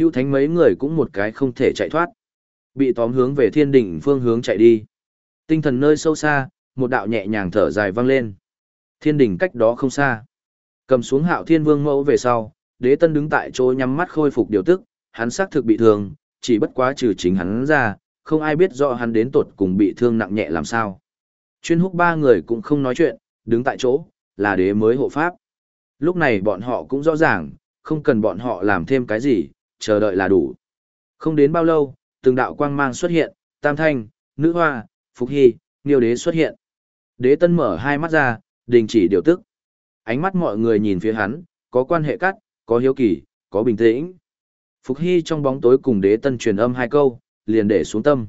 hữu thánh mấy người cũng một cái không thể chạy thoát. Bị tóm hướng về thiên đỉnh phương hướng chạy đi. Tinh thần nơi sâu xa, một đạo nhẹ nhàng thở dài vang lên. Thiên đỉnh cách đó không xa. Cầm xuống hạo thiên vương mẫu về sau, đế tân đứng tại chỗ nhắm mắt khôi phục điều tức, hắn xác thực bị thương, chỉ bất quá trừ chính hắn ra, không ai biết rõ hắn đến tột cùng bị thương nặng nhẹ làm sao. Chuyên húc ba người cũng không nói chuyện, đứng tại chỗ, là đế mới hộ pháp. Lúc này bọn họ cũng rõ ràng, không cần bọn họ làm thêm cái gì, chờ đợi là đủ. Không đến bao lâu, từng đạo quang mang xuất hiện, tam thanh, nữ hoa, phục hy, nhiều đế xuất hiện. Đế tân mở hai mắt ra, đình chỉ điều tức. Ánh mắt mọi người nhìn phía hắn, có quan hệ cắt, có hiếu kỳ, có bình tĩnh. Phục hy trong bóng tối cùng đế tân truyền âm hai câu, liền để xuống tâm.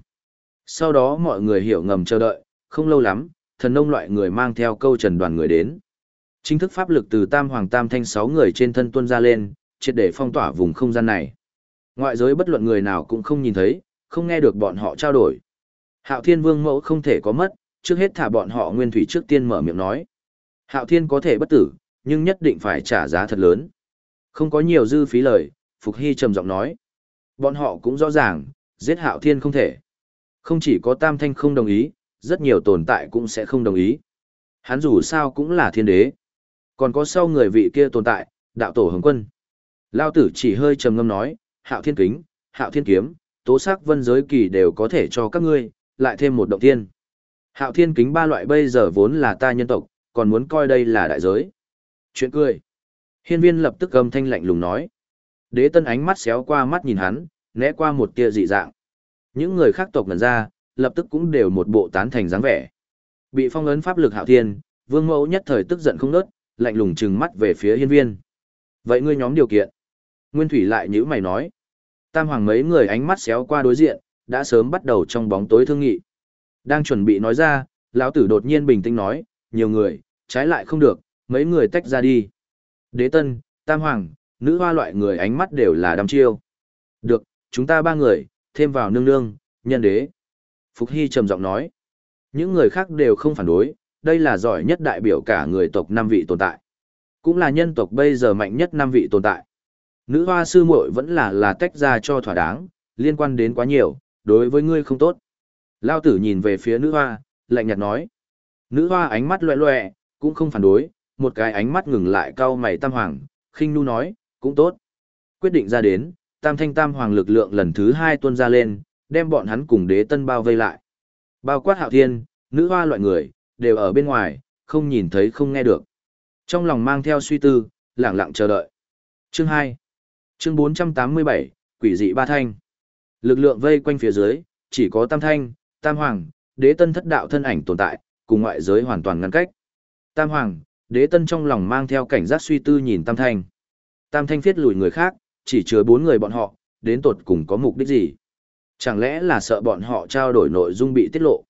Sau đó mọi người hiểu ngầm chờ đợi, không lâu lắm, thần nông loại người mang theo câu trần đoàn người đến. Chính thức pháp lực từ tam hoàng tam thanh sáu người trên thân tuân ra lên, triệt để phong tỏa vùng không gian này. Ngoại giới bất luận người nào cũng không nhìn thấy, không nghe được bọn họ trao đổi. Hạo Thiên Vương mẫu không thể có mất, trước hết thả bọn họ nguyên thủy trước tiên mở miệng nói. Hạo Thiên có thể bất tử, nhưng nhất định phải trả giá thật lớn. Không có nhiều dư phí lời, Phục Hy trầm giọng nói. Bọn họ cũng rõ ràng, giết Hạo Thiên không thể. Không chỉ có Tam Thanh không đồng ý, rất nhiều tồn tại cũng sẽ không đồng ý. Hắn dù sao cũng là thiên đế. Còn có sau người vị kia tồn tại, đạo tổ hồng quân. Lao tử chỉ hơi trầm ngâm nói, hạo thiên kính, hạo thiên kiếm, tố sắc vân giới kỳ đều có thể cho các ngươi, lại thêm một động tiên. Hạo thiên kính ba loại bây giờ vốn là ta nhân tộc, còn muốn coi đây là đại giới. Chuyện cười. Hiên viên lập tức âm thanh lạnh lùng nói. Đế tân ánh mắt xéo qua mắt nhìn hắn, né qua một tia dị dạng. Những người khác tộc ngần ra, lập tức cũng đều một bộ tán thành dáng vẻ. Bị phong ấn pháp lực hạo thiên, vương mẫu nhất thời tức giận không nớt, lạnh lùng trừng mắt về phía hiên viên. Vậy ngươi nhóm điều kiện. Nguyên Thủy lại nhữ mày nói. Tam hoàng mấy người ánh mắt xéo qua đối diện, đã sớm bắt đầu trong bóng tối thương nghị. Đang chuẩn bị nói ra, lão tử đột nhiên bình tĩnh nói, nhiều người, trái lại không được, mấy người tách ra đi. Đế tân, tam hoàng, nữ hoa loại người ánh mắt đều là đăm chiêu. Được, chúng ta ba người, thêm vào nương nương, nhân đế. Phục Hy trầm giọng nói. Những người khác đều không phản đối, đây là giỏi nhất đại biểu cả người tộc năm vị tồn tại. Cũng là nhân tộc bây giờ mạnh nhất năm vị tồn tại. Nữ hoa sư muội vẫn là là tách ra cho thỏa đáng, liên quan đến quá nhiều, đối với ngươi không tốt. Lao tử nhìn về phía nữ hoa, lạnh nhạt nói. Nữ hoa ánh mắt loẹ loẹ, cũng không phản đối, một cái ánh mắt ngừng lại cau mày tam hoàng, khinh nu nói, cũng tốt. Quyết định ra đến, tam thanh tam hoàng lực lượng lần thứ hai tuôn ra lên, đem bọn hắn cùng đế tân bao vây lại. Bao quát hạo thiên, nữ hoa loại người, đều ở bên ngoài, không nhìn thấy không nghe được. Trong lòng mang theo suy tư, lặng lặng chờ đợi. Chương 2 Chương 487, Quỷ dị ba thanh. Lực lượng vây quanh phía dưới, chỉ có tam thanh, tam hoàng, đế tân thất đạo thân ảnh tồn tại, cùng ngoại giới hoàn toàn ngăn cách. Tam hoàng, đế tân trong lòng mang theo cảnh giác suy tư nhìn tam thanh. Tam thanh phiết lùi người khác, chỉ chứa bốn người bọn họ, đến tột cùng có mục đích gì? Chẳng lẽ là sợ bọn họ trao đổi nội dung bị tiết lộ?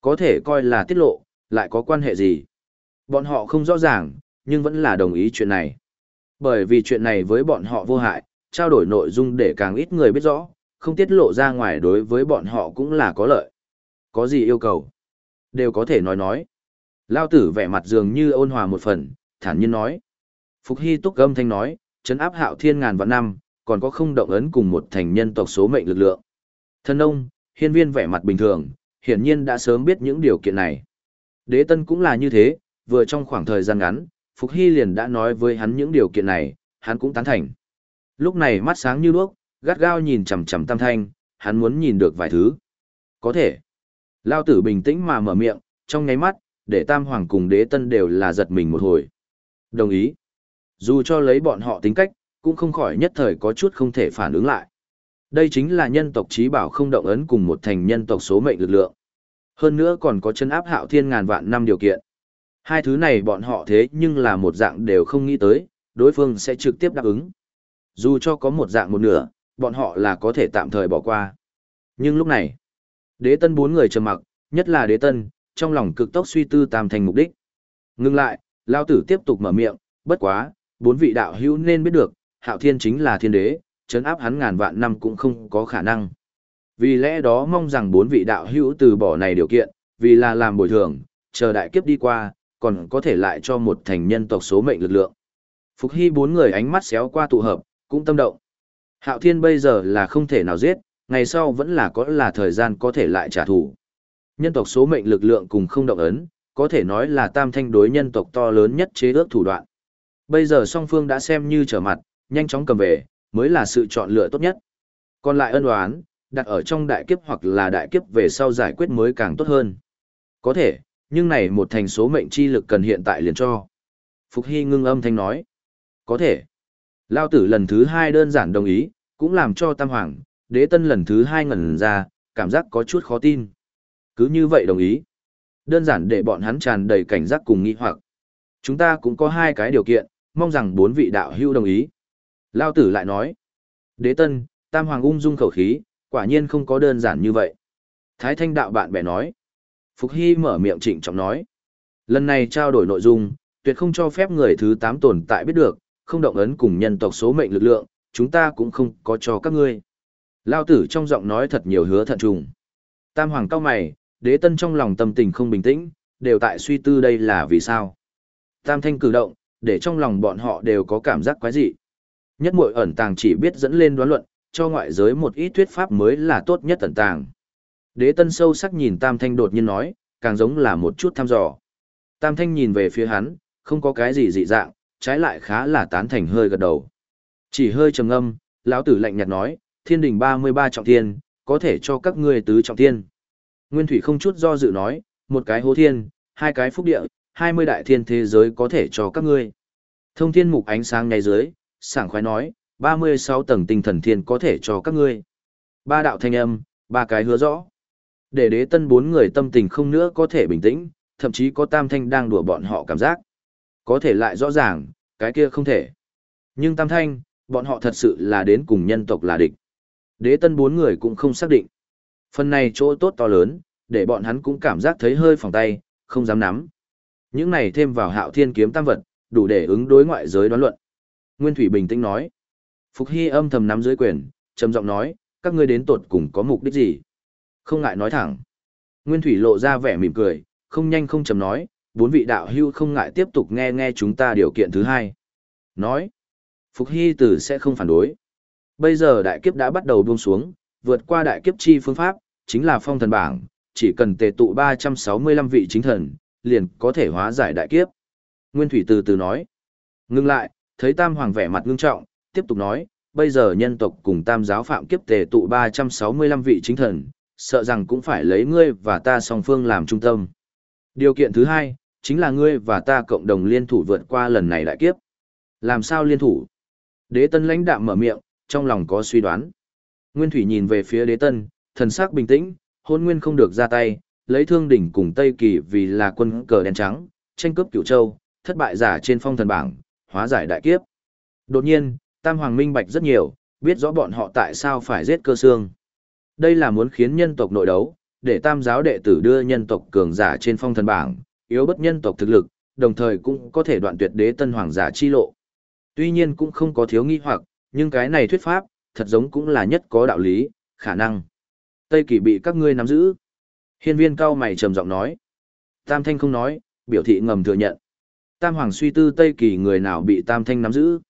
Có thể coi là tiết lộ, lại có quan hệ gì? Bọn họ không rõ ràng, nhưng vẫn là đồng ý chuyện này. Bởi vì chuyện này với bọn họ vô hại, trao đổi nội dung để càng ít người biết rõ, không tiết lộ ra ngoài đối với bọn họ cũng là có lợi. Có gì yêu cầu? Đều có thể nói nói. Lao tử vẻ mặt dường như ôn hòa một phần, thản nhiên nói. Phục Hy túc gâm thanh nói, chấn áp hạo thiên ngàn vạn năm, còn có không động ấn cùng một thành nhân tộc số mệnh lực lượng. Thân ông, hiên viên vẻ mặt bình thường, hiển nhiên đã sớm biết những điều kiện này. Đế tân cũng là như thế, vừa trong khoảng thời gian ngắn, Phục Hy liền đã nói với hắn những điều kiện này, hắn cũng tán thành. Lúc này mắt sáng như đuốc, gắt gao nhìn chằm chằm tam thanh, hắn muốn nhìn được vài thứ. Có thể. Lao tử bình tĩnh mà mở miệng, trong nháy mắt, để tam hoàng cùng đế tân đều là giật mình một hồi. Đồng ý. Dù cho lấy bọn họ tính cách, cũng không khỏi nhất thời có chút không thể phản ứng lại. Đây chính là nhân tộc trí bảo không động ấn cùng một thành nhân tộc số mệnh lực lượng. Hơn nữa còn có chân áp hạo thiên ngàn vạn năm điều kiện. Hai thứ này bọn họ thế nhưng là một dạng đều không nghĩ tới, đối phương sẽ trực tiếp đáp ứng. Dù cho có một dạng một nửa, bọn họ là có thể tạm thời bỏ qua. Nhưng lúc này, đế tân bốn người trầm mặc, nhất là đế tân, trong lòng cực tốc suy tư tam thành mục đích. Ngưng lại, lao tử tiếp tục mở miệng, bất quá, bốn vị đạo hữu nên biết được, hạo thiên chính là thiên đế, chấn áp hắn ngàn vạn năm cũng không có khả năng. Vì lẽ đó mong rằng bốn vị đạo hữu từ bỏ này điều kiện, vì là làm bồi thường, chờ đại kiếp đi qua, còn có thể lại cho một thành nhân tộc số mệnh lực lượng. Phục Hy bốn người ánh mắt xéo qua tụ hợp, cũng tâm động. Hạo Thiên bây giờ là không thể nào giết, ngày sau vẫn là có là thời gian có thể lại trả thù. Nhân tộc số mệnh lực lượng cùng không động ấn, có thể nói là tam thanh đối nhân tộc to lớn nhất chế ước thủ đoạn. Bây giờ song phương đã xem như trở mặt, nhanh chóng cầm về, mới là sự chọn lựa tốt nhất. Còn lại ân oán, đặt ở trong đại kiếp hoặc là đại kiếp về sau giải quyết mới càng tốt hơn. Có thể, nhưng này một thành số mệnh chi lực cần hiện tại liền cho. Phục Hy ngưng âm thanh nói. Có thể. Lao tử lần thứ hai đơn giản đồng ý, cũng làm cho Tam Hoàng, đế tân lần thứ hai ngẩn ra, cảm giác có chút khó tin. Cứ như vậy đồng ý. Đơn giản để bọn hắn tràn đầy cảnh giác cùng nghi hoặc. Chúng ta cũng có hai cái điều kiện, mong rằng bốn vị đạo hưu đồng ý. Lao tử lại nói. Đế tân, Tam Hoàng ung dung khẩu khí, quả nhiên không có đơn giản như vậy. Thái Thanh đạo bạn bè nói. Phục Hy mở miệng trịnh trọng nói. Lần này trao đổi nội dung, tuyệt không cho phép người thứ 8 tồn tại biết được, không động ấn cùng nhân tộc số mệnh lực lượng, chúng ta cũng không có cho các ngươi. Lao tử trong giọng nói thật nhiều hứa thận trùng. Tam hoàng cao mày, đế tân trong lòng tâm tình không bình tĩnh, đều tại suy tư đây là vì sao. Tam thanh cử động, để trong lòng bọn họ đều có cảm giác quái dị. Nhất mội ẩn tàng chỉ biết dẫn lên đoán luận, cho ngoại giới một ít thuyết pháp mới là tốt nhất ẩn tàng. Đế tân sâu sắc nhìn Tam thanh đột nhiên nói, càng giống là một chút thăm dò. Tam thanh nhìn về phía hắn, không có cái gì dị dạng, trái lại khá là tán thành hơi gật đầu. Chỉ hơi trầm ngâm, lão tử lạnh nhạt nói, thiên đình 33 trọng thiên, có thể cho các ngươi tứ trọng thiên. Nguyên thủy không chút do dự nói, một cái hố thiên, hai cái phúc địa, 20 đại thiên thế giới có thể cho các ngươi. Thông thiên mục ánh sáng ngay dưới, sảng khoái nói, 36 tầng tinh thần thiên có thể cho các ngươi. Ba đạo thanh âm, ba cái hứa rõ. Để đế tân bốn người tâm tình không nữa có thể bình tĩnh, thậm chí có tam thanh đang đùa bọn họ cảm giác. Có thể lại rõ ràng, cái kia không thể. Nhưng tam thanh, bọn họ thật sự là đến cùng nhân tộc là địch. Đế tân bốn người cũng không xác định. Phần này chỗ tốt to lớn, để bọn hắn cũng cảm giác thấy hơi phòng tay, không dám nắm. Những này thêm vào hạo thiên kiếm tam vật, đủ để ứng đối ngoại giới đoán luận. Nguyên Thủy bình tĩnh nói. Phục Hy âm thầm nắm dưới quyền, trầm giọng nói, các ngươi đến tột cùng có mục đích gì? Không ngại nói thẳng. Nguyên Thủy lộ ra vẻ mỉm cười, không nhanh không chầm nói, bốn vị đạo hưu không ngại tiếp tục nghe nghe chúng ta điều kiện thứ hai. Nói, Phục Hy Tử sẽ không phản đối. Bây giờ đại kiếp đã bắt đầu buông xuống, vượt qua đại kiếp chi phương pháp, chính là phong thần bảng, chỉ cần tề tụ 365 vị chính thần, liền có thể hóa giải đại kiếp. Nguyên Thủy từ từ nói. Ngưng lại, thấy Tam Hoàng vẻ mặt ngưng trọng, tiếp tục nói, bây giờ nhân tộc cùng Tam giáo phạm kiếp tề tụ 365 vị chính thần, sợ rằng cũng phải lấy ngươi và ta song phương làm trung tâm. Điều kiện thứ hai, chính là ngươi và ta cộng đồng liên thủ vượt qua lần này đại kiếp. Làm sao liên thủ? Đế tân lãnh đạm mở miệng, trong lòng có suy đoán. Nguyên Thủy nhìn về phía đế tân, thần sắc bình tĩnh, hôn nguyên không được ra tay, lấy thương đỉnh cùng Tây Kỳ vì là quân cờ đen trắng, tranh cướp cửu châu, thất bại giả trên phong thần bảng, hóa giải đại kiếp. Đột nhiên, Tam Hoàng minh bạch rất nhiều, biết rõ bọn họ tại sao phải giết cơ xương. Đây là muốn khiến nhân tộc nội đấu, để tam giáo đệ tử đưa nhân tộc cường giả trên phong thần bảng, yếu bất nhân tộc thực lực, đồng thời cũng có thể đoạn tuyệt đế tân hoàng giả chi lộ. Tuy nhiên cũng không có thiếu nghi hoặc, nhưng cái này thuyết pháp, thật giống cũng là nhất có đạo lý, khả năng. Tây kỳ bị các ngươi nắm giữ. Hiên viên cao mày trầm giọng nói. Tam thanh không nói, biểu thị ngầm thừa nhận. Tam hoàng suy tư Tây kỳ người nào bị tam thanh nắm giữ.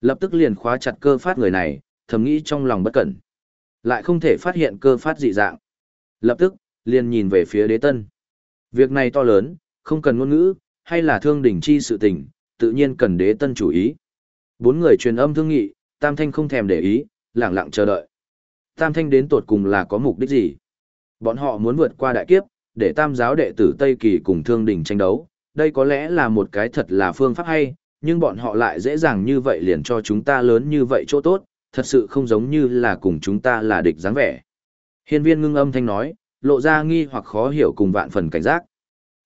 Lập tức liền khóa chặt cơ phát người này, thầm nghĩ trong lòng bất cẩn. Lại không thể phát hiện cơ phát dị dạng. Lập tức, liền nhìn về phía đế tân. Việc này to lớn, không cần ngôn ngữ, hay là thương đỉnh chi sự tình, tự nhiên cần đế tân chủ ý. Bốn người truyền âm thương nghị, Tam Thanh không thèm để ý, lặng lặng chờ đợi. Tam Thanh đến tột cùng là có mục đích gì? Bọn họ muốn vượt qua đại kiếp, để tam giáo đệ tử Tây Kỳ cùng thương đỉnh tranh đấu. Đây có lẽ là một cái thật là phương pháp hay, nhưng bọn họ lại dễ dàng như vậy liền cho chúng ta lớn như vậy chỗ tốt, thật sự không giống như là cùng chúng ta là địch dáng vẻ. Hiên viên ngưng âm thanh nói, lộ ra nghi hoặc khó hiểu cùng vạn phần cảnh giác.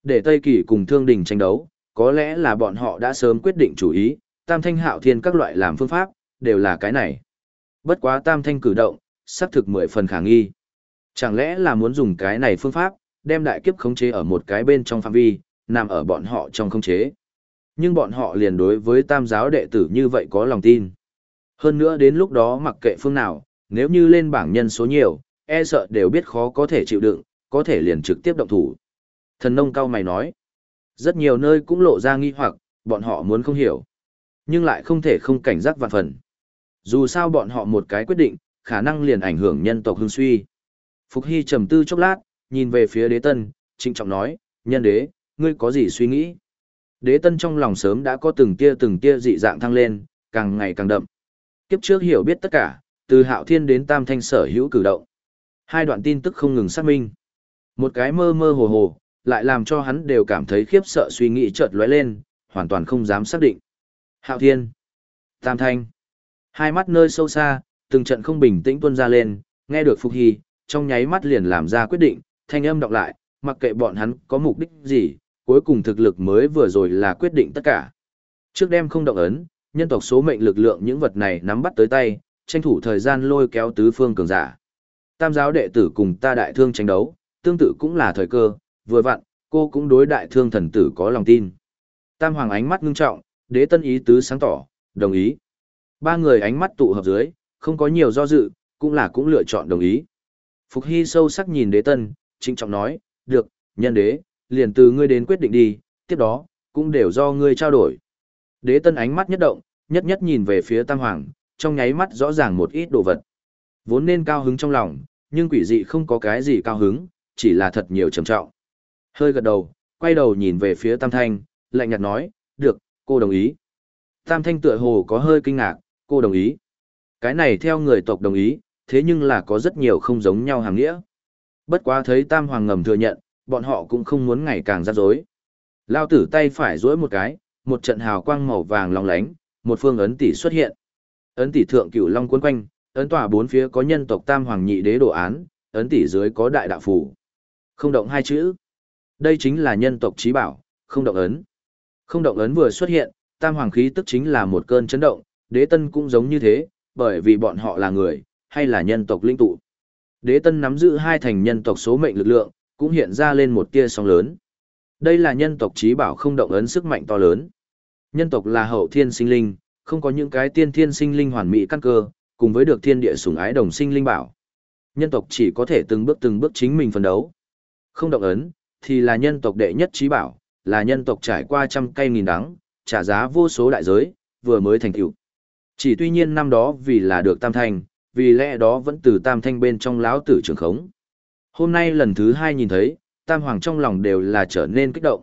Để Tây Kỳ cùng Thương Đình tranh đấu, có lẽ là bọn họ đã sớm quyết định chủ ý, Tam Thanh Hạo Thiên các loại làm phương pháp, đều là cái này. Bất quá Tam Thanh cử động, xác thực mười phần khả nghi. Chẳng lẽ là muốn dùng cái này phương pháp, đem đại kiếp khống chế ở một cái bên trong phạm vi, nằm ở bọn họ trong khống chế. Nhưng bọn họ liền đối với tam giáo đệ tử như vậy có lòng tin. Hơn nữa đến lúc đó mặc kệ phương nào, nếu như lên bảng nhân số nhiều, e sợ đều biết khó có thể chịu đựng, có thể liền trực tiếp động thủ. Thần nông cao mày nói, rất nhiều nơi cũng lộ ra nghi hoặc, bọn họ muốn không hiểu, nhưng lại không thể không cảnh giác vạn phần. Dù sao bọn họ một cái quyết định, khả năng liền ảnh hưởng nhân tộc hương suy. Phục Hy trầm tư chốc lát, nhìn về phía đế tân, trịnh trọng nói, nhân đế, ngươi có gì suy nghĩ? Đế tân trong lòng sớm đã có từng tia từng tia dị dạng thăng lên, càng ngày càng đậm. Kiếp trước hiểu biết tất cả, từ hạo thiên đến tam thanh sở hữu cử động. Hai đoạn tin tức không ngừng xác minh. Một cái mơ mơ hồ hồ, lại làm cho hắn đều cảm thấy khiếp sợ suy nghĩ chợt lóe lên, hoàn toàn không dám xác định. Hạo thiên, tam thanh, hai mắt nơi sâu xa, từng trận không bình tĩnh tuôn ra lên, nghe được Phục Hy, trong nháy mắt liền làm ra quyết định, thanh âm đọc lại, mặc kệ bọn hắn có mục đích gì, cuối cùng thực lực mới vừa rồi là quyết định tất cả. Trước đêm không động ấn, nhân tộc số mệnh lực lượng những vật này nắm bắt tới tay, tranh thủ thời gian lôi kéo tứ phương cường giả. Tam giáo đệ tử cùng ta đại thương tranh đấu, tương tự cũng là thời cơ, vừa vặn, cô cũng đối đại thương thần tử có lòng tin. Tam hoàng ánh mắt ngưng trọng, đế tân ý tứ sáng tỏ, đồng ý. Ba người ánh mắt tụ hợp dưới, không có nhiều do dự, cũng là cũng lựa chọn đồng ý. Phục Hy sâu sắc nhìn đế tân, trinh trọng nói, được, nhân đế, liền từ ngươi đến quyết định đi, tiếp đó, cũng đều do ngươi trao đổi. Đế tân ánh mắt nhất động, nhất nhất nhìn về phía Tam Hoàng, trong nháy mắt rõ ràng một ít đồ vật. Vốn nên cao hứng trong lòng, nhưng quỷ dị không có cái gì cao hứng, chỉ là thật nhiều trầm trọng. Hơi gật đầu, quay đầu nhìn về phía Tam Thanh, lạnh nhạt nói, được, cô đồng ý. Tam Thanh tựa hồ có hơi kinh ngạc, cô đồng ý. Cái này theo người tộc đồng ý, thế nhưng là có rất nhiều không giống nhau hàng nghĩa. Bất quá thấy Tam Hoàng ngầm thừa nhận, bọn họ cũng không muốn ngày càng rắc rối. Lao tử tay phải duỗi một cái, một trận hào quang màu vàng long lánh, một phương ấn tỷ xuất hiện. Ấn tỷ thượng cửu long cuốn quanh, ấn tỏa bốn phía có nhân tộc Tam Hoàng nhị đế đồ án, ấn tỷ dưới có đại đạo phủ. Không động hai chữ. Đây chính là nhân tộc trí bảo, không động ấn. Không động ấn vừa xuất hiện, Tam Hoàng khí tức chính là một cơn chấn động, đế tân cũng giống như thế, bởi vì bọn họ là người, hay là nhân tộc linh tụ. Đế tân nắm giữ hai thành nhân tộc số mệnh lực lượng, cũng hiện ra lên một tia sóng lớn. Đây là nhân tộc trí bảo không động ấn sức mạnh to lớn. Nhân tộc là hậu thiên sinh linh, không có những cái tiên thiên sinh linh hoàn mỹ căn cơ, cùng với được thiên địa sủng ái đồng sinh linh bảo. Nhân tộc chỉ có thể từng bước từng bước chính mình phấn đấu. Không động ấn, thì là nhân tộc đệ nhất trí bảo, là nhân tộc trải qua trăm cây nghìn đắng, trả giá vô số đại giới, vừa mới thành tựu. Chỉ tuy nhiên năm đó vì là được tam thanh, vì lẽ đó vẫn từ tam thanh bên trong lão tử trường khống. Hôm nay lần thứ hai nhìn thấy, tam hoàng trong lòng đều là trở nên kích động.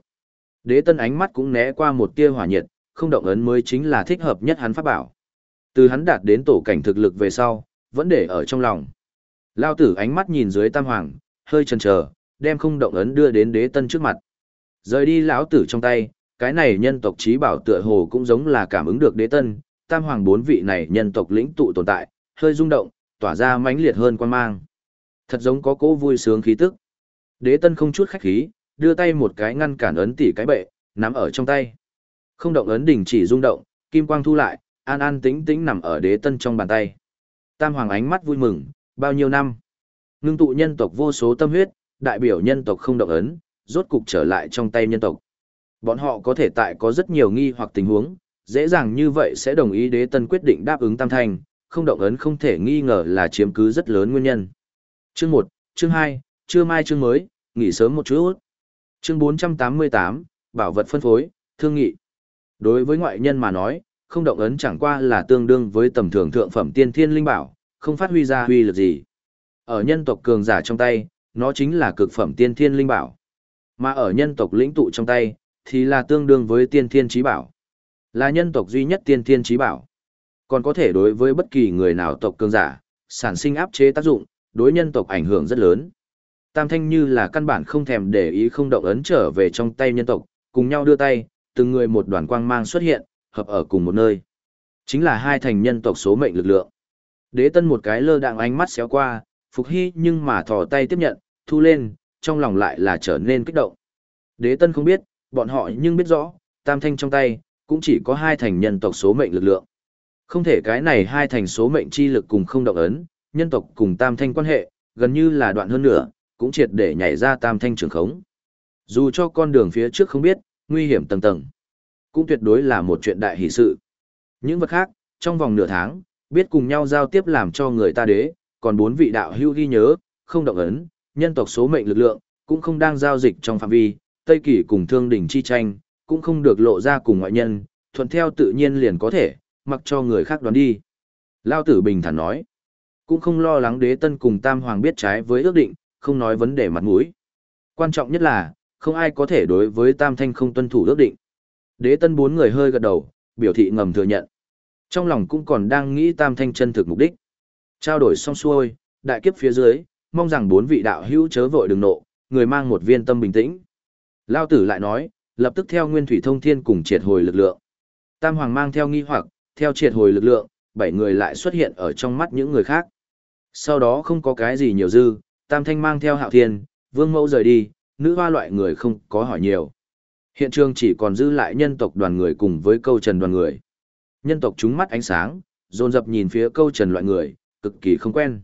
Đế tân ánh mắt cũng né qua một tia hỏa nhiệt, không động ấn mới chính là thích hợp nhất hắn pháp bảo. Từ hắn đạt đến tổ cảnh thực lực về sau, vẫn để ở trong lòng. Lao tử ánh mắt nhìn dưới tam hoàng, hơi chần chờ, đem không động ấn đưa đến đế tân trước mặt. Rời đi lão tử trong tay, cái này nhân tộc trí bảo tựa hồ cũng giống là cảm ứng được đế tân, tam hoàng bốn vị này nhân tộc lĩnh tụ tồn tại, hơi rung động, tỏa ra mãnh liệt hơn quan mang. Thật giống có cỗ vui sướng khí tức. Đế tân không chút khách khí, đưa tay một cái ngăn cản ấn tỉ cái bệ, nắm ở trong tay. Không động ấn đỉnh chỉ rung động, kim quang thu lại, an an tĩnh tĩnh nằm ở đế tân trong bàn tay. Tam hoàng ánh mắt vui mừng, bao nhiêu năm. Ngưng tụ nhân tộc vô số tâm huyết, đại biểu nhân tộc không động ấn, rốt cục trở lại trong tay nhân tộc. Bọn họ có thể tại có rất nhiều nghi hoặc tình huống, dễ dàng như vậy sẽ đồng ý đế tân quyết định đáp ứng tam thành không động ấn không thể nghi ngờ là chiếm cứ rất lớn nguyên nhân. Chương 1, chương 2, chưa mai chương mới, nghỉ sớm một chút. Chương 488, bảo vật phân phối, thương nghị. Đối với ngoại nhân mà nói, không động ấn chẳng qua là tương đương với tầm thường thượng phẩm tiên thiên linh bảo, không phát huy ra huy lực gì. Ở nhân tộc cường giả trong tay, nó chính là cực phẩm tiên thiên linh bảo. Mà ở nhân tộc lĩnh tụ trong tay, thì là tương đương với tiên thiên trí bảo. Là nhân tộc duy nhất tiên thiên trí bảo. Còn có thể đối với bất kỳ người nào tộc cường giả, sản sinh áp chế tác dụng, đối nhân tộc ảnh hưởng rất lớn. Tam thanh như là căn bản không thèm để ý không động ấn trở về trong tay nhân tộc, cùng nhau đưa tay, từng người một đoàn quang mang xuất hiện, hợp ở cùng một nơi. Chính là hai thành nhân tộc số mệnh lực lượng. Đế tân một cái lơ đạng ánh mắt xéo qua, phục hy nhưng mà thò tay tiếp nhận, thu lên, trong lòng lại là trở nên kích động. Đế tân không biết, bọn họ nhưng biết rõ, tam thanh trong tay, cũng chỉ có hai thành nhân tộc số mệnh lực lượng. Không thể cái này hai thành số mệnh chi lực cùng không động ấn, nhân tộc cùng tam thanh quan hệ, gần như là đoạn hơn nữa, cũng triệt để nhảy ra tam thanh trường khống. Dù cho con đường phía trước không biết, nguy hiểm tầng tầng, cũng tuyệt đối là một chuyện đại hỷ sự. Những vật khác, trong vòng nửa tháng, biết cùng nhau giao tiếp làm cho người ta đế, còn bốn vị đạo hưu ghi nhớ, không động ấn, nhân tộc số mệnh lực lượng, cũng không đang giao dịch trong phạm vi, Tây Kỳ cùng Thương Đỉnh chi tranh, cũng không được lộ ra cùng ngoại nhân, thuận theo tự nhiên liền có thể, mặc cho người khác đoán đi. Lao tử bình thản nói. Cũng không lo lắng đế tân cùng tam hoàng biết trái với ước định, không nói vấn đề mặt mũi. Quan trọng nhất là, không ai có thể đối với tam thanh không tuân thủ ước định. Đế tân bốn người hơi gật đầu, biểu thị ngầm thừa nhận. Trong lòng cũng còn đang nghĩ tam thanh chân thực mục đích. Trao đổi xong xuôi, đại kiếp phía dưới, mong rằng bốn vị đạo hữu chớ vội đừng nộ, người mang một viên tâm bình tĩnh. Lao tử lại nói, lập tức theo nguyên thủy thông thiên cùng triệt hồi lực lượng. Tam hoàng mang theo nghi hoặc, theo triệt hồi lực lượng, bảy người lại xuất hiện ở trong mắt những người khác. Sau đó không có cái gì nhiều dư, tam thanh mang theo hạo thiên, vương mẫu rời đi, nữ hoa loại người không có hỏi nhiều. Hiện trường chỉ còn dư lại nhân tộc đoàn người cùng với câu trần đoàn người. Nhân tộc trúng mắt ánh sáng, dồn dập nhìn phía câu trần loại người, cực kỳ không quen.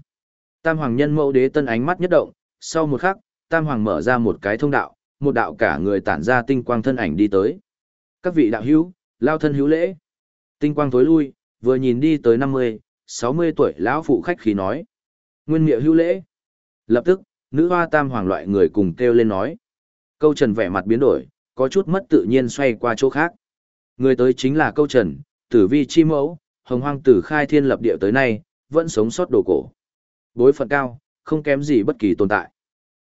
Tam hoàng nhân mẫu đế tân ánh mắt nhất động, sau một khắc, tam hoàng mở ra một cái thông đạo, một đạo cả người tản ra tinh quang thân ảnh đi tới. Các vị đạo hữu, lao thân hữu lễ. Tinh quang tối lui, vừa nhìn đi tới 50, 60 tuổi lão phụ khách khí nói. Nguyên miệng hữu lễ. Lập tức, nữ hoa tam hoàng loại người cùng kêu lên nói. Câu trần vẻ mặt biến đổi, có chút mất tự nhiên xoay qua chỗ khác. Người tới chính là câu trần, tử vi chi mẫu, hồng hoang tử khai thiên lập địa tới nay, vẫn sống sót đồ cổ. Bối phận cao, không kém gì bất kỳ tồn tại.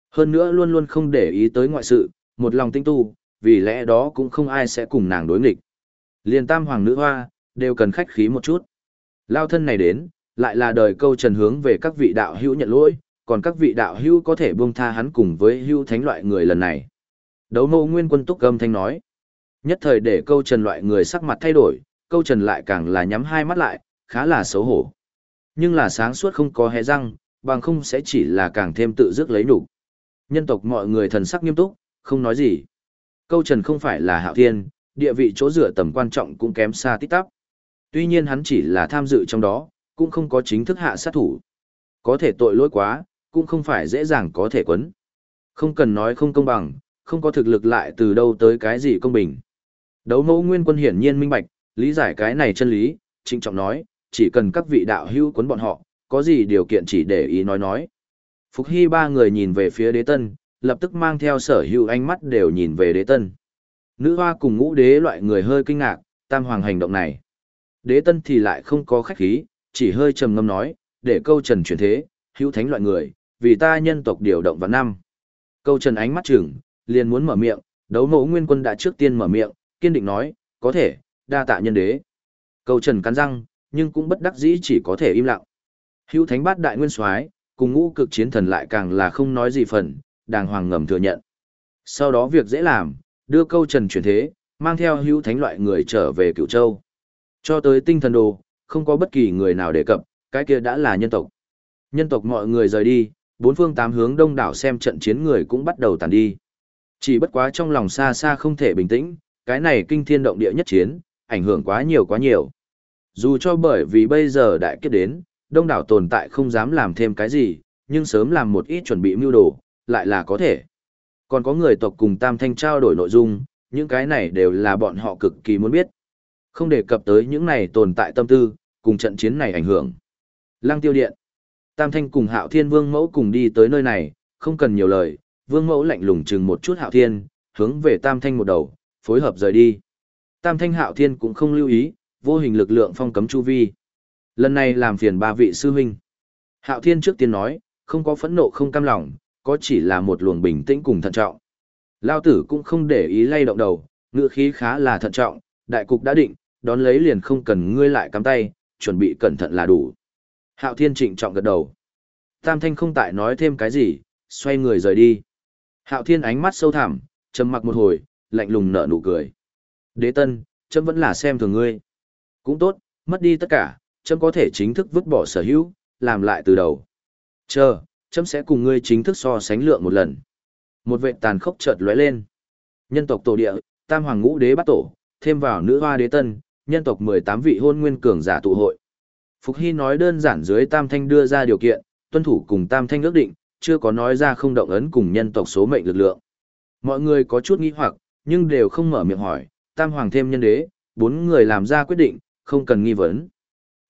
Hơn nữa luôn luôn không để ý tới ngoại sự, một lòng tinh tu, vì lẽ đó cũng không ai sẽ cùng nàng đối nghịch. Liên tam hoàng nữ hoa, đều cần khách khí một chút. Lao thân này đến, lại là đời câu trần hướng về các vị đạo hữu nhận lỗi, còn các vị đạo hữu có thể buông tha hắn cùng với hữu thánh loại người lần này. Đấu mâu nguyên quân túc âm thanh nói. Nhất thời để câu trần loại người sắc mặt thay đổi, câu trần lại càng là nhắm hai mắt lại, khá là xấu hổ. Nhưng là sáng suốt không có hẹ răng, bằng không sẽ chỉ là càng thêm tự dứt lấy đủ. Nhân tộc mọi người thần sắc nghiêm túc, không nói gì. Câu trần không phải là hạo thiên, địa vị chỗ dựa tầm quan trọng cũng kém xa tích tắp. Tuy nhiên hắn chỉ là tham dự trong đó, cũng không có chính thức hạ sát thủ. Có thể tội lỗi quá, cũng không phải dễ dàng có thể quấn. Không cần nói không công bằng, không có thực lực lại từ đâu tới cái gì công bình. Đấu mẫu nguyên quân hiển nhiên minh bạch, lý giải cái này chân lý, trịnh trọng nói, chỉ cần các vị đạo hữu quấn bọn họ, có gì điều kiện chỉ để ý nói nói. Phục Hy ba người nhìn về phía đế tân, lập tức mang theo sở hữu ánh mắt đều nhìn về đế tân. Nữ hoa cùng ngũ đế loại người hơi kinh ngạc, tam hoàng hành động này. Đế tân thì lại không có khách khí, chỉ hơi trầm ngâm nói, để câu trần chuyển thế, hữu thánh loại người, vì ta nhân tộc điều động vào năm. Câu trần ánh mắt chừng, liền muốn mở miệng, đấu mẫu nguyên quân đã trước tiên mở miệng, kiên định nói, có thể, đa tạ nhân đế. Câu trần cắn răng, nhưng cũng bất đắc dĩ chỉ có thể im lặng. Hữu thánh bát đại nguyên soái cùng ngũ cực chiến thần lại càng là không nói gì phần, đàng hoàng ngầm thừa nhận. Sau đó việc dễ làm, đưa câu trần chuyển thế, mang theo hữu thánh loại người trở về cựu châu. Cho tới tinh thần đồ, không có bất kỳ người nào đề cập, cái kia đã là nhân tộc. Nhân tộc mọi người rời đi, bốn phương tám hướng đông đảo xem trận chiến người cũng bắt đầu tàn đi. Chỉ bất quá trong lòng xa xa không thể bình tĩnh, cái này kinh thiên động địa nhất chiến, ảnh hưởng quá nhiều quá nhiều. Dù cho bởi vì bây giờ đại kết đến, đông đảo tồn tại không dám làm thêm cái gì, nhưng sớm làm một ít chuẩn bị mưu đồ, lại là có thể. Còn có người tộc cùng Tam Thanh trao đổi nội dung, những cái này đều là bọn họ cực kỳ muốn biết. Không đề cập tới những này tồn tại tâm tư, cùng trận chiến này ảnh hưởng. Lăng tiêu điện. Tam Thanh cùng Hạo Thiên Vương Mẫu cùng đi tới nơi này, không cần nhiều lời, Vương Mẫu lạnh lùng chừng một chút Hạo Thiên, hướng về Tam Thanh một đầu, phối hợp rời đi. Tam Thanh Hạo Thiên cũng không lưu ý, vô hình lực lượng phong cấm chu vi. Lần này làm phiền ba vị sư huynh. Hạo Thiên trước tiên nói, không có phẫn nộ không cam lòng, có chỉ là một luồng bình tĩnh cùng thận trọng. Lao tử cũng không để ý lay động đầu, ngựa khí khá là thận trọng, đại cục đã định, đón lấy liền không cần ngươi lại cắm tay, chuẩn bị cẩn thận là đủ. Hạo Thiên trịnh trọng gật đầu. Tam Thanh không tại nói thêm cái gì, xoay người rời đi. Hạo Thiên ánh mắt sâu thẳm, trầm mặc một hồi, lạnh lùng nở nụ cười. Đế Tân, chấm vẫn là xem thường ngươi. Cũng tốt, mất đi tất cả, chấm có thể chính thức vứt bỏ sở hữu, làm lại từ đầu. Chờ, chấm sẽ cùng ngươi chính thức so sánh lượng một lần. Một vệ tàn khốc chợt lóe lên. Nhân tộc tổ địa, tam hoàng ngũ đế bắt tổ, thêm vào nữ hoa đế tân, nhân tộc 18 vị hôn nguyên cường giả tụ hội. Phục Hy nói đơn giản dưới tam thanh đưa ra điều kiện, tuân thủ cùng tam thanh ước định, chưa có nói ra không động ấn cùng nhân tộc số mệnh lực lượng. Mọi người có chút nghi hoặc, nhưng đều không mở miệng hỏi, tam hoàng thêm nhân đế, bốn người làm ra quyết định, không cần nghi vấn.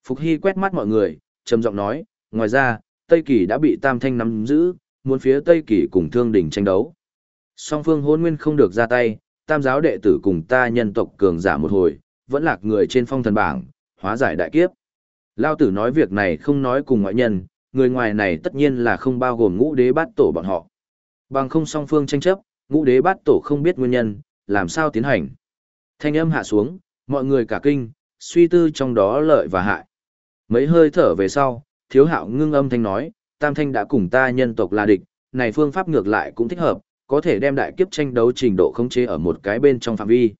Phục Hy quét mắt mọi người, trầm giọng nói, ngoài ra, Tây Kỳ đã bị Tam Thanh nắm giữ, muốn phía Tây Kỳ cùng Thương Đình tranh đấu. Song phương hôn nguyên không được ra tay, tam giáo đệ tử cùng ta nhân tộc cường giả một hồi, vẫn lạc người trên phong thần bảng, hóa giải đại kiếp. Lao tử nói việc này không nói cùng ngoại nhân, người ngoài này tất nhiên là không bao gồm ngũ đế bát tổ bọn họ. Bằng không song phương tranh chấp, ngũ đế bát tổ không biết nguyên nhân, làm sao tiến hành. Thanh âm hạ xuống, mọi người cả kinh, suy tư trong đó lợi và hại. Mấy hơi thở về sau, thiếu hạo ngưng âm thanh nói, tam thanh đã cùng ta nhân tộc là địch, này phương pháp ngược lại cũng thích hợp, có thể đem đại kiếp tranh đấu trình độ khống chế ở một cái bên trong phạm vi.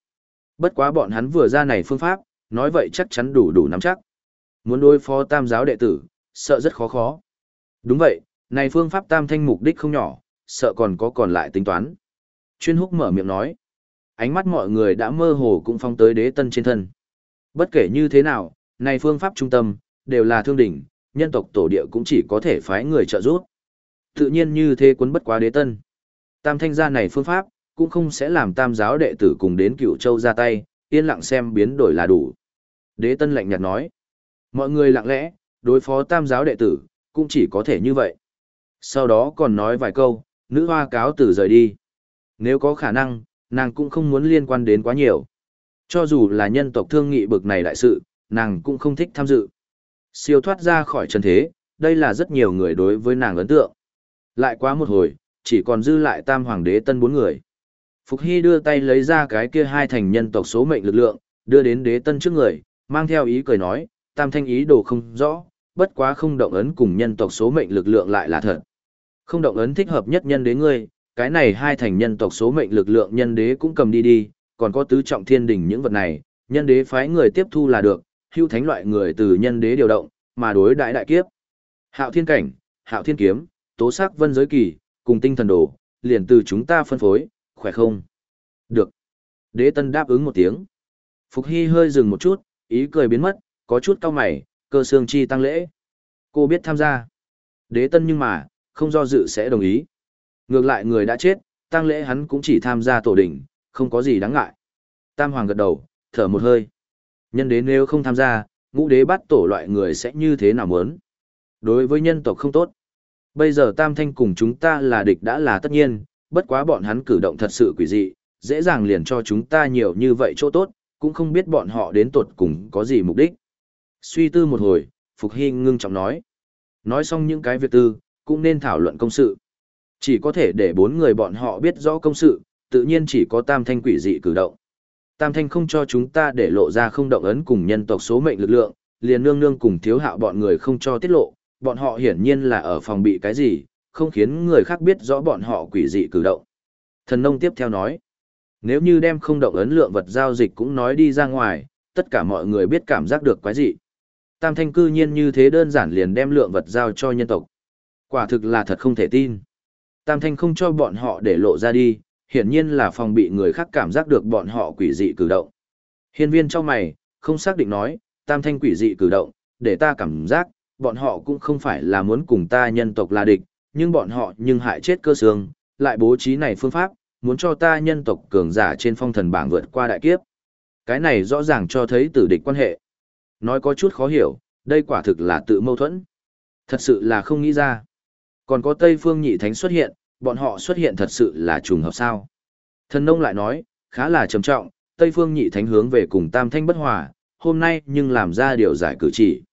Bất quá bọn hắn vừa ra này phương pháp, nói vậy chắc chắn đủ đủ nắm chắc. Muốn đối phó tam giáo đệ tử, sợ rất khó khó. Đúng vậy, này phương pháp tam thanh mục đích không nhỏ, sợ còn có còn lại tính toán. Chuyên húc mở miệng nói. Ánh mắt mọi người đã mơ hồ cũng phong tới đế tân trên thân. Bất kể như thế nào, này phương pháp trung tâm, đều là thương đỉnh, nhân tộc tổ địa cũng chỉ có thể phái người trợ giúp. Tự nhiên như thế quấn bất quá đế tân. Tam thanh gia này phương pháp, cũng không sẽ làm tam giáo đệ tử cùng đến cựu châu ra tay, yên lặng xem biến đổi là đủ. Đế tân lạnh nhạt nói. Mọi người lặng lẽ, đối phó tam giáo đệ tử, cũng chỉ có thể như vậy. Sau đó còn nói vài câu, nữ hoa cáo tử rời đi. Nếu có khả năng, nàng cũng không muốn liên quan đến quá nhiều. Cho dù là nhân tộc thương nghị bực này đại sự, nàng cũng không thích tham dự. Siêu thoát ra khỏi trần thế, đây là rất nhiều người đối với nàng ấn tượng. Lại quá một hồi, chỉ còn dư lại tam hoàng đế tân bốn người. Phục Hy đưa tay lấy ra cái kia hai thành nhân tộc số mệnh lực lượng, đưa đến đế tân trước người, mang theo ý cười nói, tam thanh ý đồ không rõ, bất quá không động ấn cùng nhân tộc số mệnh lực lượng lại là thật. Không động ấn thích hợp nhất nhân đế ngươi, cái này hai thành nhân tộc số mệnh lực lượng nhân đế cũng cầm đi đi, còn có tứ trọng thiên đỉnh những vật này, nhân đế phái người tiếp thu là được, hưu thánh loại người từ nhân đế điều động, mà đối đại đại kiếp. Hạo thiên cảnh, hạo thiên kiếm, tố sắc vân giới kỳ, cùng tinh thần đồ, liền từ chúng ta phân phối, khỏe không? Được. Đế tân đáp ứng một tiếng. Phục Hy hơi dừng một chút, ý cười biến mất, có chút cao mày, cơ xương chi tăng lễ. Cô biết tham gia. Đế tân nhưng mà, không do dự sẽ đồng ý. Ngược lại người đã chết, tăng lễ hắn cũng chỉ tham gia tổ đỉnh, không có gì đáng ngại. Tam hoàng gật đầu, thở một hơi. Nhân đế nếu không tham gia, ngũ đế bắt tổ loại người sẽ như thế nào muốn. Đối với nhân tộc không tốt. Bây giờ tam thanh cùng chúng ta là địch đã là tất nhiên, bất quá bọn hắn cử động thật sự quỷ dị, dễ dàng liền cho chúng ta nhiều như vậy chỗ tốt, cũng không biết bọn họ đến tột cùng có gì mục đích. Suy tư một hồi, Phục Hy ngưng trọng nói. Nói xong những cái việc tư, cũng nên thảo luận công sự. Chỉ có thể để bốn người bọn họ biết rõ công sự, tự nhiên chỉ có tam thanh quỷ dị cử động. Tam thanh không cho chúng ta để lộ ra không động ấn cùng nhân tộc số mệnh lực lượng, liền nương nương cùng thiếu hạo bọn người không cho tiết lộ, bọn họ hiển nhiên là ở phòng bị cái gì, không khiến người khác biết rõ bọn họ quỷ dị cử động. Thần nông tiếp theo nói, nếu như đem không động ấn lượng vật giao dịch cũng nói đi ra ngoài, tất cả mọi người biết cảm giác được quái dị. Tam thanh cư nhiên như thế đơn giản liền đem lượng vật giao cho nhân tộc. Quả thực là thật không thể tin. Tam thanh không cho bọn họ để lộ ra đi, hiển nhiên là phòng bị người khác cảm giác được bọn họ quỷ dị cử động. Hiên viên trong mày, không xác định nói, tam thanh quỷ dị cử động, để ta cảm giác, bọn họ cũng không phải là muốn cùng ta nhân tộc là địch, nhưng bọn họ nhưng hại chết cơ sương, lại bố trí này phương pháp, muốn cho ta nhân tộc cường giả trên phong thần bảng vượt qua đại kiếp. Cái này rõ ràng cho thấy tử địch quan hệ. Nói có chút khó hiểu, đây quả thực là tự mâu thuẫn. Thật sự là không nghĩ ra. Còn có Tây Phương Nhị Thánh xuất hiện, bọn họ xuất hiện thật sự là trùng hợp sao. Thần nông lại nói, khá là trầm trọng, Tây Phương Nhị Thánh hướng về cùng Tam Thanh bất hòa, hôm nay nhưng làm ra điều giải cử chỉ.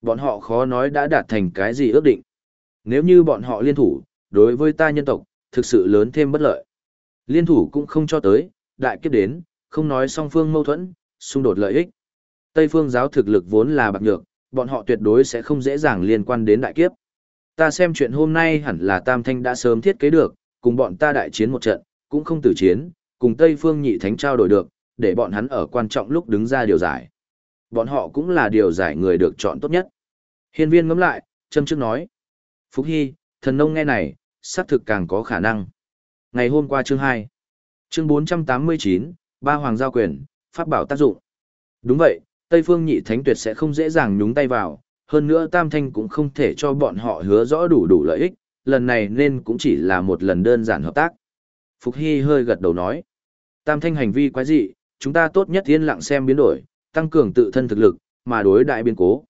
Bọn họ khó nói đã đạt thành cái gì ước định. Nếu như bọn họ liên thủ, đối với ta nhân tộc, thực sự lớn thêm bất lợi. Liên thủ cũng không cho tới, đại kiếp đến, không nói song phương mâu thuẫn, xung đột lợi ích. Tây phương giáo thực lực vốn là bạc nhược, bọn họ tuyệt đối sẽ không dễ dàng liên quan đến đại kiếp. Ta xem chuyện hôm nay hẳn là Tam Thanh đã sớm thiết kế được, cùng bọn ta đại chiến một trận, cũng không tử chiến, cùng Tây phương nhị thánh trao đổi được, để bọn hắn ở quan trọng lúc đứng ra điều giải. Bọn họ cũng là điều giải người được chọn tốt nhất. Hiên viên ngắm lại, châm trước nói. Phúc Hy, thần nông nghe này, xác thực càng có khả năng. Ngày hôm qua chương 2. Chương 489, ba hoàng giao quyền, pháp bảo tác dụng. Đúng vậy, Tây Phương Nhị Thánh tuyệt sẽ không dễ dàng nhúng tay vào, hơn nữa Tam Thanh cũng không thể cho bọn họ hứa rõ đủ đủ lợi ích, lần này nên cũng chỉ là một lần đơn giản hợp tác. Phục Hy hơi gật đầu nói, Tam Thanh hành vi quái dị, chúng ta tốt nhất yên lặng xem biến đổi, tăng cường tự thân thực lực, mà đối đại biến cố.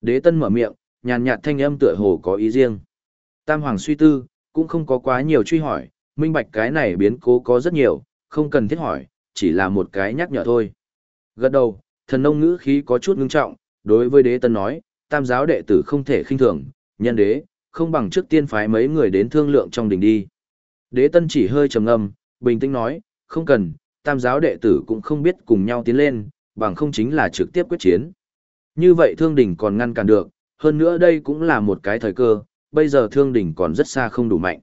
Đế Tân mở miệng, nhàn nhạt thanh âm tựa hồ có ý riêng. Tam Hoàng suy tư, cũng không có quá nhiều truy hỏi, minh bạch cái này biến cố có rất nhiều, không cần thiết hỏi, chỉ là một cái nhắc nhở thôi. Gật đầu, thần nông ngữ khí có chút ngưng trọng, đối với đế tân nói, tam giáo đệ tử không thể khinh thường, nhân đế, không bằng trước tiên phái mấy người đến thương lượng trong đình đi. Đế tân chỉ hơi trầm ngâm, bình tĩnh nói, không cần, tam giáo đệ tử cũng không biết cùng nhau tiến lên, bằng không chính là trực tiếp quyết chiến. Như vậy thương đỉnh còn ngăn cản được, hơn nữa đây cũng là một cái thời cơ, bây giờ thương đỉnh còn rất xa không đủ mạnh.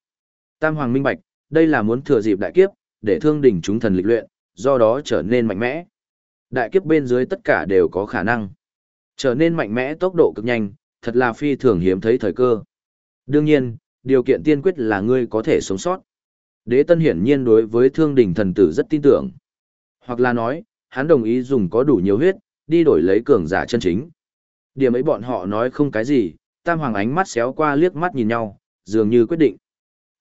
Tam Hoàng minh bạch, đây là muốn thừa dịp đại kiếp, để thương đỉnh chúng thần lịch luyện, do đó trở nên mạnh mẽ. Đại kiếp bên dưới tất cả đều có khả năng. Trở nên mạnh mẽ tốc độ cực nhanh, thật là phi thường hiếm thấy thời cơ. Đương nhiên, điều kiện tiên quyết là ngươi có thể sống sót. Đế Tân hiển nhiên đối với thương đỉnh thần tử rất tin tưởng. Hoặc là nói, hắn đồng ý dùng có đủ nhiều huyết, đi đổi lấy cường giả chân chính. Điểm ấy bọn họ nói không cái gì, Tam Hoàng ánh mắt xéo qua liếc mắt nhìn nhau, dường như quyết định.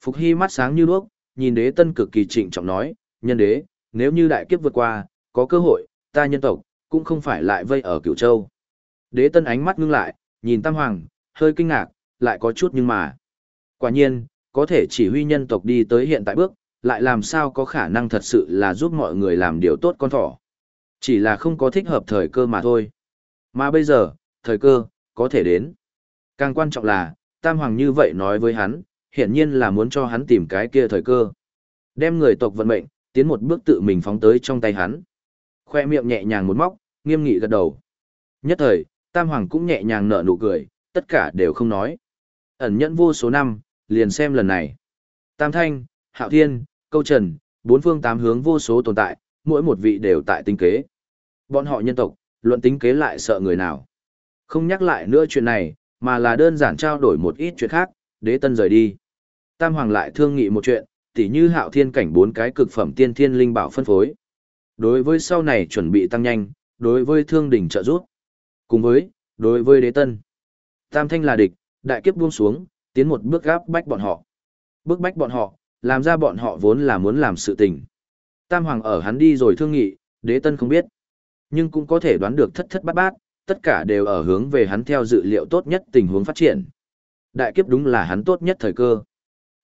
Phục Hy mắt sáng như đuốc, nhìn đế tân cực kỳ trịnh trọng nói, nhân đế, nếu như đại kiếp vượt qua, có cơ hội, ta nhân tộc, cũng không phải lại vây ở cửu châu. Đế tân ánh mắt ngưng lại, nhìn Tam Hoàng, hơi kinh ngạc, lại có chút nhưng mà. Quả nhiên, có thể chỉ huy nhân tộc đi tới hiện tại bước, lại làm sao có khả năng thật sự là giúp mọi người làm điều tốt con thỏ. Chỉ là không có thích hợp thời cơ mà thôi. Mà bây giờ, thời cơ, có thể đến. Càng quan trọng là, Tam Hoàng như vậy nói với hắn, hiển nhiên là muốn cho hắn tìm cái kia thời cơ. Đem người tộc vận mệnh, tiến một bước tự mình phóng tới trong tay hắn. Khoe miệng nhẹ nhàng một móc, nghiêm nghị gật đầu. Nhất thời, Tam Hoàng cũng nhẹ nhàng nở nụ cười, tất cả đều không nói. Ẩn nhẫn vô số năm, liền xem lần này. Tam Thanh, Hạo Thiên, Câu Trần, bốn phương tám hướng vô số tồn tại, mỗi một vị đều tại tinh kế. Bọn họ nhân tộc, luận tính kế lại sợ người nào. Không nhắc lại nữa chuyện này, mà là đơn giản trao đổi một ít chuyện khác, đế tân rời đi. Tam Hoàng lại thương nghị một chuyện, tỉ như hạo thiên cảnh bốn cái cực phẩm tiên thiên linh bảo phân phối. Đối với sau này chuẩn bị tăng nhanh, đối với thương đỉnh trợ giúp. Cùng với, đối với đế tân. Tam Thanh là địch, đại kiếp buông xuống, tiến một bước gáp bách bọn họ. Bước bách bọn họ, làm ra bọn họ vốn là muốn làm sự tình. Tam Hoàng ở hắn đi rồi thương nghị, đế tân không biết. Nhưng cũng có thể đoán được thất thất bát bát, tất cả đều ở hướng về hắn theo dự liệu tốt nhất tình huống phát triển. Đại kiếp đúng là hắn tốt nhất thời cơ.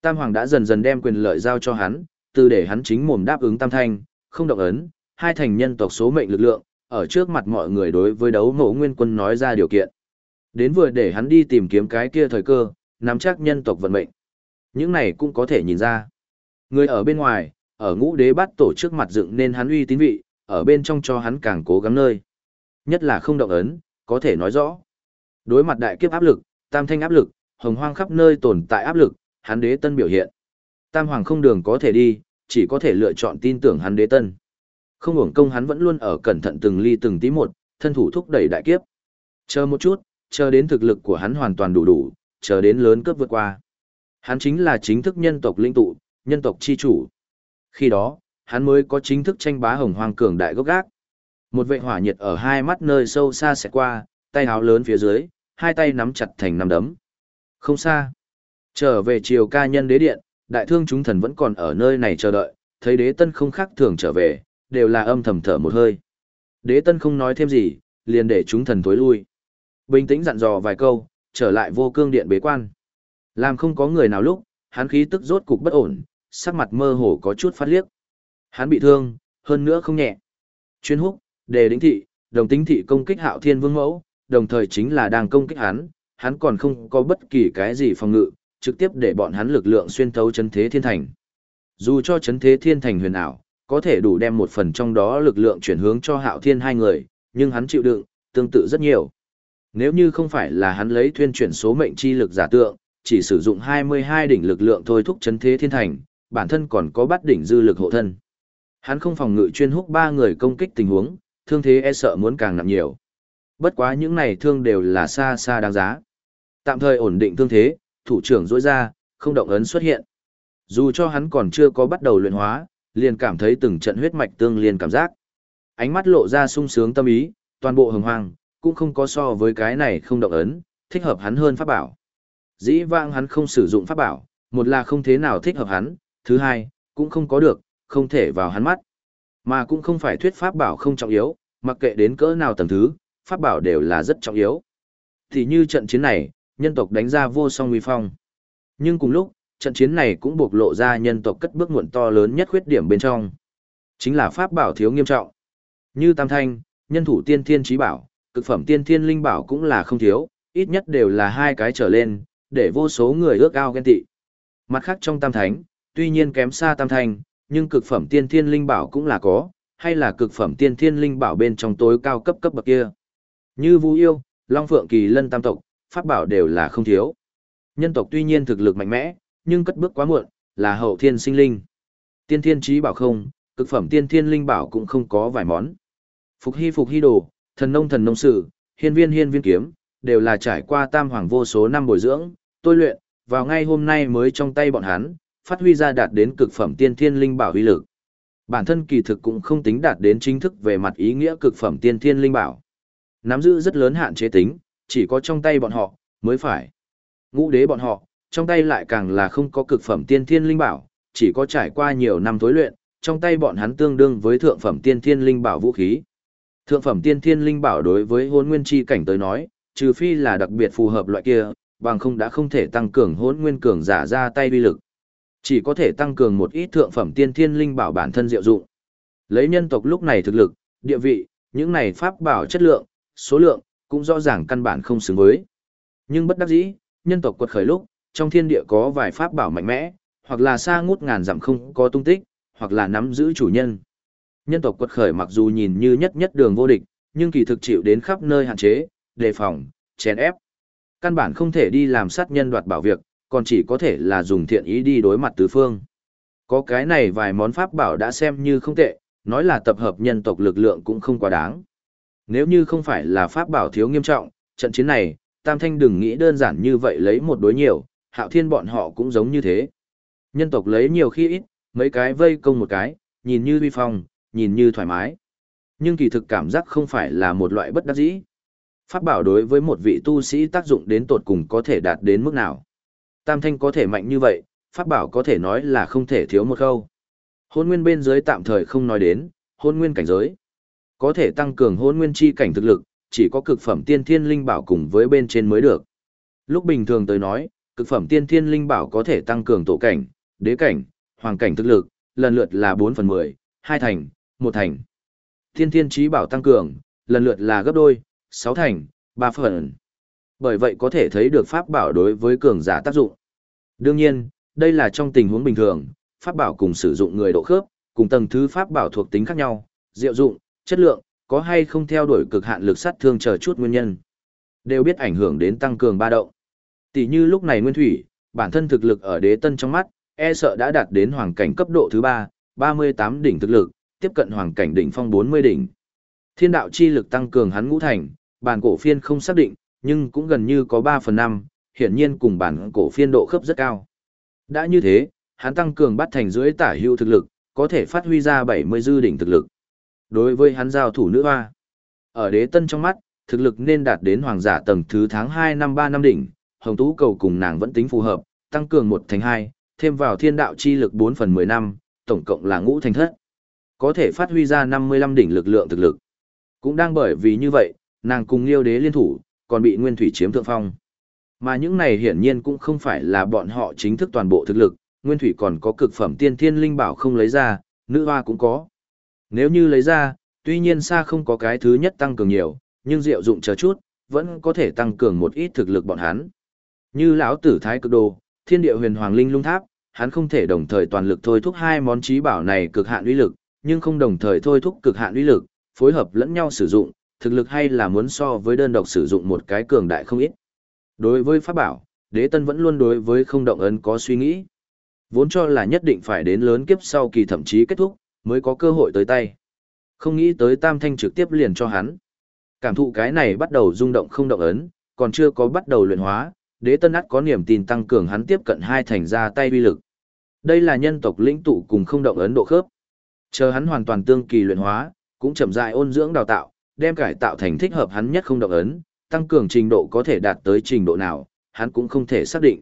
Tam Hoàng đã dần dần đem quyền lợi giao cho hắn, từ để hắn chính mồm đáp ứng Tam Thanh, không động ấn, hai thành nhân tộc số mệnh lực lượng, ở trước mặt mọi người đối với đấu ngộ nguyên quân nói ra điều kiện. Đến vừa để hắn đi tìm kiếm cái kia thời cơ, nắm chắc nhân tộc vận mệnh. Những này cũng có thể nhìn ra. Người ở bên ngoài, ở ngũ đế bắt tổ trước mặt dựng nên hắn uy tín vị, ở bên trong cho hắn càng cố gắng nơi. Nhất là không động ấn, có thể nói rõ. Đối mặt đại kiếp áp lực, tam thanh áp lực, hồng hoang khắp nơi tồn tại áp lực, hắn đế tân biểu hiện. Tam hoàng không đường có thể đi, chỉ có thể lựa chọn tin tưởng hắn đế tân. Không uổng công hắn vẫn luôn ở cẩn thận từng ly từng tí một, thân thủ thúc đẩy đại kiếp. Chờ một chút, chờ đến thực lực của hắn hoàn toàn đủ đủ, chờ đến lớn cướp vượt qua. Hắn chính là chính thức nhân tộc linh tụ, nhân tộc chi chủ. Khi đó, hắn mới có chính thức tranh bá hồng hoang cường đại gốc gác. Một vệ hỏa nhiệt ở hai mắt nơi sâu xa sẽ qua, tay áo lớn phía dưới, hai tay nắm chặt thành nắm đấm. Không xa. Trở về triều ca nhân đế điện, đại thương chúng thần vẫn còn ở nơi này chờ đợi, thấy đế tân không khác thường trở về, đều là âm thầm thở một hơi. Đế tân không nói thêm gì, liền để chúng thần tối lui. Bình tĩnh dặn dò vài câu, trở lại vô cương điện bế quan. Làm không có người nào lúc, hắn khí tức rốt cục bất ổn, sắc mặt mơ hồ có chút phát liếc. Hắn bị thương, hơn nữa không nhẹ. Chuyên húc, đề đính thị, đồng tính thị công kích hạo thiên vương mẫu, đồng thời chính là đang công kích hắn, hắn còn không có bất kỳ cái gì phòng ngự, trực tiếp để bọn hắn lực lượng xuyên thấu chấn thế thiên thành. Dù cho chấn thế thiên thành huyền ảo, có thể đủ đem một phần trong đó lực lượng chuyển hướng cho hạo thiên hai người, nhưng hắn chịu đựng, tương tự rất nhiều. Nếu như không phải là hắn lấy thuyên chuyển số mệnh chi lực giả tượng, chỉ sử dụng 22 đỉnh lực lượng thôi thúc chấn thế thiên thành, bản thân còn có bắt đỉnh dư lực hộ thân. Hắn không phòng ngự chuyên húc ba người công kích tình huống, thương thế e sợ muốn càng nặng nhiều. Bất quá những này thương đều là xa xa đáng giá. Tạm thời ổn định thương thế, thủ trưởng rỗi ra, không động ấn xuất hiện. Dù cho hắn còn chưa có bắt đầu luyện hóa, liền cảm thấy từng trận huyết mạch tương liên cảm giác. Ánh mắt lộ ra sung sướng tâm ý, toàn bộ hồng hoang, cũng không có so với cái này không động ấn, thích hợp hắn hơn pháp bảo. Dĩ vãng hắn không sử dụng pháp bảo, một là không thế nào thích hợp hắn, thứ hai, cũng không có được, không thể vào hắn mắt. Mà cũng không phải thuyết pháp bảo không trọng yếu, mặc kệ đến cỡ nào tầng thứ, pháp bảo đều là rất trọng yếu. Thì như trận chiến này, nhân tộc đánh ra vô song uy phong. Nhưng cùng lúc, trận chiến này cũng bộc lộ ra nhân tộc cất bước muộn to lớn nhất khuyết điểm bên trong. Chính là pháp bảo thiếu nghiêm trọng. Như Tam Thanh, nhân thủ tiên thiên trí bảo, cực phẩm tiên thiên linh bảo cũng là không thiếu, ít nhất đều là hai cái trở lên, để vô số người ước ao ghen tị. Mặt khác trong tam thánh, tuy nhiên kém xa tam thanh, nhưng cực phẩm tiên thiên linh bảo cũng là có, hay là cực phẩm tiên thiên linh bảo bên trong tối cao cấp cấp bậc kia. Như Vu Yêu, Long Phượng Kỳ Lân tam tộc, pháp bảo đều là không thiếu. Nhân tộc tuy nhiên thực lực mạnh mẽ, nhưng cất bước quá muộn, là hậu thiên sinh linh. Tiên thiên trí bảo không, cực phẩm tiên thiên linh bảo cũng không có vài món. Phục hy phục hy đồ, thần nông thần nông sử, hiên viên hiên viên kiếm, đều là trải qua tam hoàng vô số năm bồi dưỡng, tôi luyện, vào ngay hôm nay mới trong tay bọn hắn, phát huy ra đạt đến cực phẩm tiên thiên linh bảo uy lực. Bản thân kỳ thực cũng không tính đạt đến chính thức về mặt ý nghĩa cực phẩm tiên thiên linh bảo. Nắm giữ rất lớn hạn chế tính, chỉ có trong tay bọn họ, mới phải. Ngũ đế bọn họ, trong tay lại càng là không có cực phẩm tiên thiên linh bảo, chỉ có trải qua nhiều năm tối luyện, trong tay bọn hắn tương đương với thượng phẩm tiên thiên linh bảo vũ khí. Thượng phẩm tiên thiên linh bảo đối với hôn nguyên chi cảnh tới nói, trừ phi là đặc biệt phù hợp loại kia, bằng không đã không thể tăng cường hôn nguyên cường giả ra tay uy lực. Chỉ có thể tăng cường một ít thượng phẩm tiên thiên linh bảo bản thân diệu dụng. Lấy nhân tộc lúc này thực lực, địa vị, những này pháp bảo chất lượng, số lượng, cũng rõ ràng căn bản không xứng với. Nhưng bất đắc dĩ, nhân tộc quật khởi lúc, trong thiên địa có vài pháp bảo mạnh mẽ, hoặc là xa ngút ngàn dặm không có tung tích, hoặc là nắm giữ chủ nhân. Nhân tộc quật khởi mặc dù nhìn như nhất nhất đường vô địch, nhưng kỳ thực chịu đến khắp nơi hạn chế, đề phòng, chèn ép. Căn bản không thể đi làm sát nhân đoạt bảo việc, còn chỉ có thể là dùng thiện ý đi đối mặt tứ phương. Có cái này vài món pháp bảo đã xem như không tệ, nói là tập hợp nhân tộc lực lượng cũng không quá đáng. Nếu như không phải là pháp bảo thiếu nghiêm trọng, trận chiến này, Tam Thanh đừng nghĩ đơn giản như vậy lấy một đối nhiều, hạo thiên bọn họ cũng giống như thế. Nhân tộc lấy nhiều khi ít, mấy cái vây công một cái, nhìn như uy phong, nhìn như thoải mái. Nhưng kỳ thực cảm giác không phải là một loại bất đắc dĩ. Pháp bảo đối với một vị tu sĩ tác dụng đến tột cùng có thể đạt đến mức nào. Tam thanh có thể mạnh như vậy, pháp bảo có thể nói là không thể thiếu một khâu. Hôn nguyên bên dưới tạm thời không nói đến, hôn nguyên cảnh giới. Có thể tăng cường hôn nguyên chi cảnh thực lực, chỉ có cực phẩm tiên thiên linh bảo cùng với bên trên mới được. Lúc bình thường tới nói, cực phẩm tiên thiên linh bảo có thể tăng cường tổ cảnh, đế cảnh, hoàng cảnh thực lực, lần lượt là 4 phần 10, 2 thành, 1 thành. Tiên thiên trí bảo tăng cường, lần lượt là gấp đôi, 6 thành, 3 phần. Bởi vậy có thể thấy được pháp bảo đối với cường giả tác dụng. Đương nhiên, đây là trong tình huống bình thường, pháp bảo cùng sử dụng người độ khớp, cùng tầng thứ pháp bảo thuộc tính khác nhau, diệu dụng, chất lượng, có hay không theo đuổi cực hạn lực sát thương chờ chút nguyên nhân. Đều biết ảnh hưởng đến tăng cường ba động. Tỷ như lúc này Nguyên Thủy, bản thân thực lực ở đế tân trong mắt, e sợ đã đạt đến hoàng cảnh cấp độ thứ 3, 38 đỉnh thực lực, tiếp cận hoàng cảnh đỉnh phong 40 đỉnh. Thiên đạo chi lực tăng cường hắn ngũ thành, bản cổ phiên không xác định, nhưng cũng gần như có 3 phần 5, hiển nhiên cùng bản cổ phiên độ khớp rất cao. Đã như thế, hắn tăng cường bắt thành dưới tả hữu thực lực, có thể phát huy ra 70 dư đỉnh thực lực. Đối với hắn giao thủ nữ hoa, ở đế tân trong mắt, thực lực nên đạt đến hoàng giả tầng thứ tháng 2 năm 3 năm đỉnh, hồng tú cầu cùng nàng vẫn tính phù hợp, tăng cường một thành hai, thêm vào thiên đạo chi lực 4 phần 10 năm, tổng cộng là ngũ thành thất. Có thể phát huy ra 55 đỉnh lực lượng thực lực. Cũng đang bởi vì như vậy, nàng cùng Liêu Đế liên thủ, còn bị Nguyên Thủy chiếm thượng phong. Mà những này hiển nhiên cũng không phải là bọn họ chính thức toàn bộ thực lực, Nguyên Thủy còn có cực phẩm tiên thiên linh bảo không lấy ra, nữ hoa cũng có. Nếu như lấy ra, tuy nhiên xa không có cái thứ nhất tăng cường nhiều, nhưng diệu dụng chờ chút, vẫn có thể tăng cường một ít thực lực bọn hắn. Như lão tử thái cực đồ, thiên địa huyền hoàng linh lung tháp, hắn không thể đồng thời toàn lực thôi thúc hai món trí bảo này cực hạn uy lực, nhưng không đồng thời thôi thúc cực hạn uy lực, phối hợp lẫn nhau sử dụng, thực lực hay là muốn so với đơn độc sử dụng một cái cường đại không ít. Đối với pháp bảo, đế tân vẫn luôn đối với không động ấn có suy nghĩ. Vốn cho là nhất định phải đến lớn kiếp sau kỳ thậm chí kết thúc, mới có cơ hội tới tay. Không nghĩ tới tam thanh trực tiếp liền cho hắn. Cảm thụ cái này bắt đầu rung động không động ấn, còn chưa có bắt đầu luyện hóa, đế tân ắt có niềm tin tăng cường hắn tiếp cận hai thành ra tay uy lực. Đây là nhân tộc lĩnh tụ cùng không động ấn độ khớp. Chờ hắn hoàn toàn tương kỳ luyện hóa, cũng chậm rãi ôn dưỡng đào tạo, đem cải tạo thành thích hợp hắn nhất không động ấn, tăng cường trình độ có thể đạt tới trình độ nào, hắn cũng không thể xác định.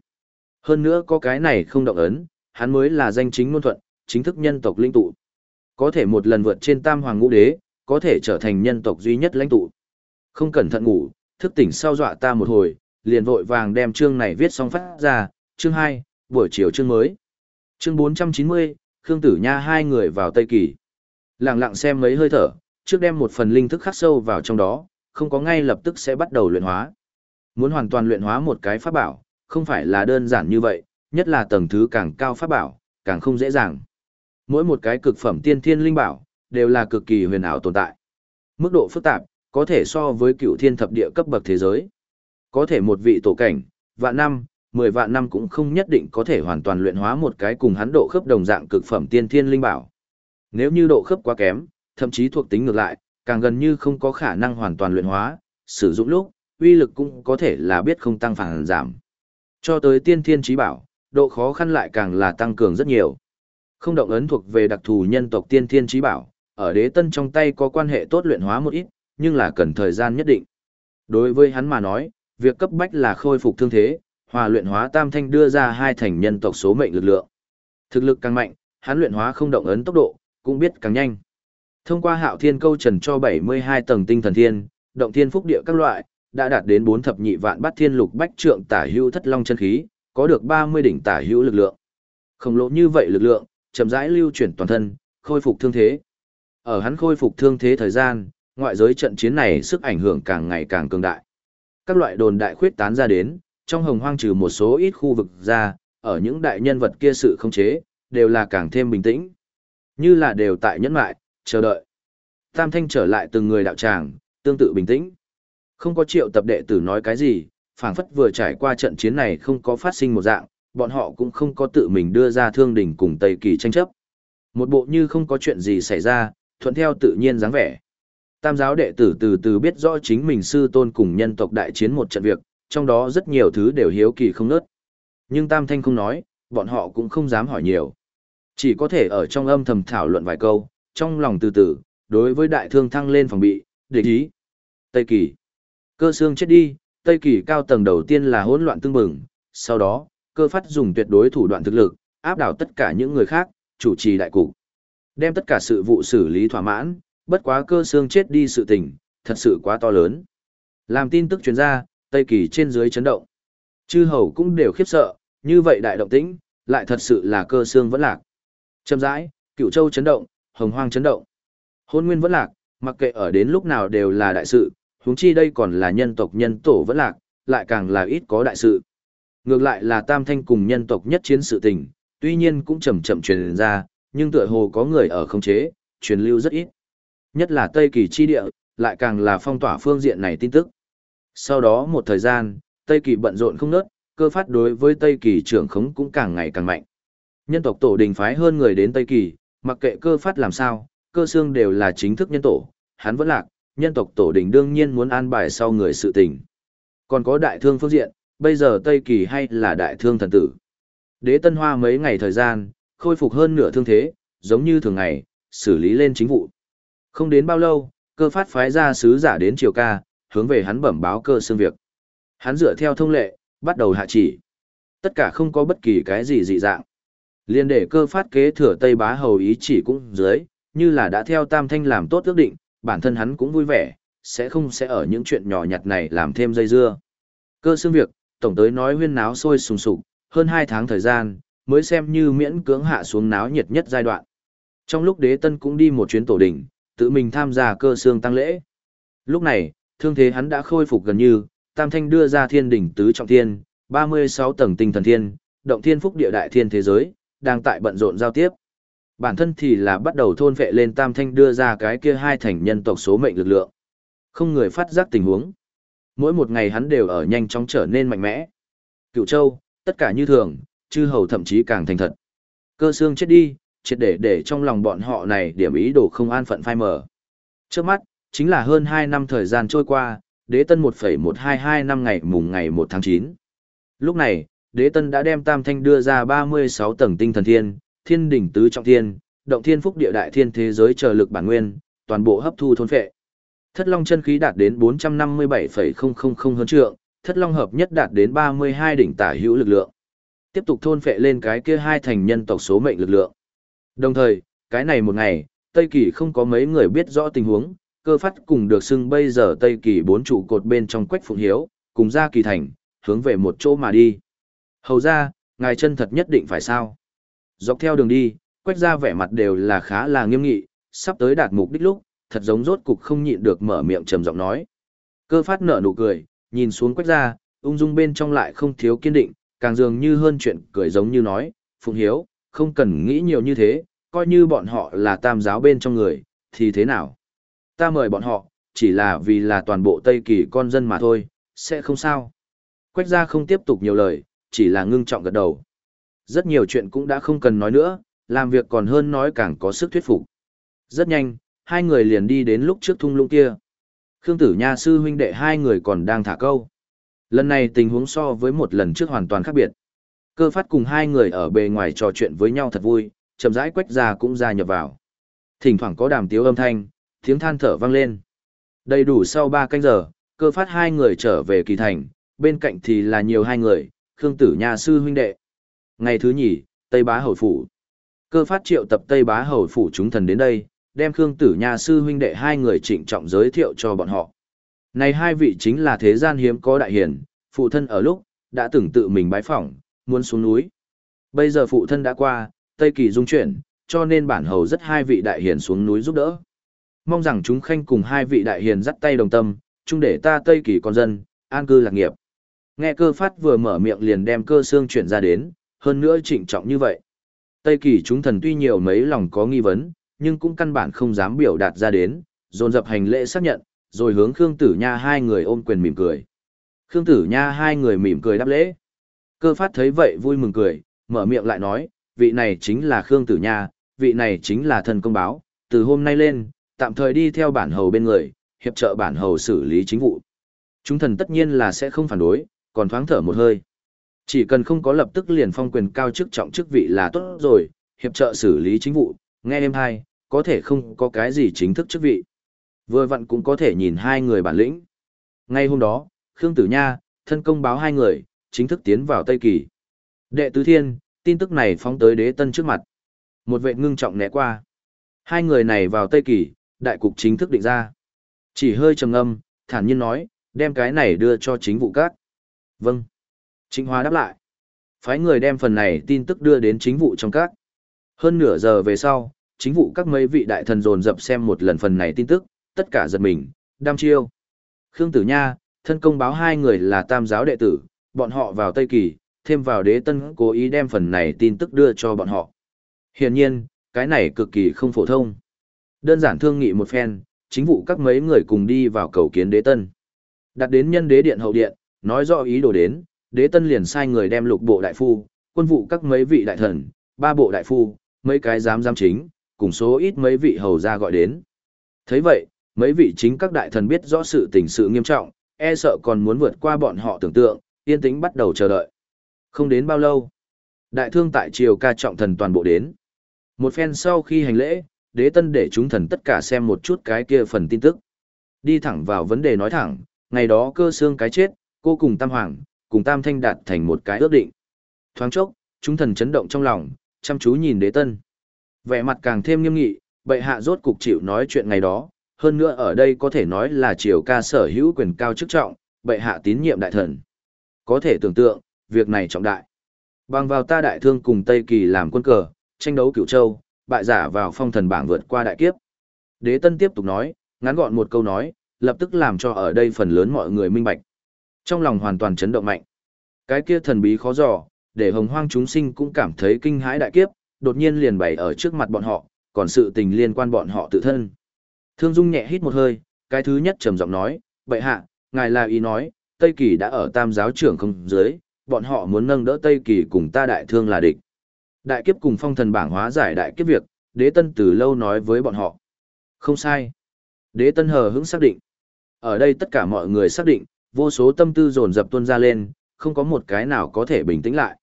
Hơn nữa có cái này không động ấn, hắn mới là danh chính ngôn thuận, chính thức nhân tộc linh tụ. Có thể một lần vượt trên tam hoàng ngũ đế, có thể trở thành nhân tộc duy nhất lãnh tụ. Không cẩn thận ngủ, thức tỉnh sau dọa ta một hồi, liền vội vàng đem chương này viết xong phát ra, chương 2, buổi chiều chương mới. Chương 490, Khương Tử Nha hai người vào Tây Kỳ. Lặng lặng xem mấy hơi thở, trước đem một phần linh thức khắc sâu vào trong đó, không có ngay lập tức sẽ bắt đầu luyện hóa. Muốn hoàn toàn luyện hóa một cái pháp bảo, không phải là đơn giản như vậy, nhất là tầng thứ càng cao pháp bảo, càng không dễ dàng. Mỗi một cái cực phẩm tiên thiên linh bảo, đều là cực kỳ huyền ảo tồn tại. Mức độ phức tạp, có thể so với cựu thiên thập địa cấp bậc thế giới. Có thể một vị tổ cảnh, vạn năm, mười vạn năm cũng không nhất định có thể hoàn toàn luyện hóa một cái cùng hắn độ khớp đồng dạng cực phẩm tiên thiên linh bảo. Nếu như độ khớp quá kém, thậm chí thuộc tính ngược lại, càng gần như không có khả năng hoàn toàn luyện hóa, sử dụng lúc, uy lực cũng có thể là biết không tăng phản giảm. Cho tới tiên thiên trí bảo, độ khó khăn lại càng là tăng cường rất nhiều. Không động ấn thuộc về đặc thù nhân tộc tiên thiên trí bảo, ở đế tân trong tay có quan hệ tốt luyện hóa một ít, nhưng là cần thời gian nhất định. Đối với hắn mà nói, việc cấp bách là khôi phục thương thế, hòa luyện hóa tam thanh đưa ra hai thành nhân tộc số mệnh lực lượng. Thực lực càng mạnh, hắn luyện hóa không động ấn tốc độ, cũng biết càng nhanh. Thông qua hạo thiên câu trần cho 72 tầng tinh thần thiên, động thiên phúc địa các loại, đã đạt đến 4 thập nhị vạn bát thiên lục bách trượng tả hữu thất long chân khí, có được 30 đỉnh tả hữu lực lượng. Khổng lồ như vậy lực lượng, chậm rãi lưu chuyển toàn thân, khôi phục thương thế. Ở hắn khôi phục thương thế thời gian, ngoại giới trận chiến này sức ảnh hưởng càng ngày càng cường đại. Các loại đồn đại khuyết tán ra đến, trong hồng hoang trừ một số ít khu vực ra, ở những đại nhân vật kia sự không chế, đều là càng thêm bình tĩnh. Như là đều tại nhẫn mại, chờ đợi. Tam thanh trở lại từng người đạo tràng, tương tự bình tĩnh. Không có triệu tập đệ tử nói cái gì, phảng phất vừa trải qua trận chiến này không có phát sinh một dạng, bọn họ cũng không có tự mình đưa ra thương đỉnh cùng Tây Kỳ tranh chấp. Một bộ như không có chuyện gì xảy ra, thuận theo tự nhiên dáng vẻ. Tam giáo đệ tử từ từ biết rõ chính mình sư tôn cùng nhân tộc đại chiến một trận việc, trong đó rất nhiều thứ đều hiếu kỳ không nớt. Nhưng Tam Thanh không nói, bọn họ cũng không dám hỏi nhiều. Chỉ có thể ở trong âm thầm thảo luận vài câu, trong lòng từ từ, đối với đại thương thăng lên phòng bị, địch ý. Tây Kỳ. Cơ xương chết đi, Tây Kỳ cao tầng đầu tiên là hỗn loạn tương bừng, sau đó, cơ phát dùng tuyệt đối thủ đoạn thực lực, áp đảo tất cả những người khác, chủ trì đại cục. Đem tất cả sự vụ xử lý thỏa mãn, bất quá cơ xương chết đi sự tình, thật sự quá to lớn. Làm tin tức truyền ra, Tây Kỳ trên dưới chấn động. Chư hầu cũng đều khiếp sợ, như vậy đại động tĩnh, lại thật sự là cơ xương vẫn lạc. Chậm rãi, cựu châu chấn động, hồng hoang chấn động. Hôn nguyên vẫn lạc, mặc kệ ở đến lúc nào đều là đại sự, huống chi đây còn là nhân tộc nhân tổ vẫn lạc, lại càng là ít có đại sự. Ngược lại là tam thanh cùng nhân tộc nhất chiến sự tình, tuy nhiên cũng chậm chậm truyền ra, nhưng tựa hồ có người ở không chế, truyền lưu rất ít. Nhất là Tây Kỳ chi địa, lại càng là phong tỏa phương diện này tin tức. Sau đó một thời gian, Tây Kỳ bận rộn không nớt, cơ phát đối với Tây Kỳ trưởng khống cũng càng ngày càng mạnh. Nhân tộc tổ đình phái hơn người đến Tây Kỳ, mặc kệ cơ phát làm sao, cơ xương đều là chính thức nhân tổ, hắn vẫn lạc, nhân tộc tổ đình đương nhiên muốn an bài sau người sự tình. Còn có đại thương phương diện, bây giờ Tây Kỳ hay là đại thương thần tử. Đế Tân Hoa mấy ngày thời gian, khôi phục hơn nửa thương thế, giống như thường ngày, xử lý lên chính vụ. Không đến bao lâu, cơ phát phái ra sứ giả đến triều ca, hướng về hắn bẩm báo cơ xương việc. Hắn dựa theo thông lệ, bắt đầu hạ chỉ. Tất cả không có bất kỳ cái gì dị dạng. Liên để cơ phát kế thừa Tây Bá Hầu ý chỉ cũng dưới, như là đã theo Tam Thanh làm tốt ước định, bản thân hắn cũng vui vẻ, sẽ không sẽ ở những chuyện nhỏ nhặt này làm thêm dây dưa. Cơ xương việc, tổng tới nói huyên náo sôi sùng sục, hơn 2 tháng thời gian, mới xem như miễn cưỡng hạ xuống náo nhiệt nhất giai đoạn. Trong lúc đế tân cũng đi một chuyến tổ đình, tự mình tham gia cơ xương tăng lễ. Lúc này, thương thế hắn đã khôi phục gần như, Tam Thanh đưa ra thiên đỉnh tứ trọng thiên, 36 tầng tinh thần thiên, động thiên phúc địa đại thiên thế giới, đang tại bận rộn giao tiếp. Bản thân thì là bắt đầu thôn vệ lên Tam Thanh đưa ra cái kia hai thành nhân tộc số mệnh lực lượng. Không người phát giác tình huống. Mỗi một ngày hắn đều ở nhanh chóng trở nên mạnh mẽ. Cựu Châu, tất cả như thường, chư hầu thậm chí càng thành thật. Cơ xương chết đi, triệt để để trong lòng bọn họ này điểm ý đồ không an phận phai mờ. Trước mắt, chính là hơn 2 năm thời gian trôi qua, đế tân 1,122 năm ngày mùng ngày 1 tháng 9. Lúc này, đế tân đã đem tam thanh đưa ra 36 tầng tinh thần thiên, thiên đỉnh tứ trọng thiên, động thiên phúc địa đại thiên thế giới chờ lực bản nguyên, toàn bộ hấp thu thôn phệ. Thất long chân khí đạt đến 457,000 hơn trượng, thất long hợp nhất đạt đến 32 đỉnh tả hữu lực lượng. Tiếp tục thôn phệ lên cái kia hai thành nhân tộc số mệnh lực lượng. Đồng thời, cái này một ngày, Tây Kỳ không có mấy người biết rõ tình huống, cơ phát cùng được xưng bây giờ Tây Kỳ bốn trụ cột bên trong quách phụng hiếu, cùng ra kỳ thành, hướng về một chỗ mà đi. Hầu ra, ngài chân thật nhất định phải sao? Dọc theo đường đi, quách ra vẻ mặt đều là khá là nghiêm nghị, sắp tới đạt mục đích lúc, thật giống rốt cục không nhịn được mở miệng trầm giọng nói. Cơ phát nở nụ cười, nhìn xuống quách ra, ung dung bên trong lại không thiếu kiên định, càng dường như hơn chuyện cười giống như nói, Phụng Hiếu, không cần nghĩ nhiều như thế, coi như bọn họ là tam giáo bên trong người, thì thế nào? Ta mời bọn họ, chỉ là vì là toàn bộ Tây Kỳ con dân mà thôi, sẽ không sao. Quách gia không tiếp tục nhiều lời, chỉ là ngưng trọng gật đầu. Rất nhiều chuyện cũng đã không cần nói nữa, làm việc còn hơn nói càng có sức thuyết phục. Rất nhanh, hai người liền đi đến lúc trước thung lũng kia. Khương Tử Nha sư huynh đệ hai người còn đang thả câu. Lần này tình huống so với một lần trước hoàn toàn khác biệt. Cơ phát cùng hai người ở bề ngoài trò chuyện với nhau thật vui, chậm rãi quách ra cũng ra nhập vào. Thỉnh thoảng có đàm tiếu âm thanh, tiếng than thở vang lên. Đầy đủ sau ba canh giờ, cơ phát hai người trở về kỳ thành, bên cạnh thì là nhiều hai người, Khương Tử Nha sư huynh đệ. Ngày thứ nhì, Tây Bá Hầu Phủ. Cơ phát triệu tập Tây Bá Hầu Phủ chúng thần đến đây, đem Khương Tử Nha sư huynh đệ hai người trịnh trọng giới thiệu cho bọn họ. Này hai vị chính là thế gian hiếm có đại hiền, phụ thân ở lúc, đã từng tự mình bái phỏng, muốn xuống núi. Bây giờ phụ thân đã qua, Tây Kỳ dung chuyển, cho nên bản hầu rất hai vị đại hiền xuống núi giúp đỡ. Mong rằng chúng khanh cùng hai vị đại hiền dắt tay đồng tâm, chung để ta Tây Kỳ con dân, an cư lạc nghiệp. Nghe cơ phát vừa mở miệng liền đem cơ xương chuyển ra đến, hơn nữa trịnh trọng như vậy. Tây Kỳ chúng thần tuy nhiều mấy lòng có nghi vấn, nhưng cũng căn bản không dám biểu đạt ra đến, dồn dập hành lễ xác nhận, rồi hướng Khương Tử Nha hai người ôm quyền mỉm cười. Khương Tử Nha hai người mỉm cười đáp lễ. Cơ phát thấy vậy vui mừng cười, mở miệng lại nói, vị này chính là Khương Tử Nha, vị này chính là thần công báo, từ hôm nay lên, tạm thời đi theo bản hầu bên người, hiệp trợ bản hầu xử lý chính vụ. Chúng thần tất nhiên là sẽ không phản đối, còn thoáng thở một hơi. Chỉ cần không có lập tức liền phong quyền cao chức trọng chức vị là tốt rồi, hiệp trợ xử lý chính vụ, nghe em hai, có thể không có cái gì chính thức chức vị. Vừa vặn cũng có thể nhìn hai người bản lĩnh. Ngay hôm đó, Khương Tử Nha, thân công báo hai người, chính thức tiến vào Tây Kỳ. Đệ tứ thiên, tin tức này phóng tới đế tân trước mặt. Một vệ ngưng trọng né qua. Hai người này vào Tây Kỳ, đại cục chính thức định ra. Chỉ hơi trầm ngâm, thản nhiên nói, đem cái này đưa cho chính vụ các. Vâng. Trịnh Hoa đáp lại. Phái người đem phần này tin tức đưa đến chính vụ trong các. Hơn nửa giờ về sau, chính vụ các mấy vị đại thần dồn dập xem một lần phần này tin tức, tất cả giật mình, đam chiêu. Khương Tử Nha, thân công báo hai người là tam giáo đệ tử, bọn họ vào Tây Kỳ, thêm vào đế tân cố ý đem phần này tin tức đưa cho bọn họ. Hiển nhiên, cái này cực kỳ không phổ thông. Đơn giản thương nghị một phen, chính vụ các mấy người cùng đi vào cầu kiến đế tân. Đặt đến nhân đế điện hậu điện, nói rõ ý đồ đến, đế tân liền sai người đem lục bộ đại phu, quân vụ các mấy vị đại thần, ba bộ đại phu, mấy cái giám giám chính, cùng số ít mấy vị hầu ra gọi đến. thấy vậy, mấy vị chính các đại thần biết rõ sự tình sự nghiêm trọng, e sợ còn muốn vượt qua bọn họ tưởng tượng, yên tĩnh bắt đầu chờ đợi. Không đến bao lâu, đại thương tại triều ca trọng thần toàn bộ đến. Một phen sau khi hành lễ, đế tân để chúng thần tất cả xem một chút cái kia phần tin tức. Đi thẳng vào vấn đề nói thẳng, ngày đó cơ xương cái chết, cô cùng Tam Hoàng, cùng Tam Thanh đạt thành một cái ước định. Thoáng chốc, chúng thần chấn động trong lòng, chăm chú nhìn đế tân. Vẻ mặt càng thêm nghiêm nghị, bệ hạ rốt cục chịu nói chuyện ngày đó, hơn nữa ở đây có thể nói là triều ca sở hữu quyền cao chức trọng, bệ hạ tín nhiệm đại thần. Có thể tưởng tượng, việc này trọng đại. Bằng vào ta đại thương cùng Tây Kỳ làm quân cờ, tranh đấu cửu châu, bại giả vào phong thần bảng vượt qua đại kiếp. Đế Tân tiếp tục nói, ngắn gọn một câu nói, lập tức làm cho ở đây phần lớn mọi người minh bạch. Trong lòng hoàn toàn chấn động mạnh. Cái kia thần bí khó dò, để hồng hoang chúng sinh cũng cảm thấy kinh hãi đại kiếp, đột nhiên liền bày ở trước mặt bọn họ, còn sự tình liên quan bọn họ tự thân. Thương Dung nhẹ hít một hơi, cái thứ nhất trầm giọng nói, bệ hạ, ngài là ý nói, Tây Kỳ đã ở tam giáo trưởng không dưới, bọn họ muốn nâng đỡ Tây Kỳ cùng ta đại thương là địch. Đại kiếp cùng phong thần bảng hóa giải đại kiếp việc, đế tân từ lâu nói với bọn họ. Không sai. Đế tân hờ hững xác định. Ở đây tất cả mọi người xác định, vô số tâm tư dồn dập tuôn ra lên, không có một cái nào có thể bình tĩnh lại.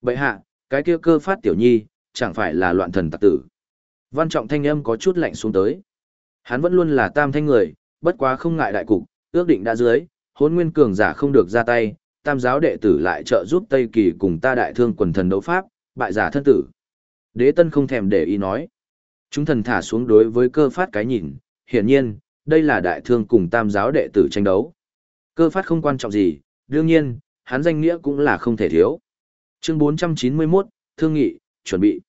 Bậy hạ, cái kia cơ phát tiểu nhi, chẳng phải là loạn thần tặc tử. Văn trọng thanh âm có chút lạnh xuống tới. Hắn vẫn luôn là tam thanh người, bất quá không ngại đại cục, ước định đã dưới, hôn nguyên cường giả không được ra tay, tam giáo đệ tử lại trợ giúp Tây Kỳ cùng ta đại thương quần thần đấu pháp, bại giả thân tử. Đế tân không thèm để ý nói. Chúng thần thả xuống đối với cơ phát cái nhìn, hiển nhiên, đây là đại thương cùng tam giáo đệ tử tranh đấu. Cơ phát không quan trọng gì, đương nhiên, hắn danh nghĩa cũng là không thể thiếu. Chương 491, Thương nghị, chuẩn bị.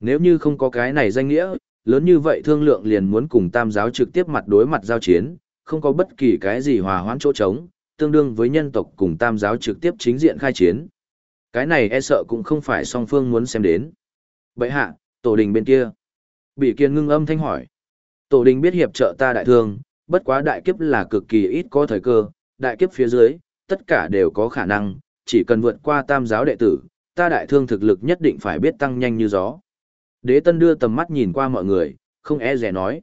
Nếu như không có cái này danh nghĩa, lớn như vậy thương lượng liền muốn cùng tam giáo trực tiếp mặt đối mặt giao chiến, không có bất kỳ cái gì hòa hoãn chỗ trống, tương đương với nhân tộc cùng tam giáo trực tiếp chính diện khai chiến. Cái này e sợ cũng không phải song phương muốn xem đến. Bậy hạ, tổ đình bên kia. Bị kiên ngưng âm thanh hỏi. Tổ đình biết hiệp trợ ta đại thương, bất quá đại kiếp là cực kỳ ít có thời cơ, đại kiếp phía dưới, tất cả đều có khả năng, chỉ cần vượt qua tam giáo đệ tử, ta đại thương thực lực nhất định phải biết tăng nhanh như gió. Đế tân đưa tầm mắt nhìn qua mọi người, không e rẻ nói.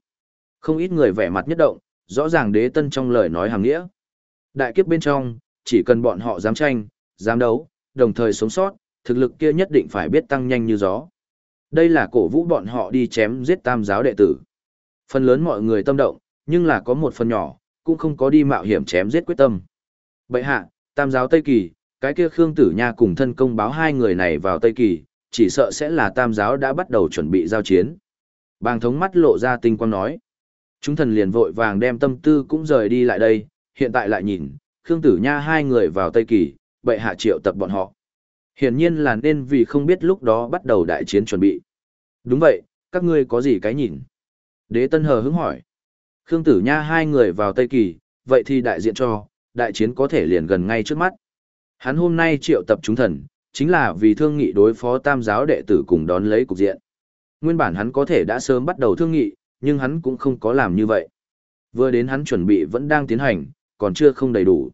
Không ít người vẻ mặt nhất động, rõ ràng đế tân trong lời nói hàng nghĩa. Đại kiếp bên trong, chỉ cần bọn họ dám tranh, dám đấu, đồng thời sống sót, thực lực kia nhất định phải biết tăng nhanh như gió. Đây là cổ vũ bọn họ đi chém giết tam giáo đệ tử. Phần lớn mọi người tâm động, nhưng là có một phần nhỏ, cũng không có đi mạo hiểm chém giết quyết tâm. Bậy hạ, tam giáo Tây Kỳ, cái kia Khương Tử Nha cùng thân công báo hai người này vào Tây Kỳ, chỉ sợ sẽ là tam giáo đã bắt đầu chuẩn bị giao chiến. Bàng thống mắt lộ ra tinh quang nói. Chúng thần liền vội vàng đem tâm tư cũng rời đi lại đây, hiện tại lại nhìn, Khương Tử Nha hai người vào Tây Kỳ, bệ hạ triệu tập bọn họ. Hiển nhiên là nên vì không biết lúc đó bắt đầu đại chiến chuẩn bị. Đúng vậy, các ngươi có gì cái nhìn? Đế Tân hờ hứng hỏi. Khương Tử Nha hai người vào Tây Kỳ, vậy thì đại diện cho, đại chiến có thể liền gần ngay trước mắt. Hắn hôm nay triệu tập chúng thần, chính là vì thương nghị đối phó tam giáo đệ tử cùng đón lấy cục diện. Nguyên bản hắn có thể đã sớm bắt đầu thương nghị, nhưng hắn cũng không có làm như vậy. Vừa đến hắn chuẩn bị vẫn đang tiến hành, còn chưa không đầy đủ.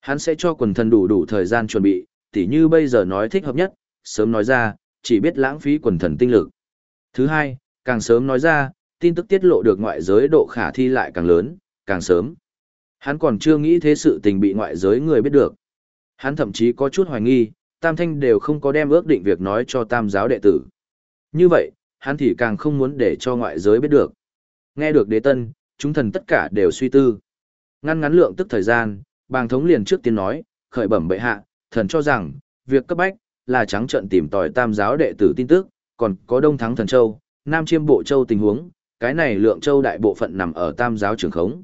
Hắn sẽ cho quần thần đủ đủ thời gian chuẩn bị, tỉ như bây giờ nói thích hợp nhất, sớm nói ra, chỉ biết lãng phí quần thần tinh lực. Thứ hai, càng sớm nói ra, tin tức tiết lộ được ngoại giới độ khả thi lại càng lớn, càng sớm. Hắn còn chưa nghĩ thế sự tình bị ngoại giới người biết được. Hắn thậm chí có chút hoài nghi, Tam Thanh đều không có đem ước định việc nói cho Tam giáo đệ tử. Như vậy, hắn thì càng không muốn để cho ngoại giới biết được. Nghe được đế tân, chúng thần tất cả đều suy tư. Ngăn ngắn lượng tức thời gian, bàng thống liền trước tiên nói, khởi bẩm bệ hạ, thần cho rằng, việc cấp bách, là trắng trận tìm tòi tam giáo đệ tử tin tức, còn có đông thắng thần châu, nam chiêm bộ châu tình huống, cái này lượng châu đại bộ phận nằm ở tam giáo trường khống.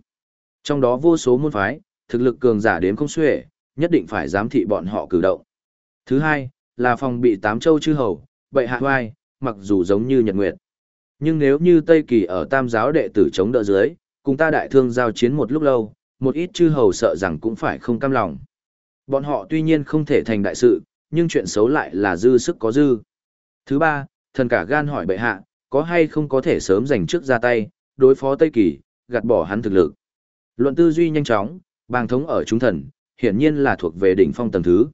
Trong đó vô số môn phái, thực lực cường giả đến không xuể, nhất định phải giám thị bọn họ cử động. Thứ hai, là phòng bị tám châu chư hầu, bệ hạ hoai, mặc dù giống như nhật nguyệt. Nhưng nếu như Tây Kỳ ở tam giáo đệ tử chống đỡ dưới, cùng ta đại thương giao chiến một lúc lâu, một ít chư hầu sợ rằng cũng phải không cam lòng. Bọn họ tuy nhiên không thể thành đại sự, nhưng chuyện xấu lại là dư sức có dư. Thứ ba, thần cả gan hỏi bệ hạ, có hay không có thể sớm giành trước ra tay, đối phó Tây Kỳ, gạt bỏ hắn thực lực. Luận tư duy nhanh chóng, bàng thống ở chúng thần, hiển nhiên là thuộc về đỉnh phong tầng thứ.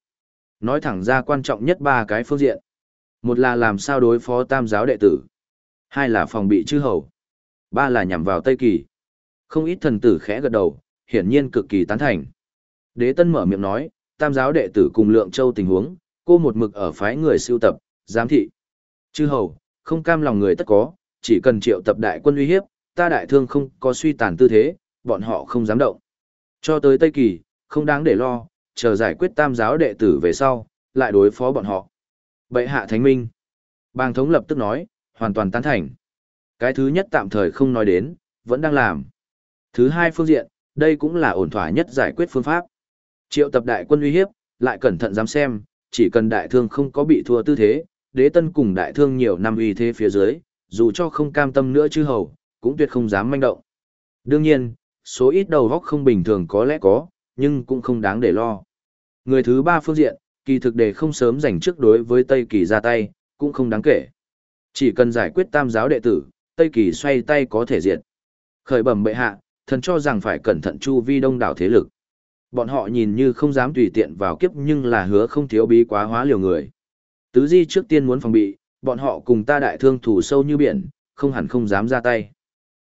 Nói thẳng ra quan trọng nhất ba cái phương diện. Một là làm sao đối phó tam giáo đệ tử. Hai là phòng bị chư hầu. Ba là nhằm vào Tây Kỳ. Không ít thần tử khẽ gật đầu, hiển nhiên cực kỳ tán thành. Đế Tân mở miệng nói, tam giáo đệ tử cùng lượng châu tình huống, cô một mực ở phái người siêu tập, giám thị. Chư hầu, không cam lòng người tất có, chỉ cần triệu tập đại quân uy hiếp, ta đại thương không có suy tàn tư thế, bọn họ không dám động. Cho tới Tây Kỳ, không đáng để lo, chờ giải quyết tam giáo đệ tử về sau, lại đối phó bọn họ. Bệ hạ thánh minh. Bàng thống lập tức nói, hoàn toàn tán thành. Cái thứ nhất tạm thời không nói đến, vẫn đang làm. Thứ hai phương diện, đây cũng là ổn thỏa nhất giải quyết phương pháp. Triệu tập đại quân uy hiếp, lại cẩn thận dám xem, chỉ cần đại thương không có bị thua tư thế, đế tân cùng đại thương nhiều năm uy thế phía dưới, dù cho không cam tâm nữa chứ hầu, cũng tuyệt không dám manh động. Đương nhiên, số ít đầu góc không bình thường có lẽ có, nhưng cũng không đáng để lo. Người thứ ba phương diện, kỳ thực để không sớm giành trước đối với Tây Kỳ ra tay, cũng không đáng kể. Chỉ cần giải quyết tam giáo đệ tử, Tây Kỳ xoay tay có thể diệt. Khởi bẩm bệ hạ, thần cho rằng phải cẩn thận chu vi đông đảo thế lực. Bọn họ nhìn như không dám tùy tiện vào kiếp nhưng là hứa không thiếu bí quá hóa liều người. Tứ di trước tiên muốn phòng bị, bọn họ cùng ta đại thương thủ sâu như biển, không hẳn không dám ra tay.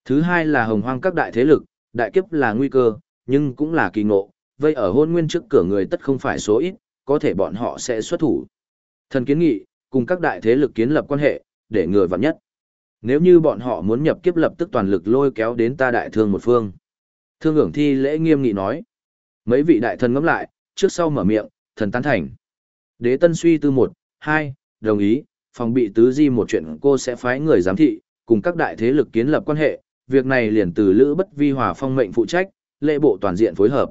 Thứ hai là hồng hoang các đại thế lực, đại kiếp là nguy cơ, nhưng cũng là kỳ ngộ, vây ở hôn nguyên trước cửa người tất không phải số ít, có thể bọn họ sẽ xuất thủ. Thần kiến nghị, cùng các đại thế lực kiến lập quan hệ, để ngừa vặn nhất. Nếu như bọn họ muốn nhập kiếp lập tức toàn lực lôi kéo đến ta đại thương một phương. Thương ưởng thi lễ nghiêm nghị nói. Mấy vị đại thần ngẫm lại, trước sau mở miệng, thần tán thành. Đế tân suy tư một, hai, đồng ý, phòng bị tứ di một chuyện cô sẽ phái người giám thị, cùng các đại thế lực kiến lập quan hệ, việc này liền từ Lữ Bất Vi hòa phong mệnh phụ trách, lễ bộ toàn diện phối hợp.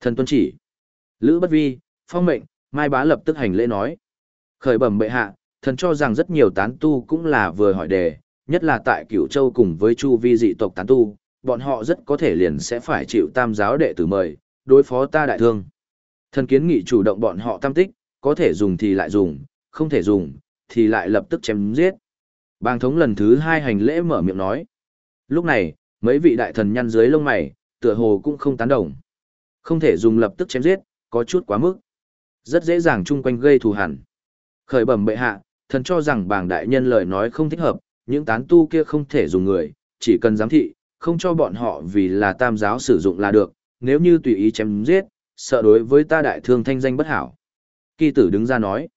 Thần tuân chỉ. Lữ Bất Vi, phong mệnh, Mai Bá lập tức hành lễ nói. Khởi bẩm bệ hạ, thần cho rằng rất nhiều tán tu cũng là vừa hỏi đề, nhất là tại Cửu Châu cùng với Chu Vi dị tộc tán tu, bọn họ rất có thể liền sẽ phải chịu tam giáo đệ tử mời, đối phó ta đại thương. Thần kiến nghị chủ động bọn họ tam tích, có thể dùng thì lại dùng, không thể dùng, thì lại lập tức chém giết. Bàng thống lần thứ hai hành lễ mở miệng nói. Lúc này, mấy vị đại thần nhăn dưới lông mày, tựa hồ cũng không tán đồng. Không thể dùng lập tức chém giết, có chút quá mức. Rất dễ dàng chung quanh gây thù hẳn. Khởi bẩm bệ hạ, thần cho rằng bàng đại nhân lời nói không thích hợp, những tán tu kia không thể dùng người, chỉ cần giám thị, không cho bọn họ vì là tam giáo sử dụng là được, nếu như tùy ý chém giết, sợ đối với ta đại thương thanh danh bất hảo. Kỳ tử đứng ra nói,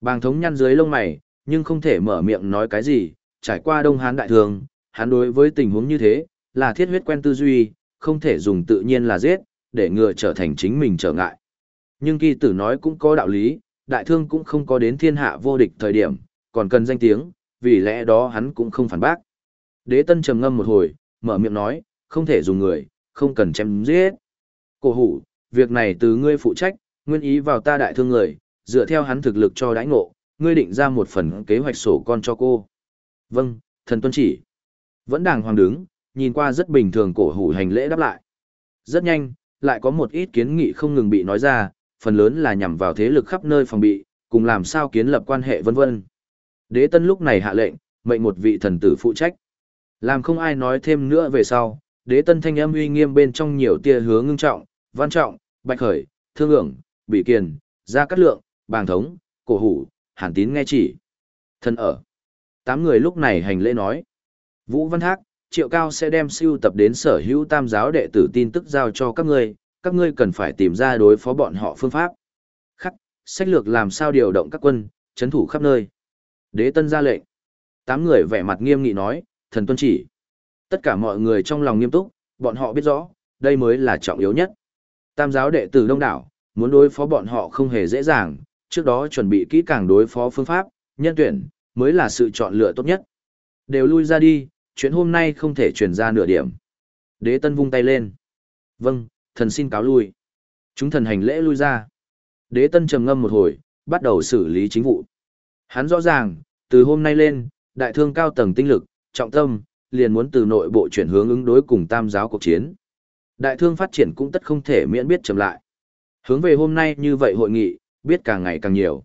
bàng thống nhăn dưới lông mày, nhưng không thể mở miệng nói cái gì, trải qua Đông Hán đại thương, hắn đối với tình huống như thế, là thiết huyết quen tư duy, không thể dùng tự nhiên là giết, để ngừa trở thành chính mình trở ngại. Nhưng kỳ tử nói cũng có đạo lý, đại thương cũng không có đến thiên hạ vô địch thời điểm, còn cần danh tiếng, vì lẽ đó hắn cũng không phản bác. Đế tân trầm ngâm một hồi, mở miệng nói, không thể dùng người, không cần chém giết. Cổ hủ, việc này từ ngươi phụ trách, nguyên ý vào ta đại thương người, dựa theo hắn thực lực cho đãi ngộ, ngươi định ra một phần kế hoạch sổ con cho cô. Vâng, thần tuân chỉ. Vẫn đàng hoàng đứng, nhìn qua rất bình thường cổ hủ hành lễ đáp lại. Rất nhanh, lại có một ít kiến nghị không ngừng bị nói ra, phần lớn là nhằm vào thế lực khắp nơi phòng bị, cùng làm sao kiến lập quan hệ vân vân. Đế tân lúc này hạ lệnh, mệnh một vị thần tử phụ trách. Làm không ai nói thêm nữa về sau, đế tân thanh âm uy nghiêm bên trong nhiều tia hứa ngưng trọng, văn trọng, bạch khởi, thương ưởng, bị kiền, gia cát lượng, bàng thống, cổ hủ, hàn tín nghe chỉ. Thân ở. Tám người lúc này hành lễ nói. Vũ Văn Thác, Triệu Cao sẽ đem siêu tập đến sở hữu tam giáo đệ tử tin tức giao cho các ngươi, các ngươi cần phải tìm ra đối phó bọn họ phương pháp. Khắc, sách lược làm sao điều động các quân, chấn thủ khắp nơi. Đế Tân ra lệnh. Tám người vẻ mặt nghiêm nghị nói, thần tuân chỉ. Tất cả mọi người trong lòng nghiêm túc, bọn họ biết rõ, đây mới là trọng yếu nhất. Tam giáo đệ tử đông đảo, muốn đối phó bọn họ không hề dễ dàng, trước đó chuẩn bị kỹ càng đối phó phương pháp, nhân tuyển, mới là sự chọn lựa tốt nhất. Đều lui ra đi, chuyện hôm nay không thể truyền ra nửa điểm. Đế tân vung tay lên. Vâng, thần xin cáo lui. Chúng thần hành lễ lui ra. Đế tân trầm ngâm một hồi, bắt đầu xử lý chính vụ. Hắn rõ ràng, từ hôm nay lên, đại thương cao tầng tinh lực, trọng tâm, liền muốn từ nội bộ chuyển hướng ứng đối cùng tam giáo cuộc chiến. Đại thương phát triển cũng tất không thể miễn biết chậm lại. Hướng về hôm nay như vậy hội nghị, biết càng ngày càng nhiều.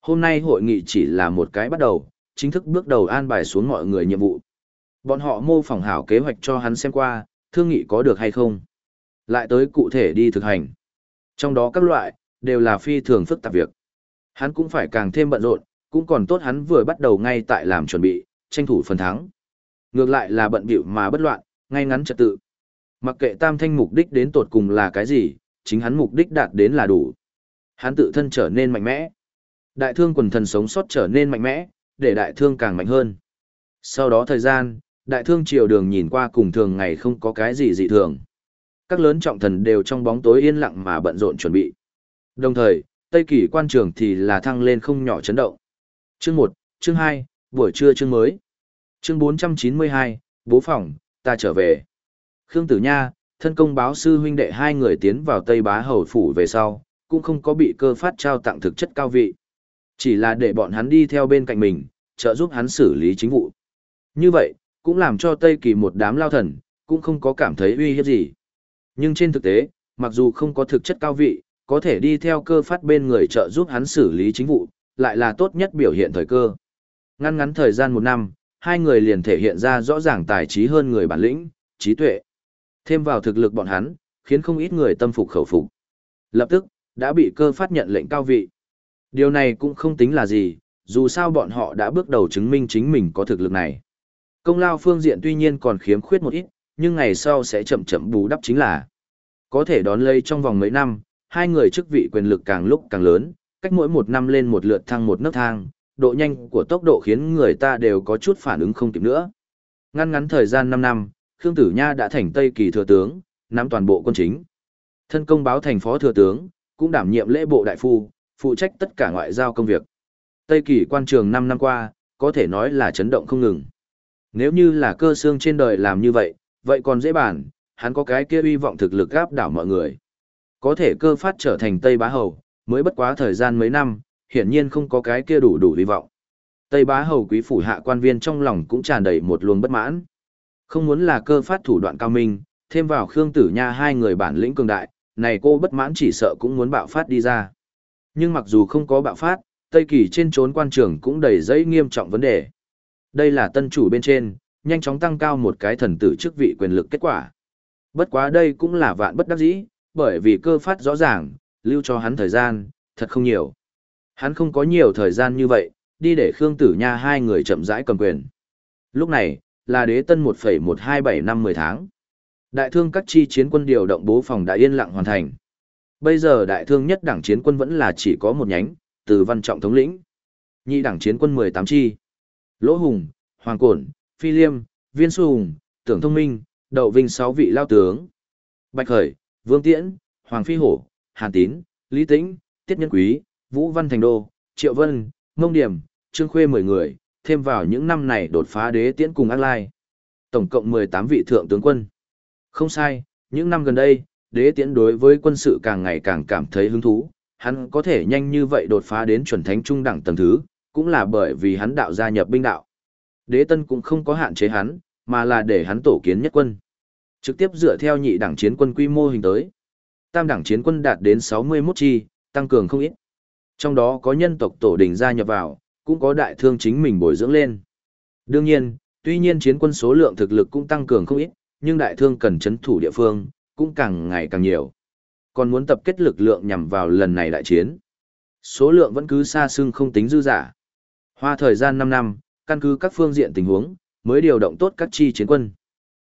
Hôm nay hội nghị chỉ là một cái bắt đầu, chính thức bước đầu an bài xuống mọi người nhiệm vụ. Bọn họ mô phỏng hảo kế hoạch cho hắn xem qua, thương nghị có được hay không. Lại tới cụ thể đi thực hành. Trong đó các loại, đều là phi thường phức tạp việc. Hắn cũng phải càng thêm bận rộn, cũng còn tốt hắn vừa bắt đầu ngay tại làm chuẩn bị, tranh thủ phần thắng. Ngược lại là bận bịu mà bất loạn, ngay ngắn trật tự. Mặc kệ tam thanh mục đích đến tột cùng là cái gì, chính hắn mục đích đạt đến là đủ. Hắn tự thân trở nên mạnh mẽ. Đại thương quần thần sống sót trở nên mạnh mẽ, để đại thương càng mạnh hơn. Sau đó thời gian, đại thương triều đường nhìn qua cùng thường ngày không có cái gì dị thường. Các lớn trọng thần đều trong bóng tối yên lặng mà bận rộn chuẩn bị. Đồng thời, Tây Kỳ quan trường thì là thăng lên không nhỏ chấn động. Chương 1, chương 2, buổi trưa chương mới. Chương 492, bố phòng, ta trở về. Khương Tử Nha, thân công báo sư huynh đệ hai người tiến vào Tây Bá Hầu Phủ về sau, cũng không có bị cơ phát trao tặng thực chất cao vị. Chỉ là để bọn hắn đi theo bên cạnh mình, trợ giúp hắn xử lý chính vụ. Như vậy, cũng làm cho Tây Kỳ một đám lao thần, cũng không có cảm thấy uy hiếp gì. Nhưng trên thực tế, mặc dù không có thực chất cao vị, có thể đi theo cơ phát bên người trợ giúp hắn xử lý chính vụ, lại là tốt nhất biểu hiện thời cơ. Ngăn ngắn thời gian một năm, hai người liền thể hiện ra rõ ràng tài trí hơn người bản lĩnh, trí tuệ. Thêm vào thực lực bọn hắn, khiến không ít người tâm phục khẩu phục. Lập tức, đã bị cơ phát nhận lệnh cao vị. Điều này cũng không tính là gì, dù sao bọn họ đã bước đầu chứng minh chính mình có thực lực này. Công lao phương diện tuy nhiên còn khiếm khuyết một ít, nhưng ngày sau sẽ chậm chậm bù đắp chính là có thể đón lấy trong vòng mấy năm, hai người chức vị quyền lực càng lúc càng lớn, cách mỗi một năm lên một lượt thăng một nấc thang, độ nhanh của tốc độ khiến người ta đều có chút phản ứng không kịp nữa. Ngăn ngắn thời gian 5 năm, Khương Tử Nha đã thành Tây Kỳ thừa tướng, nắm toàn bộ quân chính. Thân công báo thành phó thừa tướng, cũng đảm nhiệm lễ bộ đại phu, phụ trách tất cả ngoại giao công việc. Tây Kỳ quan trường 5 năm qua, có thể nói là chấn động không ngừng. Nếu như là cơ xương trên đời làm như vậy, vậy còn dễ bàn, hắn có cái kia uy vọng thực lực gáp đảo mọi người. Có thể cơ phát trở thành Tây Bá Hầu, mới bất quá thời gian mấy năm, hiển nhiên không có cái kia đủ đủ hy vọng. Tây Bá Hầu quý phủ hạ quan viên trong lòng cũng tràn đầy một luồng bất mãn. Không muốn là cơ phát thủ đoạn cao minh, thêm vào Khương Tử Nha hai người bản lĩnh cường đại, này cô bất mãn chỉ sợ cũng muốn bạo phát đi ra. Nhưng mặc dù không có bạo phát, Tây Kỳ trên trốn quan trường cũng đầy dẫy nghiêm trọng vấn đề. Đây là tân chủ bên trên, nhanh chóng tăng cao một cái thần tử chức vị quyền lực kết quả. Bất quá đây cũng là vạn bất đắc dĩ, bởi vì cơ phát rõ ràng, lưu cho hắn thời gian, thật không nhiều. Hắn không có nhiều thời gian như vậy, đi để Khương Tử Nha hai người chậm rãi cầm quyền. Lúc này, là đế tân 1,127 năm 10 tháng. Đại thương các chi chiến quân điều động bố phòng đã yên lặng hoàn thành. Bây giờ đại thương nhất đảng chiến quân vẫn là chỉ có một nhánh, từ văn trọng thống lĩnh. Nhị đảng chiến quân 18 chi. Lỗ Hùng, Hoàng Cổn, Phi Liêm, Viên Sùng, Hùng, Tưởng Thông Minh, Đậu Vinh sáu vị lao tướng. Bạch Khởi, Vương Tiễn, Hoàng Phi Hổ, Hàn Tín, Lý Tĩnh, Tiết Nhân Quý, Vũ Văn Thành Đô, Triệu Vân, Mông Điểm, Trương Khuê 10 người, thêm vào những năm này đột phá đế tiễn cùng ác lai. Tổng cộng 18 vị thượng tướng quân. Không sai, những năm gần đây, đế tiễn đối với quân sự càng ngày càng cảm thấy hứng thú, hắn có thể nhanh như vậy đột phá đến chuẩn thánh trung đẳng tầng thứ, cũng là bởi vì hắn đạo gia nhập binh đạo. Đế tân cũng không có hạn chế hắn, mà là để hắn tổ kiến nhất quân. Trực tiếp dựa theo nhị đảng chiến quân quy mô hình tới. Tam đảng chiến quân đạt đến 61 chi, tăng cường không ít. Trong đó có nhân tộc tổ đình gia nhập vào, cũng có đại thương chính mình bồi dưỡng lên. Đương nhiên, tuy nhiên chiến quân số lượng thực lực cũng tăng cường không ít, nhưng đại thương cần chấn thủ địa phương, cũng càng ngày càng nhiều. Còn muốn tập kết lực lượng nhằm vào lần này đại chiến. Số lượng vẫn cứ xa xưng không tính dư giả. Hoa thời gian 5 năm, căn cứ các phương diện tình huống, mới điều động tốt các chi chiến quân.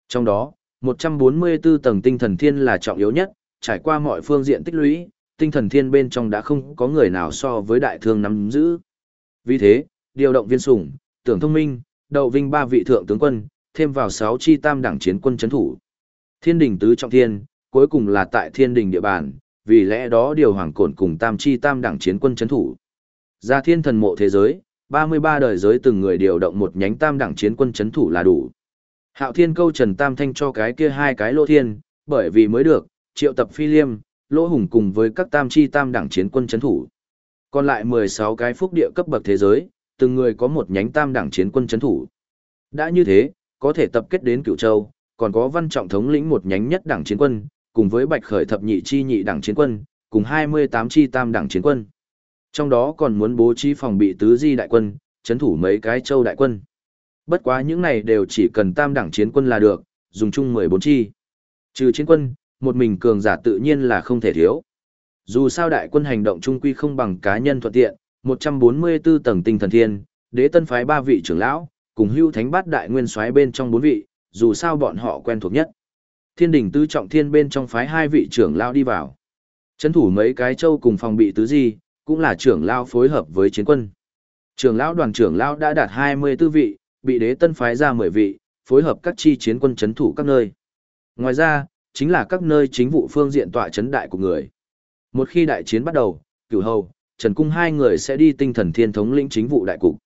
Trong đó, 144 tầng tinh thần thiên là trọng yếu nhất, trải qua mọi phương diện tích lũy, tinh thần thiên bên trong đã không có người nào so với đại thương nắm giữ. Vì thế, điều động viên sủng, tưởng thông minh, đậu vinh ba vị thượng tướng quân, thêm vào 6 chi tam đẳng chiến quân chấn thủ. Thiên đình tứ trọng thiên, cuối cùng là tại thiên đình địa bàn, vì lẽ đó điều hoàng cổn cùng tam chi tam đẳng chiến quân chấn thủ. Ra thiên thần mộ thế giới, 33 đời giới từng người điều động một nhánh tam đẳng chiến quân chấn thủ là đủ. Hạo thiên câu trần tam thanh cho cái kia hai cái lỗ thiên, bởi vì mới được, triệu tập phi liêm, lỗ hùng cùng với các tam chi tam đẳng chiến quân chấn thủ. Còn lại 16 cái phúc địa cấp bậc thế giới, từng người có một nhánh tam đẳng chiến quân chấn thủ. Đã như thế, có thể tập kết đến Cửu châu, còn có văn trọng thống lĩnh một nhánh nhất đẳng chiến quân, cùng với bạch khởi thập nhị chi nhị đẳng chiến quân, cùng 28 chi tam đẳng chiến quân. Trong đó còn muốn bố trí phòng bị tứ di đại quân, chấn thủ mấy cái châu đại quân. Bất quá những này đều chỉ cần tam đẳng chiến quân là được, dùng chung 14 chi. Trừ chiến quân, một mình cường giả tự nhiên là không thể thiếu. Dù sao đại quân hành động trung quy không bằng cá nhân thuận tiện, 144 tầng tinh thần thiên, đế tân phái ba vị trưởng lão, cùng hưu thánh bát đại nguyên soái bên trong bốn vị, dù sao bọn họ quen thuộc nhất. Thiên đỉnh tứ trọng thiên bên trong phái hai vị trưởng lão đi vào. Chấn thủ mấy cái châu cùng phòng bị tứ di, cũng là trưởng lão phối hợp với chiến quân. Trưởng lão đoàn trưởng lão đã đạt 24 vị, bị đế tân phái ra 10 vị, phối hợp các chi chiến quân chấn thủ các nơi. Ngoài ra, chính là các nơi chính vụ phương diện tọa chấn đại của người. Một khi đại chiến bắt đầu, cửu hầu, Trần Cung hai người sẽ đi tinh thần thiên thống lĩnh chính vụ đại cục.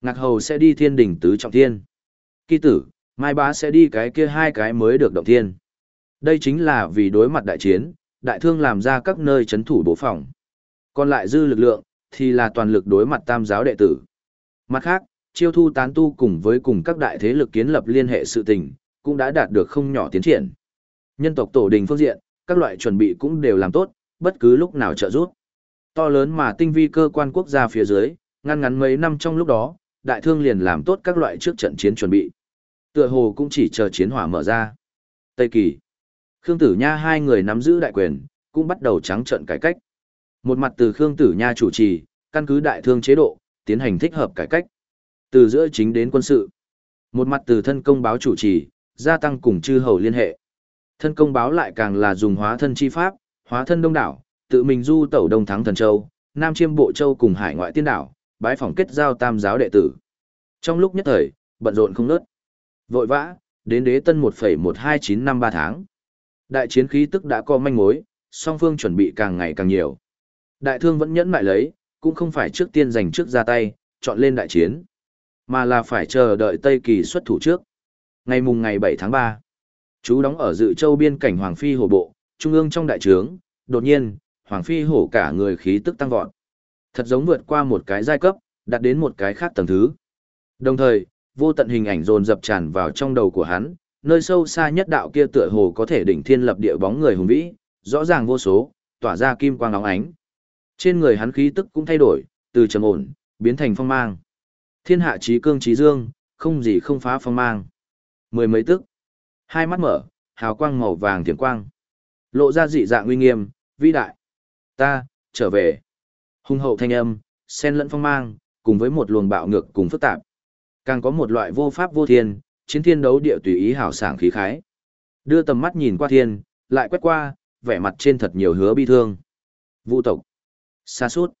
Ngạc hầu sẽ đi thiên đỉnh tứ trọng thiên. Kỳ tử, Mai bá sẽ đi cái kia hai cái mới được động thiên. Đây chính là vì đối mặt đại chiến, đại thương làm ra các nơi chấn thủ bố phòng. Còn lại dư lực lượng, thì là toàn lực đối mặt tam giáo đệ tử. Mặt khác, chiêu thu tán tu cùng với cùng các đại thế lực kiến lập liên hệ sự tình, cũng đã đạt được không nhỏ tiến triển. Nhân tộc tổ đình phương diện, các loại chuẩn bị cũng đều làm tốt, bất cứ lúc nào trợ giúp. To lớn mà tinh vi cơ quan quốc gia phía dưới, ngăn ngắn mấy năm trong lúc đó, đại thương liền làm tốt các loại trước trận chiến chuẩn bị. Tựa hồ cũng chỉ chờ chiến hỏa mở ra. Tây Kỳ. Khương Tử Nha hai người nắm giữ đại quyền, cũng bắt đầu trắng trận cải cách. Một mặt từ Khương Tử Nha chủ trì, căn cứ đại thương chế độ, tiến hành thích hợp cải cách. Từ giữa chính đến quân sự. Một mặt từ thân công báo chủ trì, gia tăng cùng chư hầu liên hệ. Thân công báo lại càng là dùng hóa thân chi pháp, hóa thân đông đảo, tự mình du tẩu đông thắng thần châu, nam chiêm bộ châu cùng hải ngoại tiên đảo, bái phỏng kết giao tam giáo đệ tử. Trong lúc nhất thời, bận rộn không nớt. Vội vã, đến đế tân 1,129 năm ba tháng. Đại chiến khí tức đã có manh mối, song phương chuẩn bị càng ngày càng nhiều. Đại thương vẫn nhẫn mại lấy, cũng không phải trước tiên giành trước ra tay, chọn lên đại chiến, mà là phải chờ đợi Tây Kỳ xuất thủ trước. Ngày mùng ngày 7 tháng 3, chú đóng ở dự châu biên cảnh Hoàng Phi Hồ Bộ, trung ương trong đại trướng, đột nhiên, Hoàng Phi Hổ cả người khí tức tăng vọt. Thật giống vượt qua một cái giai cấp, đạt đến một cái khác tầng thứ. Đồng thời, vô tận hình ảnh dồn dập tràn vào trong đầu của hắn, nơi sâu xa nhất đạo kia tựa hồ có thể đỉnh thiên lập địa bóng người hùng vĩ, rõ ràng vô số, tỏa ra kim quang óng ánh. Trên người hắn khí tức cũng thay đổi, từ trầm ổn, biến thành phong mang. Thiên hạ trí cương trí dương, không gì không phá phong mang. Mười mấy tức. Hai mắt mở, hào quang màu vàng tiềm quang. Lộ ra dị dạng uy nghiêm, vĩ đại. Ta, trở về. Hung hậu thanh âm, sen lẫn phong mang, cùng với một luồng bạo ngược cùng phức tạp. Càng có một loại vô pháp vô thiên, chiến thiên đấu địa tùy ý hảo sảng khí khái. Đưa tầm mắt nhìn qua thiên, lại quét qua, vẻ mặt trên thật nhiều hứa bi thương. Vũ tộc. Xa suốt.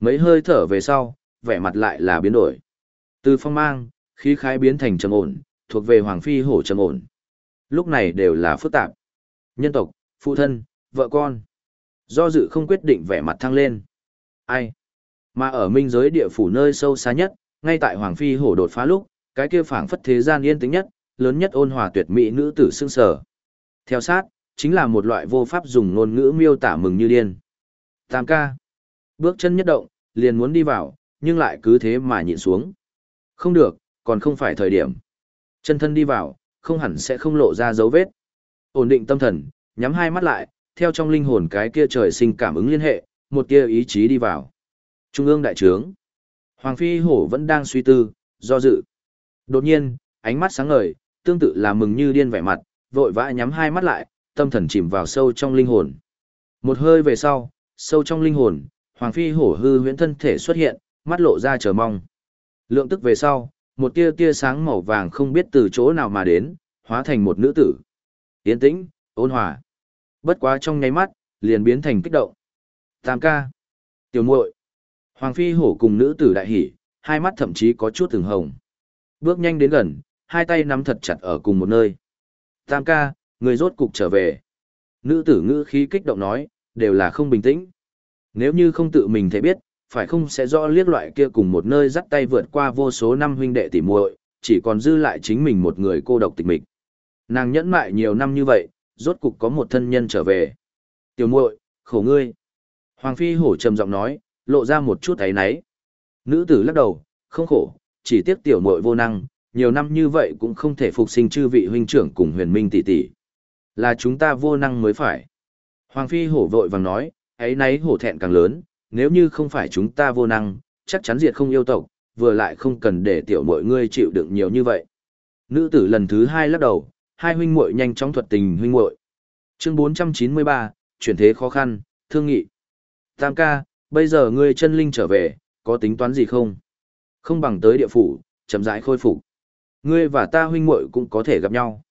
Mấy hơi thở về sau, vẻ mặt lại là biến đổi. Từ phong mang, khí khái biến thành trầm ổn, thuộc về hoàng phi hổ trầm ổn. Lúc này đều là phức tạp. Nhân tộc, phụ thân, vợ con. Do dự không quyết định vẻ mặt thăng lên. Ai? Mà ở minh giới địa phủ nơi sâu xa nhất, ngay tại Hoàng Phi hổ đột phá lúc, cái kia phảng phất thế gian yên tĩnh nhất, lớn nhất ôn hòa tuyệt mỹ nữ tử xương sở. Theo sát, chính là một loại vô pháp dùng ngôn ngữ miêu tả mừng như điên. Tam ca. Bước chân nhất động, liền muốn đi vào, nhưng lại cứ thế mà nhịn xuống. Không được, còn không phải thời điểm. Chân thân đi vào, không hẳn sẽ không lộ ra dấu vết. Ổn định tâm thần, nhắm hai mắt lại, theo trong linh hồn cái kia trời sinh cảm ứng liên hệ, một kia ý chí đi vào. Trung ương đại trướng. Hoàng phi hổ vẫn đang suy tư, do dự. Đột nhiên, ánh mắt sáng ngời, tương tự là mừng như điên vẻ mặt, vội vã nhắm hai mắt lại, tâm thần chìm vào sâu trong linh hồn. Một hơi về sau, sâu trong linh hồn, Hoàng phi hổ hư huyễn thân thể xuất hiện, mắt lộ ra chờ mong. Lượng tức về sau, một tia tia sáng màu vàng không biết từ chỗ nào mà đến, hóa thành một nữ tử. Yên tĩnh, ôn hòa. Bất quá trong nháy mắt, liền biến thành kích động. Tam ca. Tiểu muội. Hoàng phi hổ cùng nữ tử đại hỉ, hai mắt thậm chí có chút từng hồng. Bước nhanh đến gần, hai tay nắm thật chặt ở cùng một nơi. Tam ca, người rốt cục trở về. Nữ tử ngữ khí kích động nói, đều là không bình tĩnh. Nếu như không tự mình thể biết, phải không sẽ rõ liếc loại kia cùng một nơi dắt tay vượt qua vô số năm huynh đệ tỉ muội, chỉ còn dư lại chính mình một người cô độc tịch mịch. Nàng nhẫn mại nhiều năm như vậy, rốt cục có một thân nhân trở về. Tiểu muội, khổ ngươi. Hoàng phi hổ trầm giọng nói, lộ ra một chút thấy náy. Nữ tử lắc đầu, không khổ, chỉ tiếc tiểu muội vô năng, nhiều năm như vậy cũng không thể phục sinh chư vị huynh trưởng cùng huyền minh tỷ tỷ. Là chúng ta vô năng mới phải. Hoàng phi hổ vội vàng nói, ấy náy hổ thẹn càng lớn, nếu như không phải chúng ta vô năng, chắc chắn diệt không yêu tộc, vừa lại không cần để tiểu mọi ngươi chịu đựng nhiều như vậy. Nữ tử lần thứ hai lắc đầu, hai huynh muội nhanh chóng thuật tình huynh muội. Chương 493, chuyển thế khó khăn, thương nghị. Tam ca, bây giờ ngươi chân linh trở về, có tính toán gì không? Không bằng tới địa phủ, chậm rãi khôi phục. Ngươi và ta huynh muội cũng có thể gặp nhau.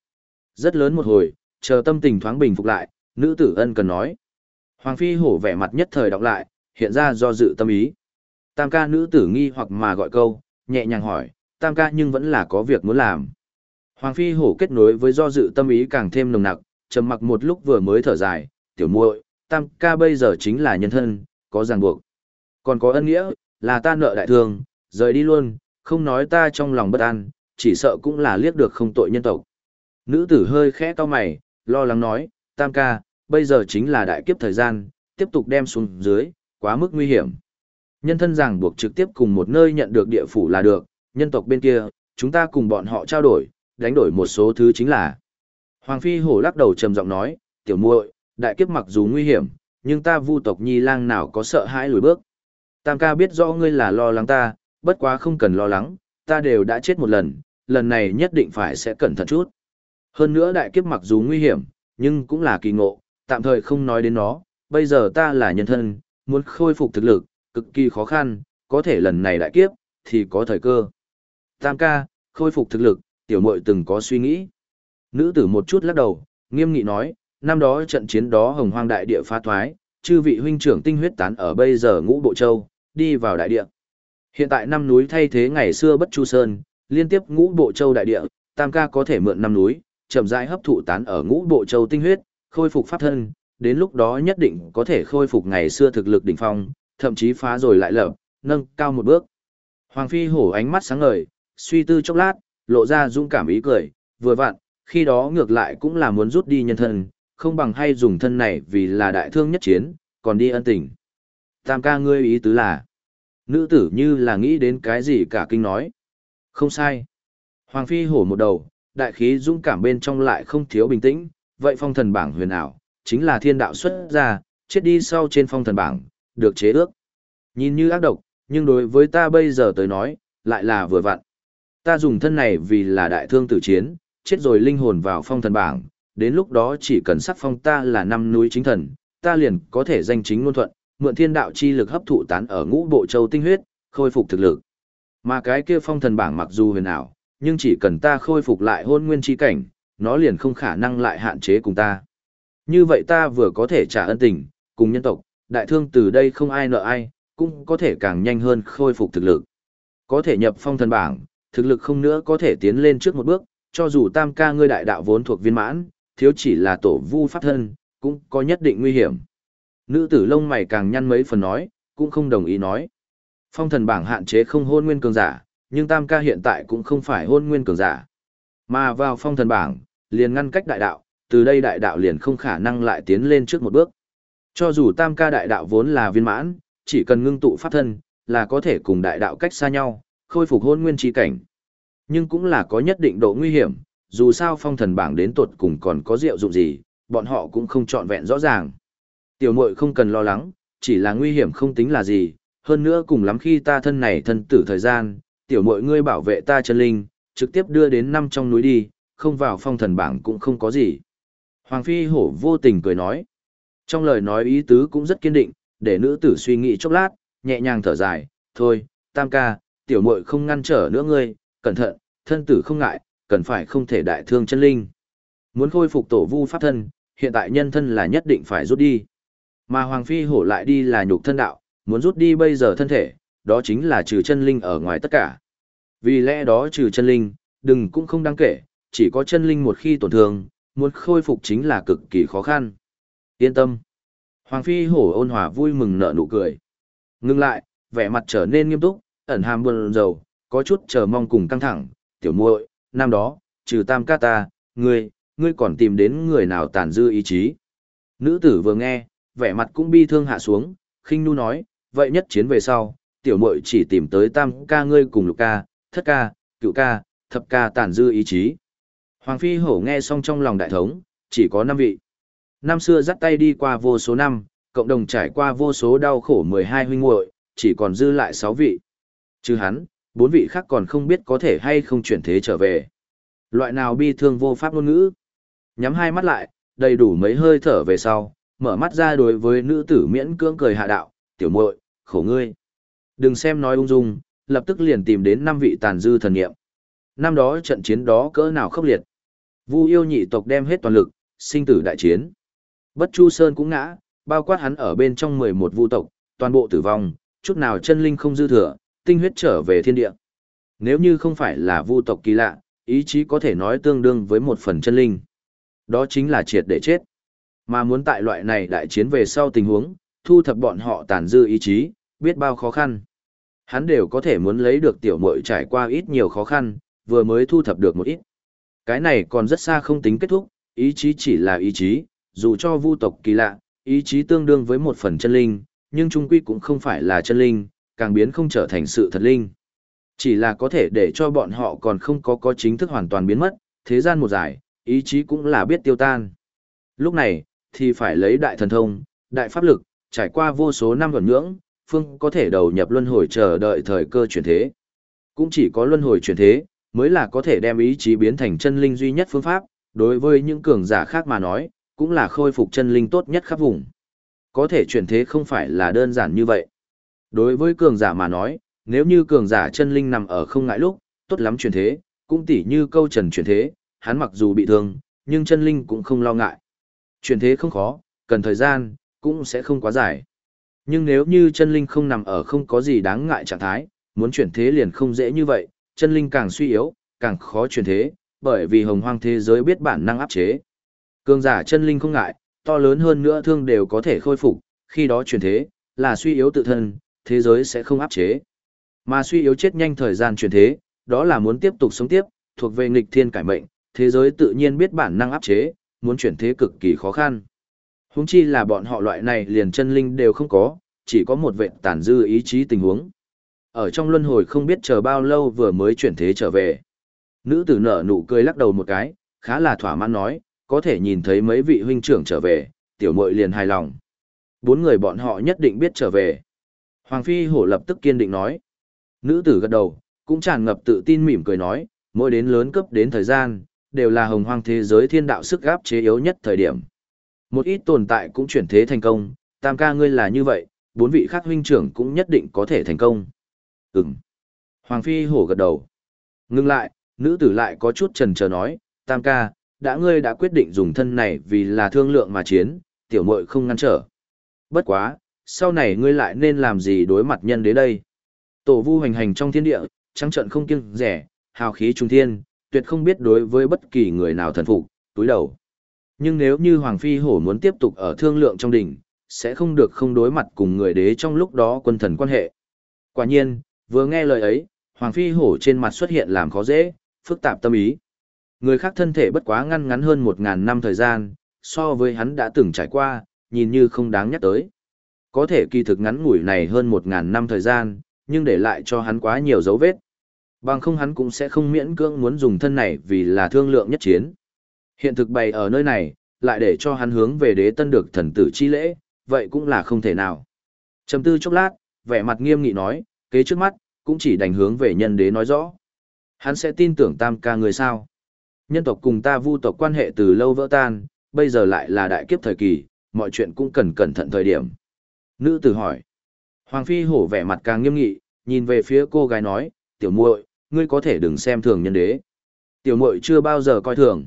Rất lớn một hồi, chờ tâm tình thoáng bình phục lại, nữ tử ân cần nói. Hoàng phi hổ vẻ mặt nhất thời đọc lại, hiện ra do dự tâm ý. Tam ca nữ tử nghi hoặc mà gọi câu, nhẹ nhàng hỏi, tam ca nhưng vẫn là có việc muốn làm. Hoàng phi hổ kết nối với do dự tâm ý càng thêm nồng nặc, trầm mặc một lúc vừa mới thở dài, tiểu muội, tam ca bây giờ chính là nhân thân, có ràng buộc. Còn có ân nghĩa, là ta nợ đại thương, rời đi luôn, không nói ta trong lòng bất an, chỉ sợ cũng là liếc được không tội nhân tộc. Nữ tử hơi khẽ to mày, lo lắng nói, tam ca, bây giờ chính là đại kiếp thời gian, tiếp tục đem xuống dưới, quá mức nguy hiểm. Nhân thân ràng buộc trực tiếp cùng một nơi nhận được địa phủ là được, nhân tộc bên kia, chúng ta cùng bọn họ trao đổi, đánh đổi một số thứ chính là. Hoàng Phi hổ lắc đầu trầm giọng nói, tiểu muội, đại kiếp mặc dù nguy hiểm, nhưng ta vu tộc nhi lang nào có sợ hãi lùi bước. Tam ca biết rõ ngươi là lo lắng ta, bất quá không cần lo lắng, ta đều đã chết một lần, lần này nhất định phải sẽ cẩn thận chút. Hơn nữa đại kiếp mặc dù nguy hiểm, nhưng cũng là kỳ ngộ, tạm thời không nói đến nó, bây giờ ta là nhân thân, muốn khôi phục thực lực, cực kỳ khó khăn, có thể lần này đại kiếp, thì có thời cơ. Tam ca, khôi phục thực lực, tiểu muội từng có suy nghĩ. Nữ tử một chút lắc đầu, nghiêm nghị nói, năm đó trận chiến đó hồng hoang đại địa phá thoái, chư vị huynh trưởng tinh huyết tán ở bây giờ ngũ bộ châu, đi vào đại địa. Hiện tại năm núi thay thế ngày xưa bất chu sơn, liên tiếp ngũ bộ châu đại địa, tam ca có thể mượn năm núi, chậm rãi hấp thụ tán ở ngũ bộ châu tinh huyết, khôi phục pháp thân, đến lúc đó nhất định có thể khôi phục ngày xưa thực lực đỉnh phong, thậm chí phá rồi lại lở, nâng cao một bước. Hoàng phi hổ ánh mắt sáng ngời, suy tư chốc lát, lộ ra dũng cảm ý cười, vừa vặn, khi đó ngược lại cũng là muốn rút đi nhân thân, không bằng hay dùng thân này vì là đại thương nhất chiến, còn đi ân tình. Tam ca ngươi ý tứ là, nữ tử như là nghĩ đến cái gì cả kinh nói. Không sai. Hoàng phi hổ một đầu, đại khí dũng cảm bên trong lại không thiếu bình tĩnh, vậy phong thần bảng huyền ảo, chính là thiên đạo xuất ra, chết đi sau trên phong thần bảng, được chế ước. Nhìn như ác độc, nhưng đối với ta bây giờ tới nói, lại là vừa vặn. Ta dùng thân này vì là đại thương tử chiến, chết rồi linh hồn vào phong thần bảng, đến lúc đó chỉ cần sắc phong ta là năm núi chính thần, ta liền có thể danh chính ngôn thuận, mượn thiên đạo chi lực hấp thụ tán ở ngũ bộ châu tinh huyết, khôi phục thực lực. Mà cái kia phong thần bảng mặc dù huyền ảo, nhưng chỉ cần ta khôi phục lại hôn nguyên chi cảnh, nó liền không khả năng lại hạn chế cùng ta. Như vậy ta vừa có thể trả ân tình, cùng nhân tộc, đại thương từ đây không ai nợ ai, cũng có thể càng nhanh hơn khôi phục thực lực. Có thể nhập phong thần bảng, thực lực không nữa có thể tiến lên trước một bước, cho dù tam ca ngươi đại đạo vốn thuộc viên mãn, thiếu chỉ là tổ vu pháp thân, cũng có nhất định nguy hiểm. Nữ tử lông mày càng nhăn mấy phần nói, cũng không đồng ý nói. Phong thần bảng hạn chế không hôn nguyên cường giả, nhưng tam ca hiện tại cũng không phải hôn nguyên cường giả. Mà vào phong thần bảng, liền ngăn cách đại đạo, từ đây đại đạo liền không khả năng lại tiến lên trước một bước. Cho dù tam ca đại đạo vốn là viên mãn, chỉ cần ngưng tụ pháp thân, là có thể cùng đại đạo cách xa nhau, khôi phục hôn nguyên trí cảnh. Nhưng cũng là có nhất định độ nguy hiểm, dù sao phong thần bảng đến tuột cùng còn có diệu dụng gì, bọn họ cũng không trọn vẹn rõ ràng. Tiểu muội không cần lo lắng, chỉ là nguy hiểm không tính là gì, hơn nữa cùng lắm khi ta thân này thân tử thời gian, tiểu muội ngươi bảo vệ ta chân linh, trực tiếp đưa đến năm trong núi đi, không vào phong thần bảng cũng không có gì. Hoàng Phi Hổ vô tình cười nói. Trong lời nói ý tứ cũng rất kiên định, để nữ tử suy nghĩ chốc lát, nhẹ nhàng thở dài, thôi, tam ca, tiểu muội không ngăn trở nữa ngươi, cẩn thận, thân tử không ngại, cần phải không thể đại thương chân linh. Muốn khôi phục tổ vu pháp thân, hiện tại nhân thân là nhất định phải rút đi. Mà Hoàng Phi hổ lại đi là nhục thân đạo, muốn rút đi bây giờ thân thể, đó chính là trừ chân linh ở ngoài tất cả. Vì lẽ đó trừ chân linh, đừng cũng không đáng kể, chỉ có chân linh một khi tổn thương, muốn khôi phục chính là cực kỳ khó khăn. Yên tâm. Hoàng Phi hổ ôn hòa vui mừng nở nụ cười. Ngưng lại, vẻ mặt trở nên nghiêm túc, ẩn hàm buồn rầu, có chút chờ mong cùng căng thẳng. Tiểu muội, năm đó, trừ tam ca ta, ngươi, ngươi còn tìm đến người nào tàn dư ý chí. Nữ tử vừa nghe, vẻ mặt cũng bi thương hạ xuống, khinh nu nói, vậy nhất chiến về sau, tiểu muội chỉ tìm tới tam ca ngươi cùng lục ca, thất ca, cựu ca, thập ca tàn dư ý chí. Hoàng phi hổ nghe xong trong lòng đại thống, chỉ có năm vị. Năm xưa dắt tay đi qua vô số năm, cộng đồng trải qua vô số đau khổ 12 huynh muội, chỉ còn dư lại 6 vị. Chứ hắn, bốn vị khác còn không biết có thể hay không chuyển thế trở về. Loại nào bi thương vô pháp ngôn ngữ. Nhắm hai mắt lại, đầy đủ mấy hơi thở về sau, mở mắt ra đối với nữ tử miễn cưỡng cười hạ đạo, tiểu muội, khổ ngươi. Đừng xem nói ung dung, lập tức liền tìm đến năm vị tàn dư thần nghiệm. Năm đó trận chiến đó cỡ nào khốc liệt. Vu yêu nhị tộc đem hết toàn lực, sinh tử đại chiến. Bất Chu Sơn cũng ngã, bao quát hắn ở bên trong 11 vu tộc, toàn bộ tử vong, chút nào chân linh không dư thừa, tinh huyết trở về thiên địa. Nếu như không phải là vu tộc kỳ lạ, ý chí có thể nói tương đương với một phần chân linh. Đó chính là triệt để chết. Mà muốn tại loại này đại chiến về sau tình huống, thu thập bọn họ tàn dư ý chí, biết bao khó khăn. Hắn đều có thể muốn lấy được tiểu muội trải qua ít nhiều khó khăn, vừa mới thu thập được một ít. Cái này còn rất xa không tính kết thúc, ý chí chỉ là ý chí, dù cho vu tộc kỳ lạ, ý chí tương đương với một phần chân linh, nhưng trung quy cũng không phải là chân linh, càng biến không trở thành sự thật linh. Chỉ là có thể để cho bọn họ còn không có có chính thức hoàn toàn biến mất, thế gian một giải, ý chí cũng là biết tiêu tan. Lúc này, thì phải lấy đại thần thông, đại pháp lực, trải qua vô số năm vận ngưỡng, phương có thể đầu nhập luân hồi chờ đợi thời cơ chuyển thế. Cũng chỉ có luân hồi chuyển thế, mới là có thể đem ý chí biến thành chân linh duy nhất phương pháp, đối với những cường giả khác mà nói, cũng là khôi phục chân linh tốt nhất khắp vùng. Có thể chuyển thế không phải là đơn giản như vậy. Đối với cường giả mà nói, nếu như cường giả chân linh nằm ở không ngại lúc, tốt lắm chuyển thế, cũng tỉ như câu trần chuyển thế, hắn mặc dù bị thương, nhưng chân linh cũng không lo ngại. Chuyển thế không khó, cần thời gian, cũng sẽ không quá dài. Nhưng nếu như chân linh không nằm ở không có gì đáng ngại trạng thái, muốn chuyển thế liền không dễ như vậy, chân linh càng suy yếu, càng khó truyền thế, bởi vì hồng hoang thế giới biết bản năng áp chế. Cường giả chân linh không ngại, to lớn hơn nữa thương đều có thể khôi phục, khi đó truyền thế, là suy yếu tự thân, thế giới sẽ không áp chế. Mà suy yếu chết nhanh thời gian truyền thế, đó là muốn tiếp tục sống tiếp, thuộc về nghịch thiên cải mệnh, thế giới tự nhiên biết bản năng áp chế, muốn chuyển thế cực kỳ khó khăn. Huống chi là bọn họ loại này liền chân linh đều không có, chỉ có một vệ tàn dư ý chí tình huống. Ở trong luân hồi không biết chờ bao lâu vừa mới chuyển thế trở về. Nữ tử nở nụ cười lắc đầu một cái, khá là thỏa mãn nói, có thể nhìn thấy mấy vị huynh trưởng trở về, tiểu muội liền hài lòng. Bốn người bọn họ nhất định biết trở về. Hoàng Phi Hổ lập tức kiên định nói. Nữ tử gật đầu, cũng tràn ngập tự tin mỉm cười nói, mỗi đến lớn cấp đến thời gian, đều là hồng hoang thế giới thiên đạo sức gáp chế yếu nhất thời điểm. Một ít tồn tại cũng chuyển thế thành công, tam ca ngươi là như vậy, bốn vị khác huynh trưởng cũng nhất định có thể thành công. Ừm. Hoàng Phi hổ gật đầu. Ngưng lại, nữ tử lại có chút trần chờ nói, tam ca, đã ngươi đã quyết định dùng thân này vì là thương lượng mà chiến, tiểu muội không ngăn trở. Bất quá, sau này ngươi lại nên làm gì đối mặt nhân đế đây? Tổ vu hành hành trong thiên địa, trắng trận không kiêng rẻ, hào khí trung thiên, tuyệt không biết đối với bất kỳ người nào thần phục, túi đầu. Nhưng nếu như Hoàng Phi Hổ muốn tiếp tục ở thương lượng trong đỉnh, sẽ không được không đối mặt cùng người đế trong lúc đó quân thần quan hệ. Quả nhiên, vừa nghe lời ấy, Hoàng Phi Hổ trên mặt xuất hiện làm khó dễ, phức tạp tâm ý. Người khác thân thể bất quá ngăn ngắn hơn một ngàn năm thời gian, so với hắn đã từng trải qua, nhìn như không đáng nhắc tới. Có thể kỳ thực ngắn ngủi này hơn một ngàn năm thời gian, nhưng để lại cho hắn quá nhiều dấu vết. Bằng không hắn cũng sẽ không miễn cưỡng muốn dùng thân này vì là thương lượng nhất chiến. Hiện thực bày ở nơi này, lại để cho hắn hướng về đế tân được thần tử chi lễ, vậy cũng là không thể nào. Trầm tư chốc lát, vẻ mặt nghiêm nghị nói, kế trước mắt, cũng chỉ đành hướng về nhân đế nói rõ. Hắn sẽ tin tưởng tam ca người sao. Nhân tộc cùng ta vu tộc quan hệ từ lâu vỡ tan, bây giờ lại là đại kiếp thời kỳ, mọi chuyện cũng cần cẩn thận thời điểm. Nữ tử hỏi. Hoàng phi hổ vẻ mặt càng nghiêm nghị, nhìn về phía cô gái nói, tiểu muội, ngươi có thể đừng xem thường nhân đế. Tiểu muội chưa bao giờ coi thường.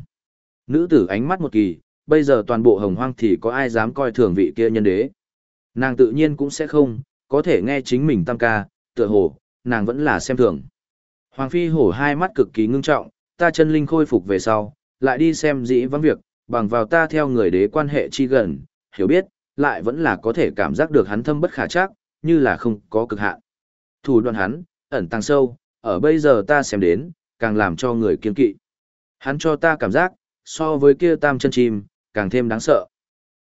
Nữ tử ánh mắt một kỳ, bây giờ toàn bộ hồng hoang thì có ai dám coi thường vị kia nhân đế. Nàng tự nhiên cũng sẽ không, có thể nghe chính mình tam ca, tựa hồ, nàng vẫn là xem thường. Hoàng phi hổ hai mắt cực kỳ ngưng trọng, ta chân linh khôi phục về sau, lại đi xem dĩ vắng việc, bằng vào ta theo người đế quan hệ chi gần, hiểu biết, lại vẫn là có thể cảm giác được hắn thâm bất khả chắc, như là không có cực hạn. Thủ đoạn hắn, ẩn tăng sâu, ở bây giờ ta xem đến, càng làm cho người kiên kỵ. Hắn cho ta cảm giác, so với kia tam chân chim, càng thêm đáng sợ.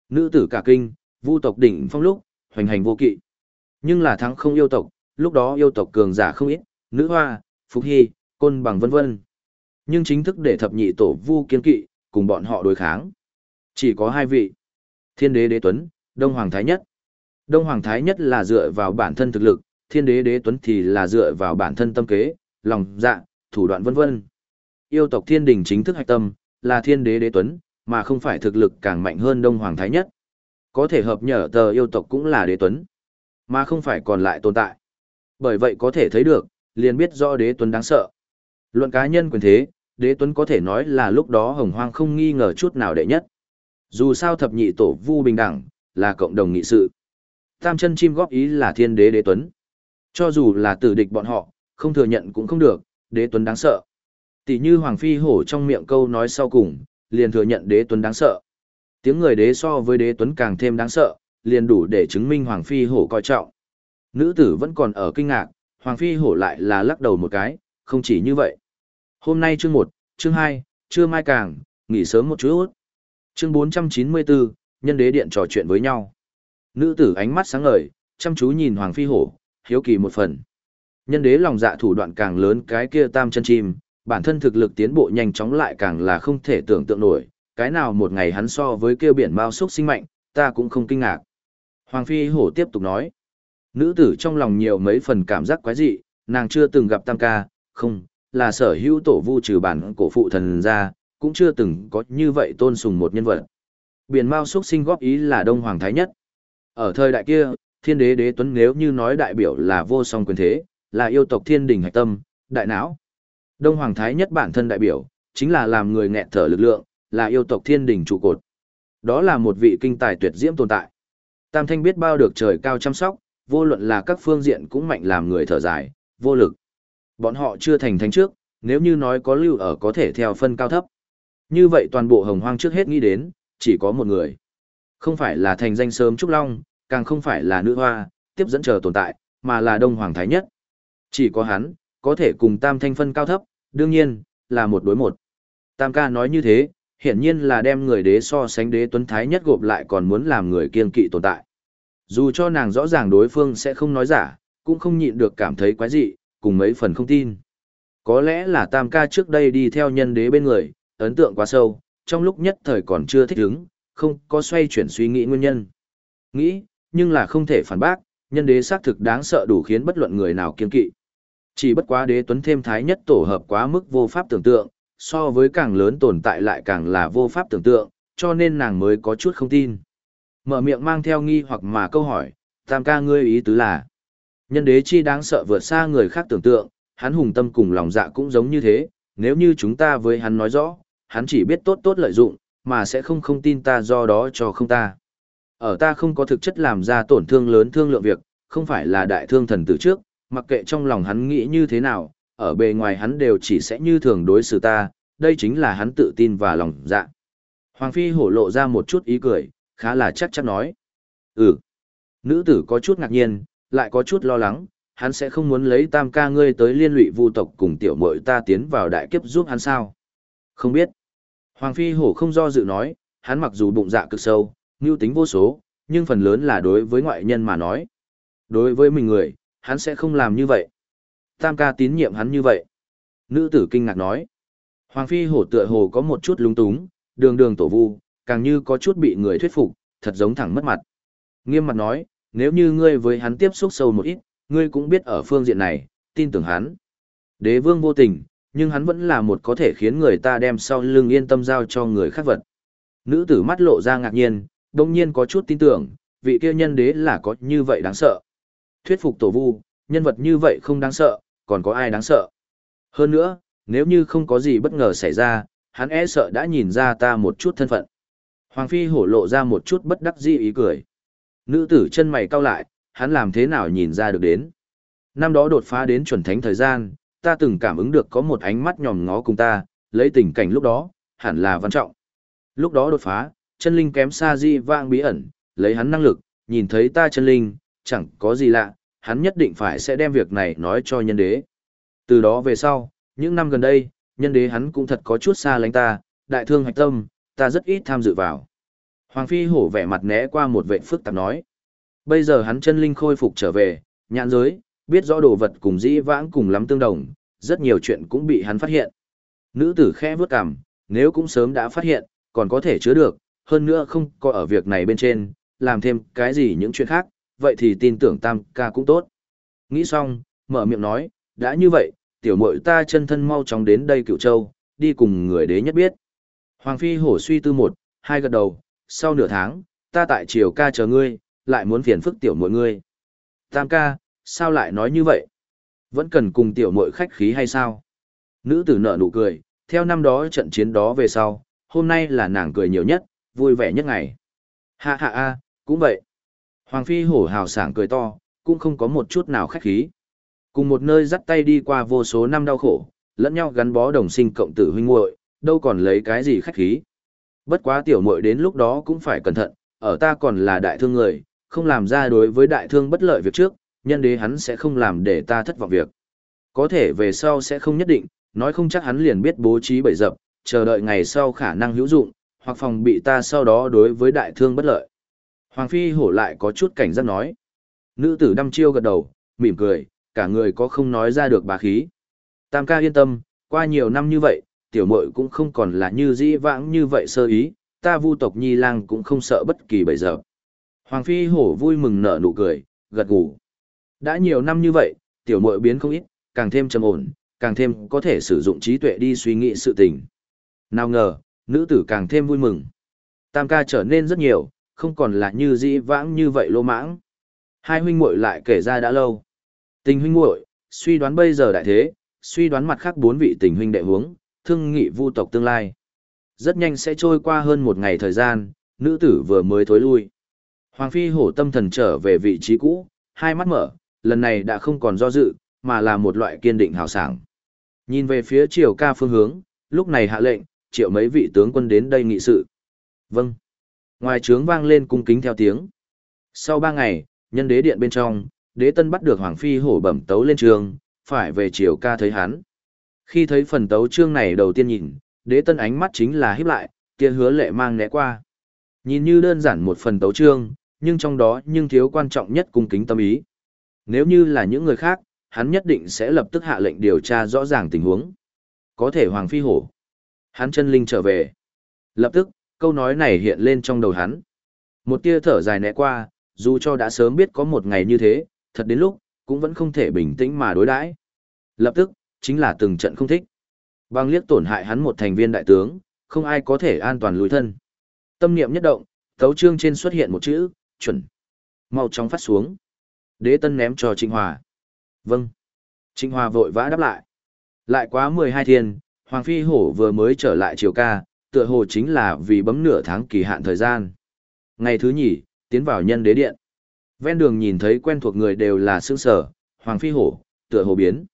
Nữ tử cả kinh, vu tộc đỉnh phong lúc, hoành hành vô kỵ. Nhưng là thắng không yêu tộc, lúc đó yêu tộc cường giả không ít, nữ hoa, phúc hy, côn bằng vân vân. Nhưng chính thức để thập nhị tổ vu kiên kỵ, cùng bọn họ đối kháng. Chỉ có hai vị. Thiên đế đế tuấn, Đông Hoàng Thái Nhất. Đông Hoàng Thái Nhất là dựa vào bản thân thực lực, thiên đế đế tuấn thì là dựa vào bản thân tâm kế, lòng dạ, thủ đoạn vân vân. Yêu tộc thiên đình chính thức hạch tâm, là thiên đế đế tuấn, mà không phải thực lực càng mạnh hơn Đông Hoàng Thái Nhất. Có thể hợp nhở tờ yêu tộc cũng là đế tuấn, mà không phải còn lại tồn tại. Bởi vậy có thể thấy được, liền biết rõ đế tuấn đáng sợ. Luận cá nhân quyền thế, đế tuấn có thể nói là lúc đó hồng hoang không nghi ngờ chút nào đệ nhất. Dù sao thập nhị tổ vu bình đẳng, là cộng đồng nghị sự. Tam chân chim góp ý là thiên đế đế tuấn. Cho dù là tử địch bọn họ, không thừa nhận cũng không được, đế tuấn đáng sợ. Tỷ như Hoàng Phi Hổ trong miệng câu nói sau cùng, liền thừa nhận đế tuấn đáng sợ. Tiếng người đế so với đế tuấn càng thêm đáng sợ, liền đủ để chứng minh Hoàng Phi Hổ coi trọng. Nữ tử vẫn còn ở kinh ngạc, Hoàng Phi Hổ lại là lắc đầu một cái, không chỉ như vậy. Hôm nay chương 1, chương 2, chưa mai càng, nghỉ sớm một chút. Chương 494, nhân đế điện trò chuyện với nhau. Nữ tử ánh mắt sáng ngời, chăm chú nhìn Hoàng Phi Hổ, hiếu kỳ một phần. Nhân đế lòng dạ thủ đoạn càng lớn cái kia tam chân chim, bản thân thực lực tiến bộ nhanh chóng lại càng là không thể tưởng tượng nổi, cái nào một ngày hắn so với kia biển mao xúc sinh mạnh, ta cũng không kinh ngạc. Hoàng Phi Hổ tiếp tục nói, nữ tử trong lòng nhiều mấy phần cảm giác quái dị, nàng chưa từng gặp tam ca, không, là sở hữu tổ vu trừ bản cổ phụ thần ra, cũng chưa từng có như vậy tôn sùng một nhân vật. Biển mao xuất sinh góp ý là Đông Hoàng Thái Nhất. Ở thời đại kia, thiên đế đế tuấn nếu như nói đại biểu là vô song quyền thế, là yêu tộc thiên đình hạch tâm, đại não. Đông Hoàng Thái nhất bản thân đại biểu, chính là làm người nghẹn thở lực lượng, là yêu tộc thiên đình trụ cột. Đó là một vị kinh tài tuyệt diễm tồn tại. Tam Thanh biết bao được trời cao chăm sóc, vô luận là các phương diện cũng mạnh làm người thở dài, vô lực. Bọn họ chưa thành thánh trước, nếu như nói có lưu ở có thể theo phân cao thấp. Như vậy toàn bộ hồng hoang trước hết nghĩ đến, chỉ có một người. Không phải là thành danh sớm Trúc Long, càng không phải là nữ hoa, tiếp dẫn chờ tồn tại, mà là Đông Hoàng Thái Nhất. Chỉ có hắn, có thể cùng Tam Thanh phân cao thấp, đương nhiên, là một đối một. Tam ca nói như thế, hiển nhiên là đem người đế so sánh đế tuấn thái nhất gộp lại còn muốn làm người kiên kỵ tồn tại. Dù cho nàng rõ ràng đối phương sẽ không nói giả, cũng không nhịn được cảm thấy quái dị, cùng mấy phần không tin. Có lẽ là tam ca trước đây đi theo nhân đế bên người, ấn tượng quá sâu, trong lúc nhất thời còn chưa thích ứng, không có xoay chuyển suy nghĩ nguyên nhân. Nghĩ, nhưng là không thể phản bác, nhân đế xác thực đáng sợ đủ khiến bất luận người nào kiên kỵ. Chỉ bất quá đế tuấn thêm thái nhất tổ hợp quá mức vô pháp tưởng tượng, so với càng lớn tồn tại lại càng là vô pháp tưởng tượng, cho nên nàng mới có chút không tin. Mở miệng mang theo nghi hoặc mà câu hỏi, tam ca ngươi ý tứ là, nhân đế chi đáng sợ vượt xa người khác tưởng tượng, hắn hùng tâm cùng lòng dạ cũng giống như thế, nếu như chúng ta với hắn nói rõ, hắn chỉ biết tốt tốt lợi dụng, mà sẽ không không tin ta do đó cho không ta. Ở ta không có thực chất làm ra tổn thương lớn thương lượng việc, không phải là đại thương thần tử trước, mặc kệ trong lòng hắn nghĩ như thế nào, ở bề ngoài hắn đều chỉ sẽ như thường đối xử ta, đây chính là hắn tự tin và lòng dạ. Hoàng Phi hổ lộ ra một chút ý cười, khá là chắc chắn nói. Ừ. Nữ tử có chút ngạc nhiên, lại có chút lo lắng, hắn sẽ không muốn lấy tam ca ngươi tới liên lụy vu tộc cùng tiểu muội ta tiến vào đại kiếp giúp hắn sao? Không biết. Hoàng Phi hổ không do dự nói, hắn mặc dù bụng dạ cực sâu, ngưu tính vô số, nhưng phần lớn là đối với ngoại nhân mà nói. Đối với mình người, hắn sẽ không làm như vậy. Tam ca tín nhiệm hắn như vậy. Nữ tử kinh ngạc nói. Hoàng Phi hổ tựa hồ có một chút lung túng, đường đường tổ vu, càng như có chút bị người thuyết phục, thật giống thẳng mất mặt. Nghiêm mặt nói, nếu như ngươi với hắn tiếp xúc sâu một ít, ngươi cũng biết ở phương diện này, tin tưởng hắn. Đế vương vô tình, nhưng hắn vẫn là một có thể khiến người ta đem sau lưng yên tâm giao cho người khác vật. Nữ tử mắt lộ ra ngạc nhiên, đồng nhiên có chút tin tưởng, vị kia nhân đế là có như vậy đáng sợ. Thuyết phục tổ vu, nhân vật như vậy không đáng sợ, còn có ai đáng sợ. Hơn nữa, nếu như không có gì bất ngờ xảy ra, hắn e sợ đã nhìn ra ta một chút thân phận. Hoàng Phi hổ lộ ra một chút bất đắc dĩ ý cười. Nữ tử chân mày cau lại, hắn làm thế nào nhìn ra được đến. Năm đó đột phá đến chuẩn thánh thời gian, ta từng cảm ứng được có một ánh mắt nhòm ngó cùng ta, lấy tình cảnh lúc đó, hẳn là văn trọng. Lúc đó đột phá, chân linh kém xa di vang bí ẩn, lấy hắn năng lực, nhìn thấy ta chân linh, chẳng có gì lạ, hắn nhất định phải sẽ đem việc này nói cho nhân đế. Từ đó về sau, những năm gần đây, nhân đế hắn cũng thật có chút xa lánh ta, đại thương hạch tâm, ta rất ít tham dự vào. Hoàng Phi hổ vẻ mặt né qua một vệ phức tạp nói. Bây giờ hắn chân linh khôi phục trở về, nhãn giới, biết rõ đồ vật cùng dĩ vãng cùng lắm tương đồng, rất nhiều chuyện cũng bị hắn phát hiện. Nữ tử khẽ vướt cằm, nếu cũng sớm đã phát hiện, còn có thể chứa được, hơn nữa không có ở việc này bên trên, làm thêm cái gì những chuyện khác, vậy thì tin tưởng tam ca cũng tốt. Nghĩ xong, mở miệng nói, đã như vậy, tiểu muội ta chân thân mau chóng đến đây cựu châu, đi cùng người đế nhất biết. Hoàng phi hổ suy tư một, hai gật đầu, sau nửa tháng, ta tại triều ca chờ ngươi, lại muốn phiền phức tiểu muội ngươi. Tam ca, sao lại nói như vậy? Vẫn cần cùng tiểu muội khách khí hay sao? Nữ tử nở nụ cười, theo năm đó trận chiến đó về sau, hôm nay là nàng cười nhiều nhất, vui vẻ nhất ngày. Ha ha a, cũng vậy. Hoàng phi hổ hào sảng cười to, cũng không có một chút nào khách khí. Cùng một nơi dắt tay đi qua vô số năm đau khổ, lẫn nhau gắn bó đồng sinh cộng tử huynh muội, đâu còn lấy cái gì khách khí. Bất quá tiểu muội đến lúc đó cũng phải cẩn thận, ở ta còn là đại thương người, không làm ra đối với đại thương bất lợi việc trước, nhân đế hắn sẽ không làm để ta thất vọng việc. Có thể về sau sẽ không nhất định, nói không chắc hắn liền biết bố trí bẫy dập, chờ đợi ngày sau khả năng hữu dụng, hoặc phòng bị ta sau đó đối với đại thương bất lợi. Hoàng Phi hổ lại có chút cảnh giác nói. Nữ tử đăm chiêu gật đầu, mỉm cười, cả người có không nói ra được bà khí. Tam ca yên tâm, qua nhiều năm như vậy, tiểu muội cũng không còn là như dĩ vãng như vậy sơ ý, ta vu tộc nhi lang cũng không sợ bất kỳ bây giờ. Hoàng Phi hổ vui mừng nở nụ cười, gật gù. Đã nhiều năm như vậy, tiểu muội biến không ít, càng thêm trầm ổn, càng thêm có thể sử dụng trí tuệ đi suy nghĩ sự tình. Nào ngờ, nữ tử càng thêm vui mừng. Tam ca trở nên rất nhiều, không còn là như dĩ vãng như vậy lô mãng. Hai huynh muội lại kể ra đã lâu. Tình huynh muội, suy đoán bây giờ đại thế, suy đoán mặt khác bốn vị tình huynh đệ hướng, thương nghị vu tộc tương lai. Rất nhanh sẽ trôi qua hơn một ngày thời gian, nữ tử vừa mới thối lui. Hoàng phi hổ tâm thần trở về vị trí cũ, hai mắt mở, lần này đã không còn do dự, mà là một loại kiên định hào sảng. Nhìn về phía triều ca phương hướng, lúc này hạ lệnh, triệu mấy vị tướng quân đến đây nghị sự. Vâng. Ngoài trướng vang lên cung kính theo tiếng. Sau ba ngày, nhân đế điện bên trong, đế tân bắt được Hoàng Phi hổ bẩm tấu lên trường, phải về triều ca thấy hắn. Khi thấy phần tấu chương này đầu tiên nhìn, đế tân ánh mắt chính là híp lại, tia hứa lệ mang né qua. Nhìn như đơn giản một phần tấu chương, nhưng trong đó nhưng thiếu quan trọng nhất cung kính tâm ý. Nếu như là những người khác, hắn nhất định sẽ lập tức hạ lệnh điều tra rõ ràng tình huống. Có thể Hoàng Phi hổ. Hắn chân linh trở về. Lập tức, câu nói này hiện lên trong đầu hắn. Một tia thở dài nẹ qua, dù cho đã sớm biết có một ngày như thế, thật đến lúc, cũng vẫn không thể bình tĩnh mà đối đãi. Lập tức, chính là từng trận không thích. Băng liếc tổn hại hắn một thành viên đại tướng, không ai có thể an toàn lùi thân. Tâm niệm nhất động, tấu chương trên xuất hiện một chữ, chuẩn. Mau chóng phát xuống. Đế tân ném cho Trịnh Hòa. Vâng. Trịnh Hòa vội vã đáp lại. Lại quá 12 thiên, Hoàng Phi Hổ vừa mới trở lại triều ca, tựa hồ chính là vì bấm nửa tháng kỳ hạn thời gian. Ngày thứ nhì, tiến vào nhân đế điện. Ven đường nhìn thấy quen thuộc người đều là sương sở, Hoàng Phi Hổ, tựa hồ biến.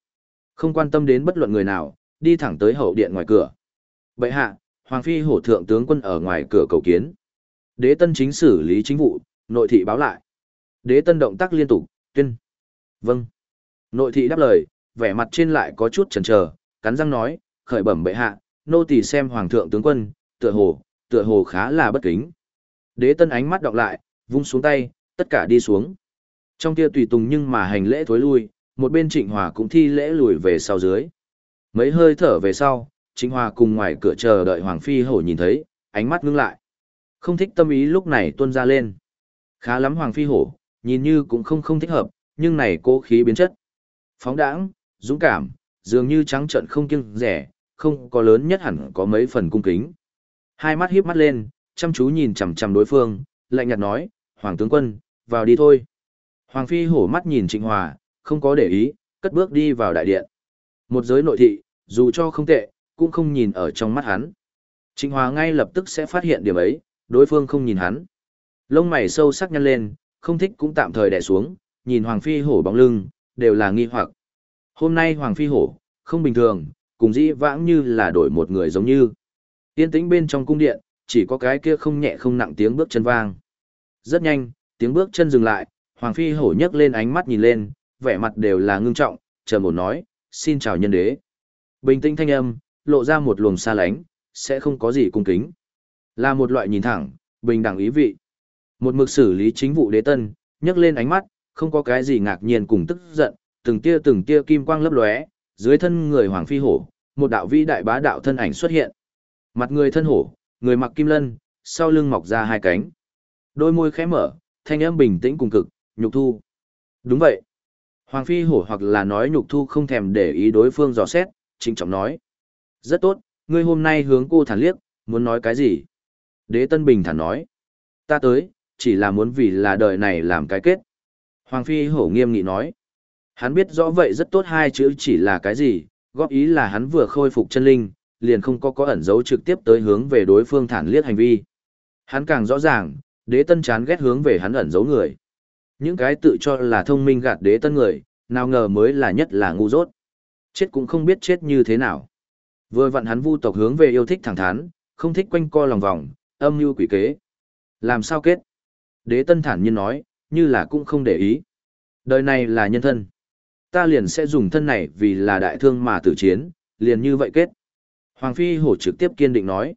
Không quan tâm đến bất luận người nào, đi thẳng tới hậu điện ngoài cửa. Bệ hạ, Hoàng Phi Hổ thượng tướng quân ở ngoài cửa cầu kiến. Đế tân chính xử lý chính vụ, nội thị báo lại. Đế tân động tác liên tục, tuyên. Vâng. Nội thị đáp lời, vẻ mặt trên lại có chút chần chờ, cắn răng nói, khởi bẩm bệ hạ, nô tỳ xem hoàng thượng tướng quân, tựa hồ, tựa hồ khá là bất kính. Đế tân ánh mắt đọc lại, vung xuống tay, tất cả đi xuống. Trong kia tùy tùng nhưng mà hành lễ thối lui, một bên trịnh hòa cũng thi lễ lùi về sau dưới. Mấy hơi thở về sau, trịnh hòa cùng ngoài cửa chờ đợi hoàng phi hổ nhìn thấy, ánh mắt ngưng lại. Không thích tâm ý lúc này tuôn ra lên. Khá lắm hoàng phi hổ, nhìn như cũng không không thích hợp, nhưng này cố khí biến chất. Phóng đãng, dũng cảm, dường như trắng trận không kiêng rẻ, không có lớn nhất hẳn có mấy phần cung kính. Hai mắt híp mắt lên, chăm chú nhìn chằm chằm đối phương, lạnh nhạt nói, Hoàng tướng quân, vào đi thôi. Hoàng phi hổ mắt nhìn Trịnh Hòa, không có để ý, cất bước đi vào đại điện. Một giới nội thị, dù cho không tệ, cũng không nhìn ở trong mắt hắn. Trịnh Hòa ngay lập tức sẽ phát hiện điểm ấy, đối phương không nhìn hắn. Lông mày sâu sắc nhăn lên, không thích cũng tạm thời đè xuống, nhìn Hoàng phi hổ bóng lưng, đều là nghi hoặc. Hôm nay Hoàng phi hổ, không bình thường, cùng dĩ vãng như là đổi một người giống như. Yên tĩnh bên trong cung điện, chỉ có cái kia không nhẹ không nặng tiếng bước chân vang. Rất nhanh, tiếng bước chân dừng lại, Hoàng Phi hổ nhấc lên ánh mắt nhìn lên, vẻ mặt đều là ngưng trọng, chờ một nói, xin chào nhân đế. Bình tĩnh thanh âm, lộ ra một luồng xa lánh, sẽ không có gì cung kính. Là một loại nhìn thẳng, bình đẳng ý vị. Một mực xử lý chính vụ đế tân, nhấc lên ánh mắt, không có cái gì ngạc nhiên cùng tức giận, từng tia từng tia kim quang lấp lóe, dưới thân người Hoàng Phi hổ, một đạo vĩ đại bá đạo thân ảnh xuất hiện. Mặt người thân hổ, người mặc kim lân, sau lưng mọc ra hai cánh. Đôi môi khẽ mở, thanh âm bình tĩnh cùng cực, nhục thu. Đúng vậy. Hoàng phi hổ hoặc là nói nhục thu không thèm để ý đối phương dò xét, trịnh trọng nói. Rất tốt, ngươi hôm nay hướng cô thản liếc, muốn nói cái gì? Đế Tân Bình thản nói. Ta tới, chỉ là muốn vì là đời này làm cái kết. Hoàng phi hổ nghiêm nghị nói. Hắn biết rõ vậy rất tốt hai chữ chỉ là cái gì, góp ý là hắn vừa khôi phục chân linh, liền không có có ẩn dấu trực tiếp tới hướng về đối phương thản liếc hành vi. Hắn càng rõ ràng, đế tân chán ghét hướng về hắn ẩn giấu người. Những cái tự cho là thông minh gạt đế tân người, nào ngờ mới là nhất là ngu dốt. Chết cũng không biết chết như thế nào. Vừa vặn hắn vu tộc hướng về yêu thích thẳng thắn, không thích quanh co lòng vòng, âm mưu quỷ kế. Làm sao kết? Đế tân thản nhiên nói, như là cũng không để ý. Đời này là nhân thân. Ta liền sẽ dùng thân này vì là đại thương mà tử chiến, liền như vậy kết. Hoàng Phi hổ trực tiếp kiên định nói.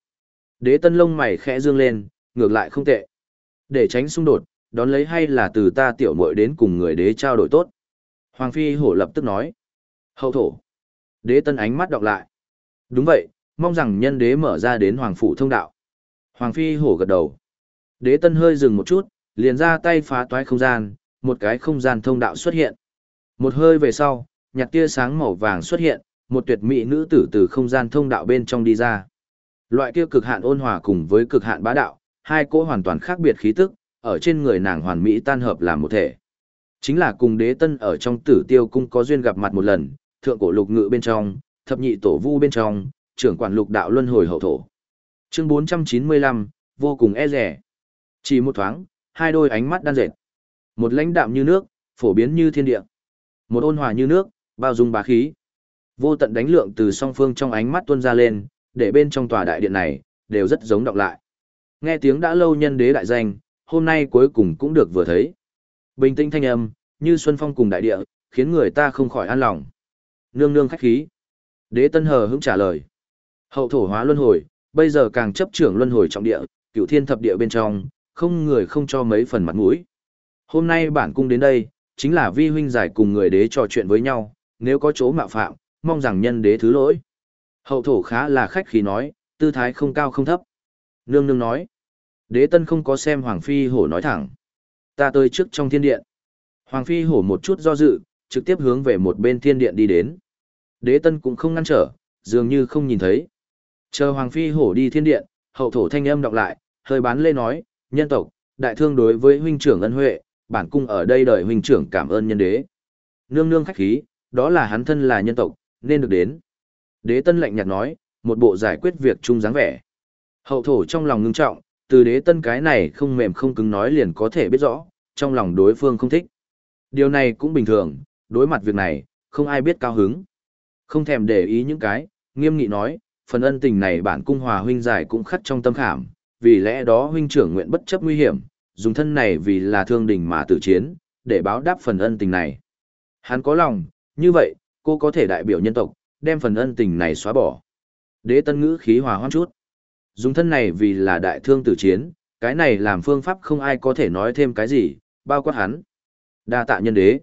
Đế tân lông mày khẽ dương lên, ngược lại không tệ. Để tránh xung đột, đón lấy hay là từ ta tiểu muội đến cùng người đế trao đổi tốt. Hoàng Phi hổ lập tức nói. Hậu thổ. Đế tân ánh mắt đọc lại. Đúng vậy, mong rằng nhân đế mở ra đến Hoàng Phủ thông đạo. Hoàng Phi hổ gật đầu. Đế tân hơi dừng một chút, liền ra tay phá toái không gian, một cái không gian thông đạo xuất hiện. Một hơi về sau, nhạt tia sáng màu vàng xuất hiện, một tuyệt mỹ nữ tử từ không gian thông đạo bên trong đi ra. Loại kia cực hạn ôn hòa cùng với cực hạn bá đạo, hai cỗ hoàn toàn khác biệt khí tức, ở trên người nàng hoàn mỹ tan hợp làm một thể. Chính là cùng đế tân ở trong tử tiêu cung có duyên gặp mặt một lần, thượng cổ lục ngự bên trong, thập nhị tổ vu bên trong, trưởng quản lục đạo luân hồi hậu thổ. Chương 495, vô cùng e rẻ. Chỉ một thoáng, hai đôi ánh mắt đan dệt. Một lãnh đạm như nước, phổ biến như thiên địa. Một ôn hòa như nước, bao dung bá khí. Vô tận đánh lượng từ song phương trong ánh mắt tuôn ra lên, để bên trong tòa đại điện này, đều rất giống đọc lại. Nghe tiếng đã lâu nhân đế đại danh, hôm nay cuối cùng cũng được vừa thấy. Bình tĩnh thanh âm, như xuân phong cùng đại địa, khiến người ta không khỏi an lòng. Nương nương khách khí. Đế tân hờ hững trả lời. Hậu thổ hóa luân hồi, bây giờ càng chấp trưởng luân hồi trọng địa, cửu thiên thập địa bên trong, không người không cho mấy phần mặt mũi. Hôm nay bản cung đến đây, chính là vi huynh giải cùng người đế trò chuyện với nhau, nếu có chỗ mạo phạm, mong rằng nhân đế thứ lỗi. Hậu thổ khá là khách khí nói, tư thái không cao không thấp. Nương nương nói. Đế tân không có xem Hoàng Phi Hổ nói thẳng. Ta tới trước trong thiên điện. Hoàng Phi Hổ một chút do dự, trực tiếp hướng về một bên thiên điện đi đến. Đế tân cũng không ngăn trở, dường như không nhìn thấy. Chờ Hoàng Phi Hổ đi thiên điện, hậu thổ thanh âm đọc lại, hơi bán lê nói, nhân tộc, đại thương đối với huynh trưởng ân huệ, bản cung ở đây đợi huynh trưởng cảm ơn nhân đế. Nương nương khách khí, đó là hắn thân là nhân tộc, nên được đến. Đế tân lạnh nhạt nói, một bộ giải quyết việc chung dáng vẻ. Hậu thổ trong lòng ngưng trọng, từ đế tân cái này không mềm không cứng nói liền có thể biết rõ, trong lòng đối phương không thích. Điều này cũng bình thường, đối mặt việc này, không ai biết cao hứng. Không thèm để ý những cái, nghiêm nghị nói, phần ân tình này bản cung hòa huynh giải cũng khắc trong tâm khảm, vì lẽ đó huynh trưởng nguyện bất chấp nguy hiểm, dùng thân này vì là thương đình mà tử chiến, để báo đáp phần ân tình này. Hắn có lòng, như vậy, cô có thể đại biểu nhân tộc, đem phần ân tình này xóa bỏ. Đế tân ngữ khí hòa hoãn chút. Dùng thân này vì là đại thương tử chiến, cái này làm phương pháp không ai có thể nói thêm cái gì, bao quát hắn. Đa tạ nhân đế.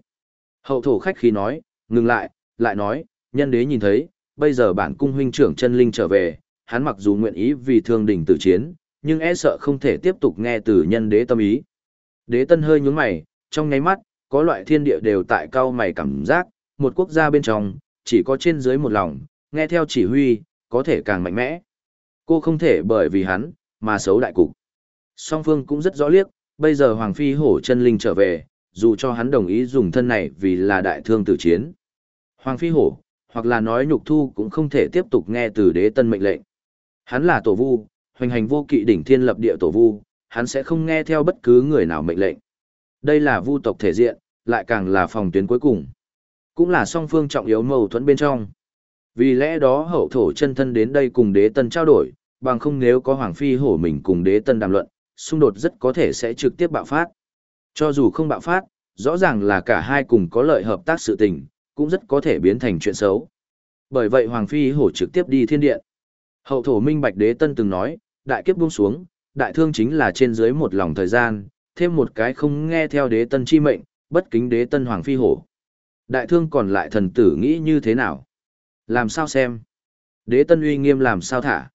Hậu thổ khách khí nói, ngừng lại, lại nói, nhân đế nhìn thấy, bây giờ bản cung huynh trưởng chân linh trở về, hắn mặc dù nguyện ý vì thương đỉnh tử chiến, nhưng e sợ không thể tiếp tục nghe từ nhân đế tâm ý. Đế tân hơi nhún mày, trong ngáy mắt, có loại thiên địa đều tại cao mày cảm giác, một quốc gia bên trong, chỉ có trên dưới một lòng, nghe theo chỉ huy, có thể càng mạnh mẽ. Cô không thể bởi vì hắn, mà xấu đại cục. Song phương cũng rất rõ liếc, bây giờ Hoàng Phi hổ chân linh trở về, dù cho hắn đồng ý dùng thân này vì là đại thương tử chiến. Hoàng Phi hổ, hoặc là nói nhục thu cũng không thể tiếp tục nghe từ đế tân mệnh lệnh. Hắn là tổ vu, hoành hành vô kỵ đỉnh thiên lập địa tổ vu, hắn sẽ không nghe theo bất cứ người nào mệnh lệnh. Đây là vu tộc thể diện, lại càng là phòng tuyến cuối cùng. Cũng là song phương trọng yếu mâu thuẫn bên trong. Vì lẽ đó hậu thổ chân thân đến đây cùng đế tân trao đổi, bằng không nếu có hoàng phi hổ mình cùng đế tân đàm luận, xung đột rất có thể sẽ trực tiếp bạo phát. Cho dù không bạo phát, rõ ràng là cả hai cùng có lợi hợp tác sự tình, cũng rất có thể biến thành chuyện xấu. Bởi vậy Hoàng Phi hổ trực tiếp đi thiên điện. Hậu thổ minh bạch đế tân từng nói, đại kiếp buông xuống, đại thương chính là trên dưới một lòng thời gian, thêm một cái không nghe theo đế tân chi mệnh, bất kính đế tân Hoàng Phi hổ. Đại thương còn lại thần tử nghĩ như thế nào? Làm sao xem? Đế tân uy nghiêm làm sao thả?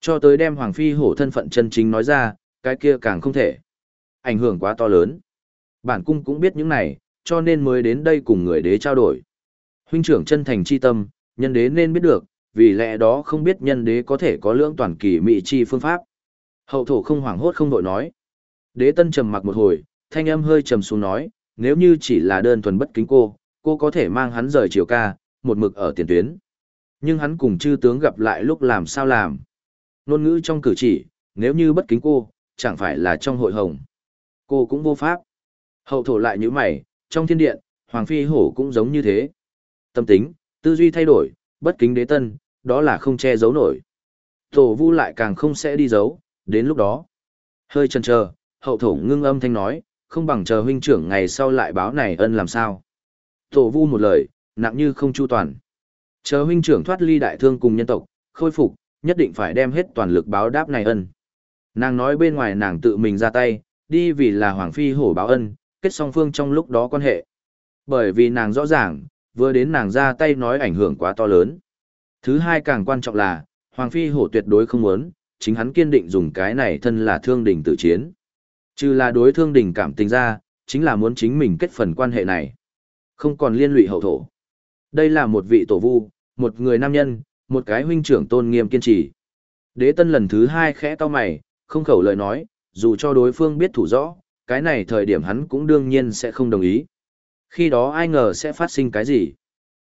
Cho tới đem Hoàng Phi hổ thân phận chân chính nói ra, cái kia càng không thể. Ảnh hưởng quá to lớn. Bản cung cũng biết những này, cho nên mới đến đây cùng người đế trao đổi. Huynh trưởng chân thành chi tâm, nhân đế nên biết được, vì lẽ đó không biết nhân đế có thể có lưỡng toàn kỳ mị chi phương pháp. Hậu thổ không hoảng hốt không đội nói. Đế tân trầm mặc một hồi, thanh âm hơi trầm xuống nói, nếu như chỉ là đơn thuần bất kính cô, cô có thể mang hắn rời chiều ca, một mực ở tiền tuyến. Nhưng hắn cùng chư tướng gặp lại lúc làm sao làm ngôn ngữ trong cử chỉ, nếu như bất kính cô, chẳng phải là trong hội hồng. Cô cũng vô pháp. Hậu thổ lại như mày, trong thiên điện, Hoàng Phi Hổ cũng giống như thế. Tâm tính, tư duy thay đổi, bất kính đế tân, đó là không che giấu nổi. Tổ vu lại càng không sẽ đi giấu, đến lúc đó. Hơi chần chờ, hậu thổ ngưng âm thanh nói, không bằng chờ huynh trưởng ngày sau lại báo này ân làm sao. Tổ vu một lời, nặng như không chu toàn. Chờ huynh trưởng thoát ly đại thương cùng nhân tộc, khôi phục, nhất định phải đem hết toàn lực báo đáp này ân. Nàng nói bên ngoài nàng tự mình ra tay, đi vì là Hoàng Phi hổ báo ân, kết song phương trong lúc đó quan hệ. Bởi vì nàng rõ ràng, vừa đến nàng ra tay nói ảnh hưởng quá to lớn. Thứ hai càng quan trọng là, Hoàng Phi hổ tuyệt đối không muốn, chính hắn kiên định dùng cái này thân là thương đình tự chiến. Trừ là đối thương đình cảm tình ra, chính là muốn chính mình kết phần quan hệ này. Không còn liên lụy hậu thổ. Đây là một vị tổ vu, một người nam nhân, một cái huynh trưởng tôn nghiêm kiên trì. Đế tân lần thứ hai khẽ to mày, không khẩu lời nói, dù cho đối phương biết thủ rõ, cái này thời điểm hắn cũng đương nhiên sẽ không đồng ý. Khi đó ai ngờ sẽ phát sinh cái gì?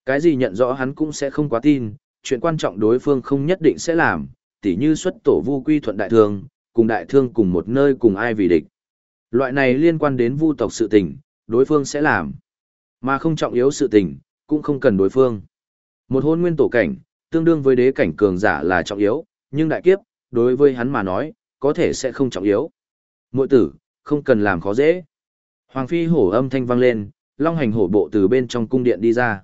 Cái gì nhận rõ hắn cũng sẽ không quá tin, chuyện quan trọng đối phương không nhất định sẽ làm, tỉ như xuất tổ vu quy thuận đại thương, cùng đại thương cùng một nơi cùng ai vì địch. Loại này liên quan đến vu tộc sự tình, đối phương sẽ làm. Mà không trọng yếu sự tình, cũng không cần đối phương. Một hôn nguyên tổ cảnh, tương đương với đế cảnh cường giả là trọng yếu, nhưng đại kiếp, đối với hắn mà nói, có thể sẽ không trọng yếu. Mội tử, không cần làm khó dễ. Hoàng phi hổ âm thanh vang lên, long hành hổ bộ từ bên trong cung điện đi ra.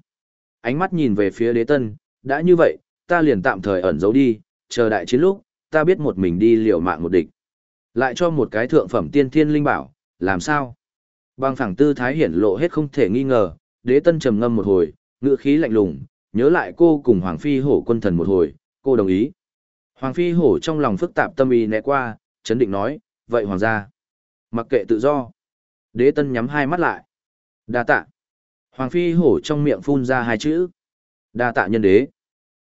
Ánh mắt nhìn về phía đế tân, đã như vậy, ta liền tạm thời ẩn giấu đi, chờ đại chiến lúc, ta biết một mình đi liều mạng một địch. Lại cho một cái thượng phẩm tiên thiên linh bảo, làm sao? Bằng phẳng tư thái hiển lộ hết không thể nghi ngờ, đế tân trầm ngâm một hồi, ngựa khí lạnh lùng, nhớ lại cô cùng Hoàng Phi hổ quân thần một hồi, cô đồng ý. Hoàng phi hổ trong lòng phức tạp tâm ý né qua, chấn định nói, vậy hoàng gia. Mặc kệ tự do. Đế tân nhắm hai mắt lại. Đa tạ. Hoàng phi hổ trong miệng phun ra hai chữ. Đa tạ nhân đế.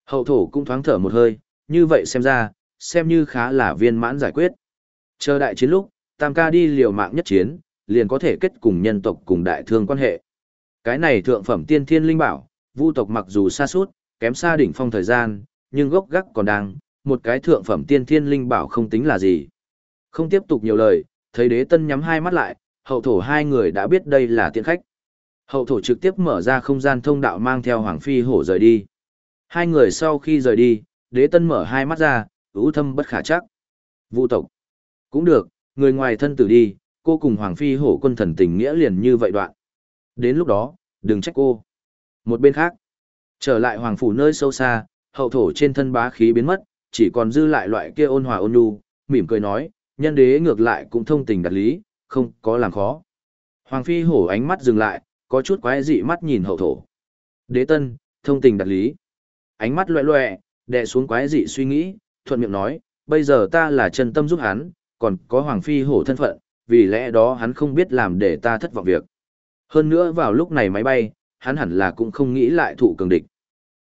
Hậu thổ cũng thoáng thở một hơi, như vậy xem ra, xem như khá là viên mãn giải quyết. Chờ đại chiến lúc, tam ca đi liều mạng nhất chiến, liền có thể kết cùng nhân tộc cùng đại thương quan hệ. Cái này thượng phẩm tiên thiên linh bảo, vu tộc mặc dù xa suốt, kém xa đỉnh phong thời gian, nhưng gốc gác còn đang, một cái thượng phẩm tiên thiên linh bảo không tính là gì. Không tiếp tục nhiều lời, thấy đế tân nhắm hai mắt lại, hậu thổ hai người đã biết đây là tiện khách. Hậu thổ trực tiếp mở ra không gian thông đạo mang theo Hoàng Phi hổ rời đi. Hai người sau khi rời đi, đế tân mở hai mắt ra, ưu thâm bất khả chắc. Vu tộc. Cũng được, người ngoài thân tử đi, cô cùng Hoàng Phi hổ quân thần tình nghĩa liền như vậy đoạn. Đến lúc đó, đừng trách cô. Một bên khác, trở lại Hoàng Phủ nơi sâu xa, hậu thổ trên thân bá khí biến mất, chỉ còn dư lại loại kia ôn hòa ôn nhu, mỉm cười nói, nhân đế ngược lại cũng thông tình đặt lý, không có làm khó. Hoàng Phi hổ ánh mắt dừng lại, có chút quái dị mắt nhìn hậu thổ. Đế tân, thông tình đặt lý. Ánh mắt loẹ loẹ, đè xuống quái dị suy nghĩ, thuận miệng nói, bây giờ ta là chân tâm giúp hắn, còn có Hoàng Phi hổ thân phận, vì lẽ đó hắn không biết làm để ta thất vọng việc. Hơn nữa vào lúc này máy bay, hắn hẳn là cũng không nghĩ lại thụ cường địch.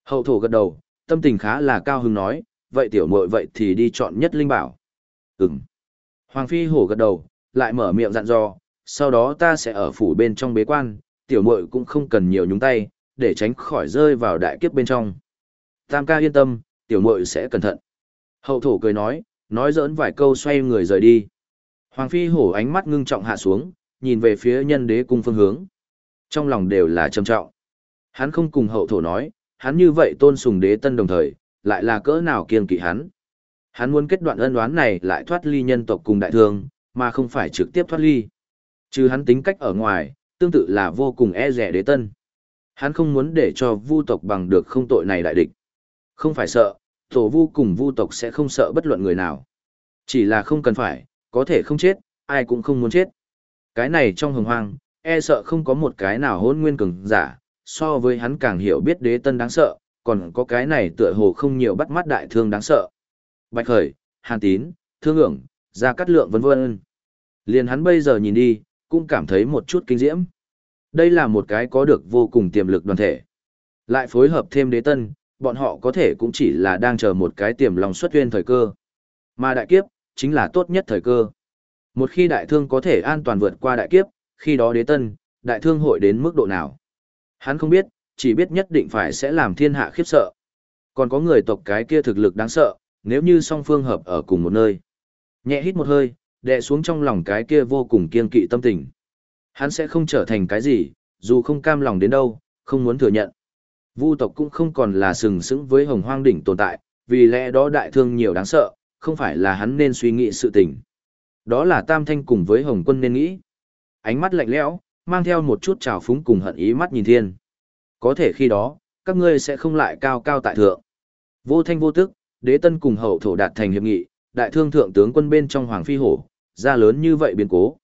Hậu thổ gật đầu, tâm tình khá là cao hứng nói, vậy tiểu muội vậy thì đi chọn nhất linh bảo. Ừm. Hoàng Phi hổ gật đầu, lại mở miệng dặn dò, sau đó ta sẽ ở phủ bên trong bế quan, tiểu muội cũng không cần nhiều nhúng tay, để tránh khỏi rơi vào đại kiếp bên trong. Tam ca yên tâm, tiểu muội sẽ cẩn thận. Hậu thổ cười nói, nói giỡn vài câu xoay người rời đi. Hoàng phi hổ ánh mắt ngưng trọng hạ xuống, nhìn về phía nhân đế cung phương hướng. Trong lòng đều là trầm trọng. Hắn không cùng hậu thổ nói, hắn như vậy tôn sùng đế tân đồng thời, lại là cỡ nào kiên kỵ hắn. Hắn muốn kết đoạn ân oán này lại thoát ly nhân tộc cùng đại thương, mà không phải trực tiếp thoát ly. Trừ hắn tính cách ở ngoài, tương tự là vô cùng e rẻ đế tân. Hắn không muốn để cho vu tộc bằng được không tội này đại địch. Không phải sợ, tổ vu cùng vu tộc sẽ không sợ bất luận người nào. Chỉ là không cần phải, có thể không chết, ai cũng không muốn chết. Cái này trong hồng hoang, e sợ không có một cái nào hôn nguyên cường giả, so với hắn càng hiểu biết đế tân đáng sợ, còn có cái này tựa hồ không nhiều bắt mắt đại thương đáng sợ. Bạch Khởi, Hàn Tín, Thương ưởng, Gia Cát Lượng vân vân. Liền hắn bây giờ nhìn đi, cũng cảm thấy một chút kinh diễm. Đây là một cái có được vô cùng tiềm lực đoàn thể. Lại phối hợp thêm đế tân, bọn họ có thể cũng chỉ là đang chờ một cái tiềm lòng xuất nguyên thời cơ. Mà đại kiếp, chính là tốt nhất thời cơ. Một khi đại thương có thể an toàn vượt qua đại kiếp, khi đó đế tân, đại thương hội đến mức độ nào. Hắn không biết, chỉ biết nhất định phải sẽ làm thiên hạ khiếp sợ. Còn có người tộc cái kia thực lực đáng sợ, nếu như song phương hợp ở cùng một nơi. Nhẹ hít một hơi, đè xuống trong lòng cái kia vô cùng kiên kỵ tâm tình. Hắn sẽ không trở thành cái gì, dù không cam lòng đến đâu, không muốn thừa nhận. Vu tộc cũng không còn là sừng sững với hồng hoang đỉnh tồn tại, vì lẽ đó đại thương nhiều đáng sợ, không phải là hắn nên suy nghĩ sự tình. Đó là tam thanh cùng với hồng quân nên nghĩ. Ánh mắt lạnh lẽo, mang theo một chút trào phúng cùng hận ý mắt nhìn thiên. Có thể khi đó, các ngươi sẽ không lại cao cao tại thượng. Vô thanh vô tức, đế tân cùng hậu thổ đạt thành hiệp nghị, đại thương thượng tướng quân bên trong hoàng phi hổ, ra lớn như vậy biến cố.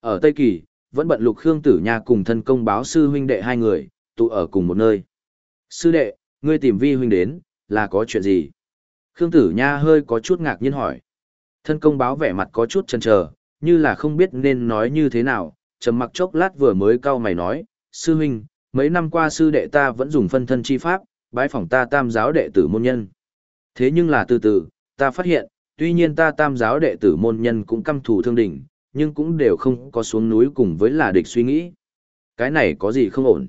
Ở Tây Kỳ, vẫn bận lục Khương Tử Nha cùng thân công báo sư huynh đệ hai người, tụ ở cùng một nơi. Sư đệ, ngươi tìm vi huynh đến, là có chuyện gì? Khương Tử Nha hơi có chút ngạc nhiên hỏi. Thân công báo vẻ mặt có chút chần chờ, như là không biết nên nói như thế nào, trầm mặc chốc lát vừa mới cau mày nói, sư huynh, mấy năm qua sư đệ ta vẫn dùng phân thân chi pháp, bái phỏng ta tam giáo đệ tử môn nhân. Thế nhưng là từ từ, ta phát hiện, tuy nhiên ta tam giáo đệ tử môn nhân cũng căm thù thương đỉnh, nhưng cũng đều không có xuống núi cùng với là địch suy nghĩ. Cái này có gì không ổn.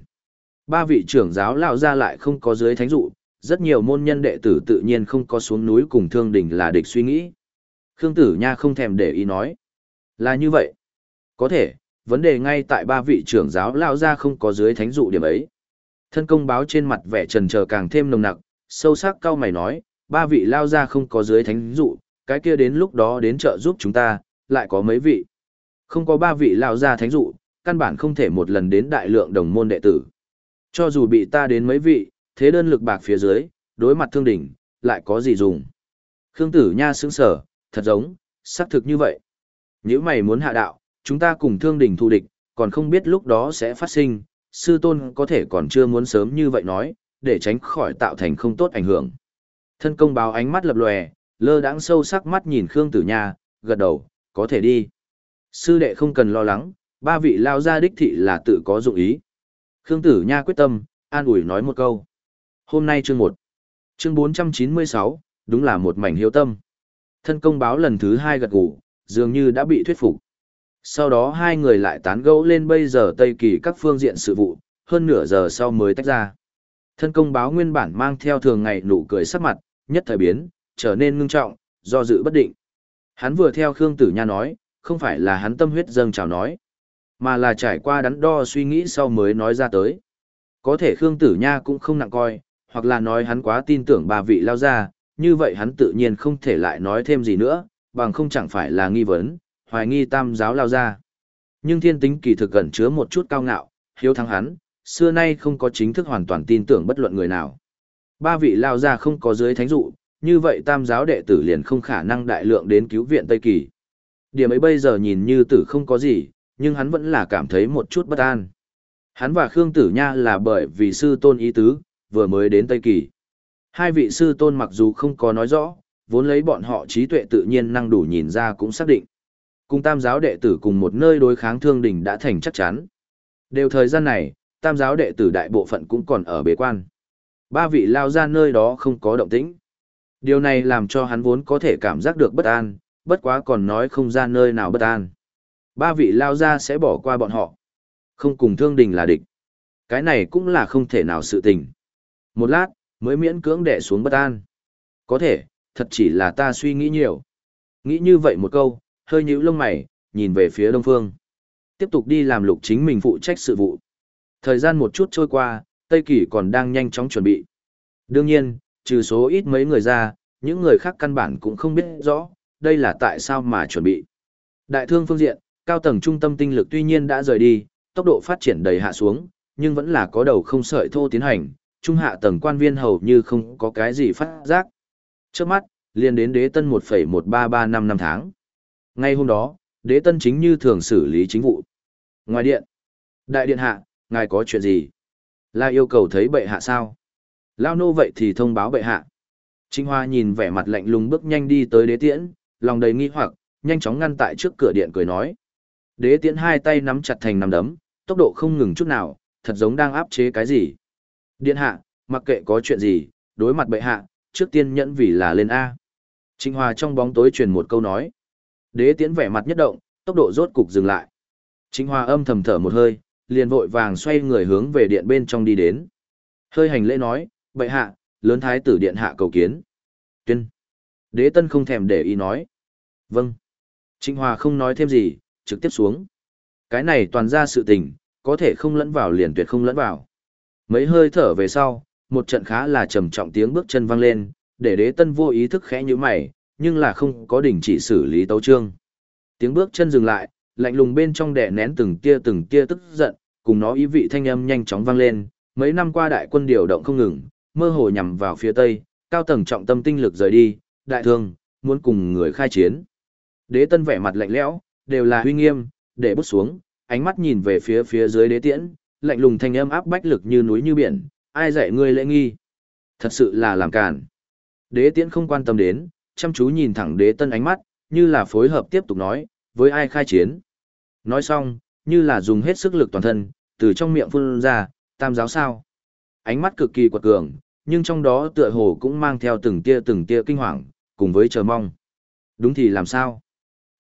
Ba vị trưởng giáo lão ra lại không có dưới thánh dụ, rất nhiều môn nhân đệ tử tự nhiên không có xuống núi cùng thương đỉnh là địch suy nghĩ. Khương Tử Nha không thèm để ý nói. Là như vậy. Có thể, vấn đề ngay tại ba vị trưởng giáo lao ra không có dưới thánh dụ điểm ấy. Thân công báo trên mặt vẻ trần chờ càng thêm nồng nặc, sâu sắc cao mày nói, ba vị lao ra không có dưới thánh dụ, cái kia đến lúc đó đến trợ giúp chúng ta, lại có mấy vị. Không có ba vị lao ra thánh dụ, căn bản không thể một lần đến đại lượng đồng môn đệ tử. Cho dù bị ta đến mấy vị, thế đơn lực bạc phía dưới, đối mặt thương đỉnh, lại có gì dùng. Khương tử nha sững sở, thật giống, xác thực như vậy. Nếu mày muốn hạ đạo, chúng ta cùng thương đỉnh thù địch, còn không biết lúc đó sẽ phát sinh, sư tôn có thể còn chưa muốn sớm như vậy nói, để tránh khỏi tạo thành không tốt ảnh hưởng. Thân công báo ánh mắt lập lòe, Lơ đãng sâu sắc mắt nhìn Khương Tử Nha, gật đầu, có thể đi. Sư đệ không cần lo lắng, ba vị lao ra đích thị là tự có dụng ý. Khương Tử Nha quyết tâm, an ủi nói một câu. Hôm nay chương 1. Chương 496, đúng là một mảnh hiếu tâm. Thân công báo lần thứ hai gật gù, dường như đã bị thuyết phục. Sau đó hai người lại tán gẫu lên bây giờ Tây Kỳ các phương diện sự vụ, hơn nửa giờ sau mới tách ra. Thân công báo nguyên bản mang theo thường ngày nụ cười sắc mặt, nhất thời biến, trở nên ngưng trọng, do dự bất định. Hắn vừa theo Khương Tử Nha nói, không phải là hắn tâm huyết dâng chào nói, mà là trải qua đắn đo suy nghĩ sau mới nói ra tới. Có thể Khương Tử Nha cũng không nặng coi, hoặc là nói hắn quá tin tưởng bà vị lao ra, như vậy hắn tự nhiên không thể lại nói thêm gì nữa, bằng không chẳng phải là nghi vấn, hoài nghi tam giáo lao ra. Nhưng thiên tính kỳ thực gần chứa một chút cao ngạo, hiếu thắng hắn, xưa nay không có chính thức hoàn toàn tin tưởng bất luận người nào. Ba vị lao ra không có dưới thánh dụ, như vậy tam giáo đệ tử liền không khả năng đại lượng đến cứu viện Tây Kỳ. Điểm ấy bây giờ nhìn như tử không có gì, nhưng hắn vẫn là cảm thấy một chút bất an. Hắn và Khương Tử Nha là bởi vì sư tôn ý tứ, vừa mới đến Tây Kỳ. Hai vị sư tôn mặc dù không có nói rõ, vốn lấy bọn họ trí tuệ tự nhiên năng đủ nhìn ra cũng xác định. Cùng tam giáo đệ tử cùng một nơi đối kháng thương đình đã thành chắc chắn. Đều thời gian này, tam giáo đệ tử đại bộ phận cũng còn ở bế quan. Ba vị lao ra nơi đó không có động tĩnh. Điều này làm cho hắn vốn có thể cảm giác được bất an, bất quá còn nói không ra nơi nào bất an. Ba vị lao ra sẽ bỏ qua bọn họ. Không cùng thương đình là địch. Cái này cũng là không thể nào sự tình. Một lát, mới miễn cưỡng đẻ xuống bất an. Có thể, thật chỉ là ta suy nghĩ nhiều. Nghĩ như vậy một câu, hơi nhíu lông mày, nhìn về phía đông phương. Tiếp tục đi làm lục chính mình phụ trách sự vụ. Thời gian một chút trôi qua, Tây Kỳ còn đang nhanh chóng chuẩn bị. Đương nhiên, trừ số ít mấy người ra, những người khác căn bản cũng không biết rõ, đây là tại sao mà chuẩn bị. Đại thương phương diện, cao tầng trung tâm tinh lực tuy nhiên đã rời đi, tốc độ phát triển đầy hạ xuống, nhưng vẫn là có đầu không sợi thô tiến hành, trung hạ tầng quan viên hầu như không có cái gì phát giác. Trước mắt, liền đến đế tân 1,1335 năm tháng. Ngay hôm đó, đế tân chính như thường xử lý chính vụ. Ngoài điện, đại điện hạ, ngài có chuyện gì? Là yêu cầu thấy bệ hạ sao? Lao nô vậy thì thông báo bệ hạ. Trinh Hoa nhìn vẻ mặt lạnh lùng bước nhanh đi tới đế tiễn, lòng đầy nghi hoặc, nhanh chóng ngăn tại trước cửa điện cười nói. Đế tiễn hai tay nắm chặt thành nắm đấm, tốc độ không ngừng chút nào, thật giống đang áp chế cái gì. Điện hạ, mặc kệ có chuyện gì, đối mặt bệ hạ, trước tiên nhẫn vì là lên A. Trinh Hoa trong bóng tối truyền một câu nói. Đế tiễn vẻ mặt nhất động, tốc độ rốt cục dừng lại. Chính Hoa âm thầm thở một hơi, liền vội vàng xoay người hướng về điện bên trong đi đến. Hơi hành lễ nói, bệ hạ, lớn thái tử điện hạ cầu kiến. Tuyên. Đế tân không thèm để ý nói. Vâng. Trịnh Hòa không nói thêm gì, trực tiếp xuống. Cái này toàn ra sự tình, có thể không lẫn vào liền tuyệt không lẫn vào. Mấy hơi thở về sau, một trận khá là trầm trọng tiếng bước chân vang lên, để đế tân vô ý thức khẽ như mày, nhưng là không có đình chỉ xử lý tấu trương. Tiếng bước chân dừng lại, lạnh lùng bên trong đè nén từng tia từng tia tức giận, cùng nó ý vị thanh âm nhanh chóng vang lên, mấy năm qua đại quân điều động không ngừng, mơ hồ nhằm vào phía tây, cao tầng trọng tâm tinh lực rời đi, đại thương, muốn cùng người khai chiến. Đế tân vẻ mặt lạnh lẽo, đều là huy nghiêm, để bước xuống, ánh mắt nhìn về phía phía dưới đế tiễn, lạnh lùng thanh âm áp bách lực như núi như biển, ai dạy ngươi lễ nghi? Thật sự là làm cản. Đế tiễn không quan tâm đến, chăm chú nhìn thẳng đế tân ánh mắt, như là phối hợp tiếp tục nói, với ai khai chiến. Nói xong, như là dùng hết sức lực toàn thân, từ trong miệng phun ra, tam giáo sao. Ánh mắt cực kỳ quật cường, nhưng trong đó tựa hồ cũng mang theo từng tia từng tia kinh hoàng, cùng với chờ mong. Đúng thì làm sao?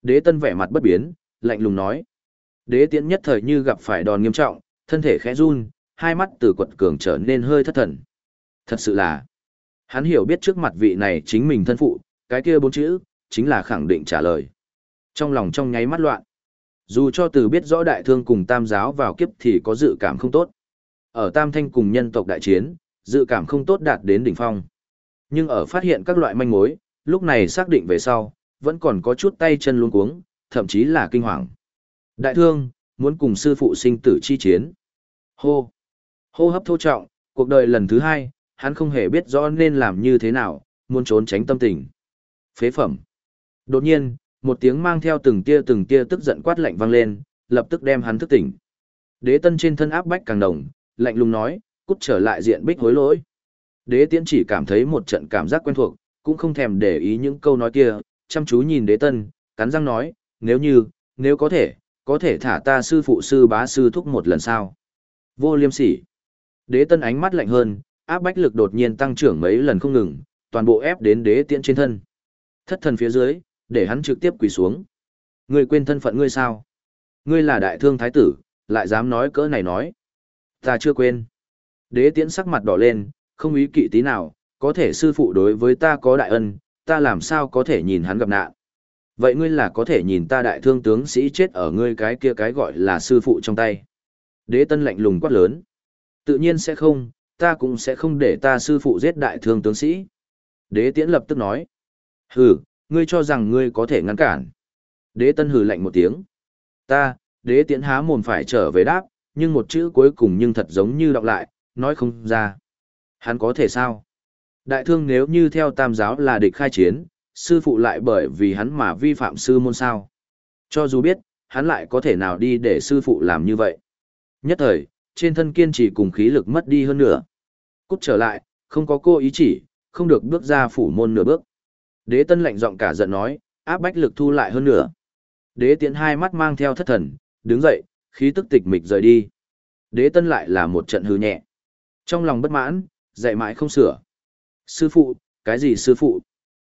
Đế tân vẻ mặt bất biến, lạnh lùng nói. Đế tiễn nhất thời như gặp phải đòn nghiêm trọng, thân thể khẽ run, hai mắt từ quật cường trở nên hơi thất thần. Thật sự là, hắn hiểu biết trước mặt vị này chính mình thân phụ, cái kia bốn chữ, chính là khẳng định trả lời. Trong lòng trong nháy mắt loạn. Dù cho từ biết rõ đại thương cùng tam giáo vào kiếp thì có dự cảm không tốt. Ở tam thanh cùng nhân tộc đại chiến, dự cảm không tốt đạt đến đỉnh phong. Nhưng ở phát hiện các loại manh mối, lúc này xác định về sau, vẫn còn có chút tay chân luống cuống, thậm chí là kinh hoàng. Đại thương, muốn cùng sư phụ sinh tử chi chiến. Hô! Hô hấp thô trọng, cuộc đời lần thứ hai, hắn không hề biết rõ nên làm như thế nào, muốn trốn tránh tâm tình. Phế phẩm! Đột nhiên, một tiếng mang theo từng tia từng tia tức giận quát lạnh vang lên, lập tức đem hắn thức tỉnh. Đế tân trên thân áp bách càng đồng, lạnh lùng nói, cút trở lại diện bích hối lỗi. Đế tiễn chỉ cảm thấy một trận cảm giác quen thuộc, cũng không thèm để ý những câu nói kia, chăm chú nhìn đế tân, cắn răng nói, nếu như, nếu có thể, có thể thả ta sư phụ sư bá sư thúc một lần sao. Vô liêm sỉ. Đế tân ánh mắt lạnh hơn, áp bách lực đột nhiên tăng trưởng mấy lần không ngừng, toàn bộ ép đến đế tiễn trên thân. Thất thần phía dưới, để hắn trực tiếp quỳ xuống. Ngươi quên thân phận ngươi sao? Ngươi là đại thương thái tử, lại dám nói cỡ này nói. Ta chưa quên. Đế tiễn sắc mặt đỏ lên, không ý kỵ tí nào, có thể sư phụ đối với ta có đại ân, ta làm sao có thể nhìn hắn gặp nạn. Vậy ngươi là có thể nhìn ta đại thương tướng sĩ chết ở ngươi cái kia cái gọi là sư phụ trong tay. Đế tân lạnh lùng quát lớn. Tự nhiên sẽ không, ta cũng sẽ không để ta sư phụ giết đại thương tướng sĩ. Đế tiễn lập tức nói. Hừ, ngươi cho rằng ngươi có thể ngăn cản. Đế tân hừ lạnh một tiếng. Ta, đế tiễn há mồm phải trở về đáp, nhưng một chữ cuối cùng nhưng thật giống như đọc lại, nói không ra. Hắn có thể sao? Đại thương nếu như theo tam giáo là địch khai chiến, sư phụ lại bởi vì hắn mà vi phạm sư môn sao. Cho dù biết, hắn lại có thể nào đi để sư phụ làm như vậy. Nhất thời, trên thân kiên trì cùng khí lực mất đi hơn nữa. Cút trở lại, không có cô ý chỉ, không được bước ra phủ môn nửa bước. Đế tân lạnh giọng cả giận nói, áp bách lực thu lại hơn nữa. Đế tiễn hai mắt mang theo thất thần, đứng dậy, khí tức tịch mịch rời đi. Đế tân lại là một trận hư nhẹ. Trong lòng bất mãn, dạy mãi không sửa. Sư phụ, cái gì sư phụ?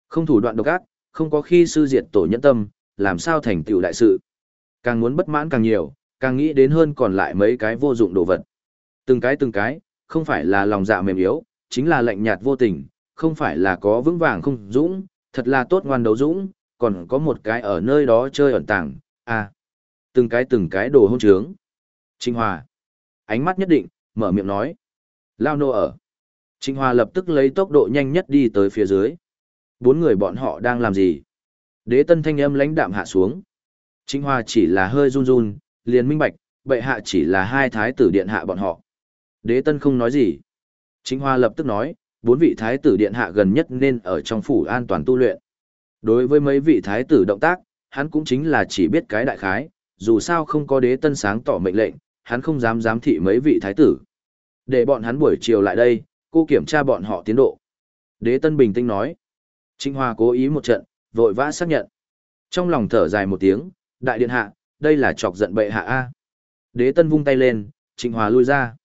Không thủ đoạn độc ác, không có khi sư diệt tổ nhẫn tâm, làm sao thành tựu đại sự. Càng muốn bất mãn càng nhiều, càng nghĩ đến hơn còn lại mấy cái vô dụng đồ vật. Từng cái từng cái, không phải là lòng dạ mềm yếu, chính là lạnh nhạt vô tình, không phải là có vững vàng không dũng, thật là tốt ngoan đấu dũng, còn có một cái ở nơi đó chơi ẩn tàng, à. Từng cái từng cái đồ hôn trướng. Trinh Hòa. Ánh mắt nhất định, mở miệng nói. Lao nô ở. Trinh Hòa lập tức lấy tốc độ nhanh nhất đi tới phía dưới. Bốn người bọn họ đang làm gì? Đế tân thanh âm lãnh đạm hạ xuống. Trinh Hòa chỉ là hơi run run, liền minh bạch, bệ hạ chỉ là hai thái tử điện hạ bọn họ. Đế tân không nói gì. Trinh Hòa lập tức nói, bốn vị thái tử điện hạ gần nhất nên ở trong phủ an toàn tu luyện. Đối với mấy vị thái tử động tác, hắn cũng chính là chỉ biết cái đại khái, dù sao không có đế tân sáng tỏ mệnh lệnh, hắn không dám giám thị mấy vị thái tử. Để bọn hắn buổi chiều lại đây, cô kiểm tra bọn họ tiến độ. Đế tân bình tĩnh nói. Trinh Hoa cố ý một trận, vội vã xác nhận. Trong lòng thở dài một tiếng, đại điện hạ, đây là chọc giận bệ hạ A. Đế tân vung tay lên, Trịnh Hòa lui ra.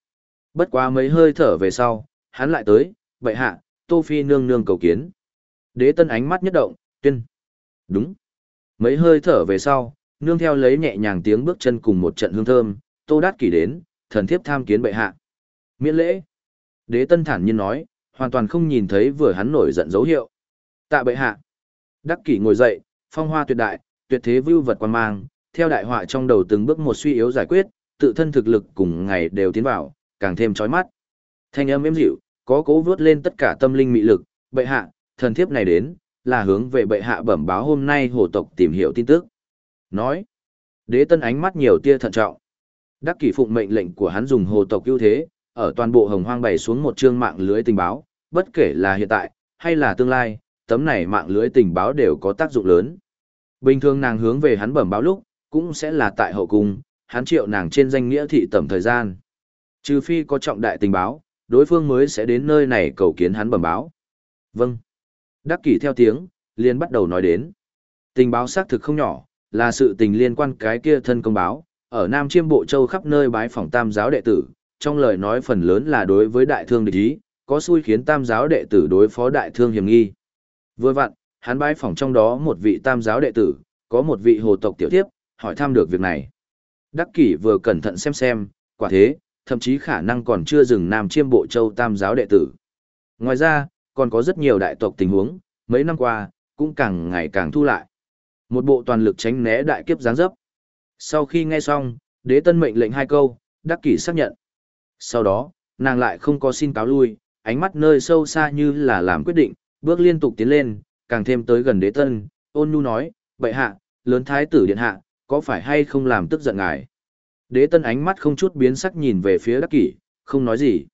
Bất quá mấy hơi thở về sau, hắn lại tới, bệ hạ, Tô Phi nương nương cầu kiến. Đế tân ánh mắt nhất động, tuyên. Đúng. Mấy hơi thở về sau, nương theo lấy nhẹ nhàng tiếng bước chân cùng một trận hương thơm, Tô Đát Kỷ đến, thần thiếp tham kiến bệ hạ. Miễn lễ. Đế tân thản nhiên nói, hoàn toàn không nhìn thấy vừa hắn nổi giận dấu hiệu. Tạ bệ hạ. Đắc Kỷ ngồi dậy, phong hoa tuyệt đại, tuyệt thế vưu vật quan mang, theo đại họa trong đầu từng bước một suy yếu giải quyết, tự thân thực lực cùng ngày đều tiến vào, càng thêm chói mắt. Thanh âm êm dịu, có cố vớt lên tất cả tâm linh mị lực, bệ hạ, thần thiếp này đến, là hướng về bệ hạ bẩm báo hôm nay hồ tộc tìm hiểu tin tức. Nói, đế tân ánh mắt nhiều tia thận trọng. Đắc kỷ phụng mệnh lệnh của hắn dùng hồ tộc ưu thế, ở toàn bộ hồng hoang bày xuống một chương mạng lưới tình báo, bất kể là hiện tại, hay là tương lai, tấm này mạng lưới tình báo đều có tác dụng lớn. Bình thường nàng hướng về hắn bẩm báo lúc, cũng sẽ là tại hậu cung, hắn triệu nàng trên danh nghĩa thị tẩm thời gian. Trừ phi có trọng đại tình báo, đối phương mới sẽ đến nơi này cầu kiến hắn bẩm báo. Vâng. Đắc kỷ theo tiếng, liền bắt đầu nói đến. Tình báo xác thực không nhỏ, là sự tình liên quan cái kia thân công báo, ở Nam Chiêm Bộ Châu khắp nơi bái phỏng tam giáo đệ tử, trong lời nói phần lớn là đối với đại thương địch ý, có xui khiến tam giáo đệ tử đối phó đại thương hiểm nghi. Vừa vặn, hắn bái phỏng trong đó một vị tam giáo đệ tử, có một vị hồ tộc tiểu tiếp, hỏi thăm được việc này. Đắc kỷ vừa cẩn thận xem xem, quả thế, thậm chí khả năng còn chưa dừng Nam Chiêm Bộ Châu tam giáo đệ tử. Ngoài ra, còn có rất nhiều đại tộc tình huống, mấy năm qua, cũng càng ngày càng thu lại. Một bộ toàn lực tránh né đại kiếp giáng dấp. Sau khi nghe xong, đế tân mệnh lệnh hai câu, đắc kỷ xác nhận. Sau đó, nàng lại không có xin cáo lui, ánh mắt nơi sâu xa như là làm quyết định, bước liên tục tiến lên, càng thêm tới gần đế tân, ôn nhu nói, bệ hạ, lớn thái tử điện hạ, có phải hay không làm tức giận ngài? Đế tân ánh mắt không chút biến sắc nhìn về phía đắc kỷ, không nói gì.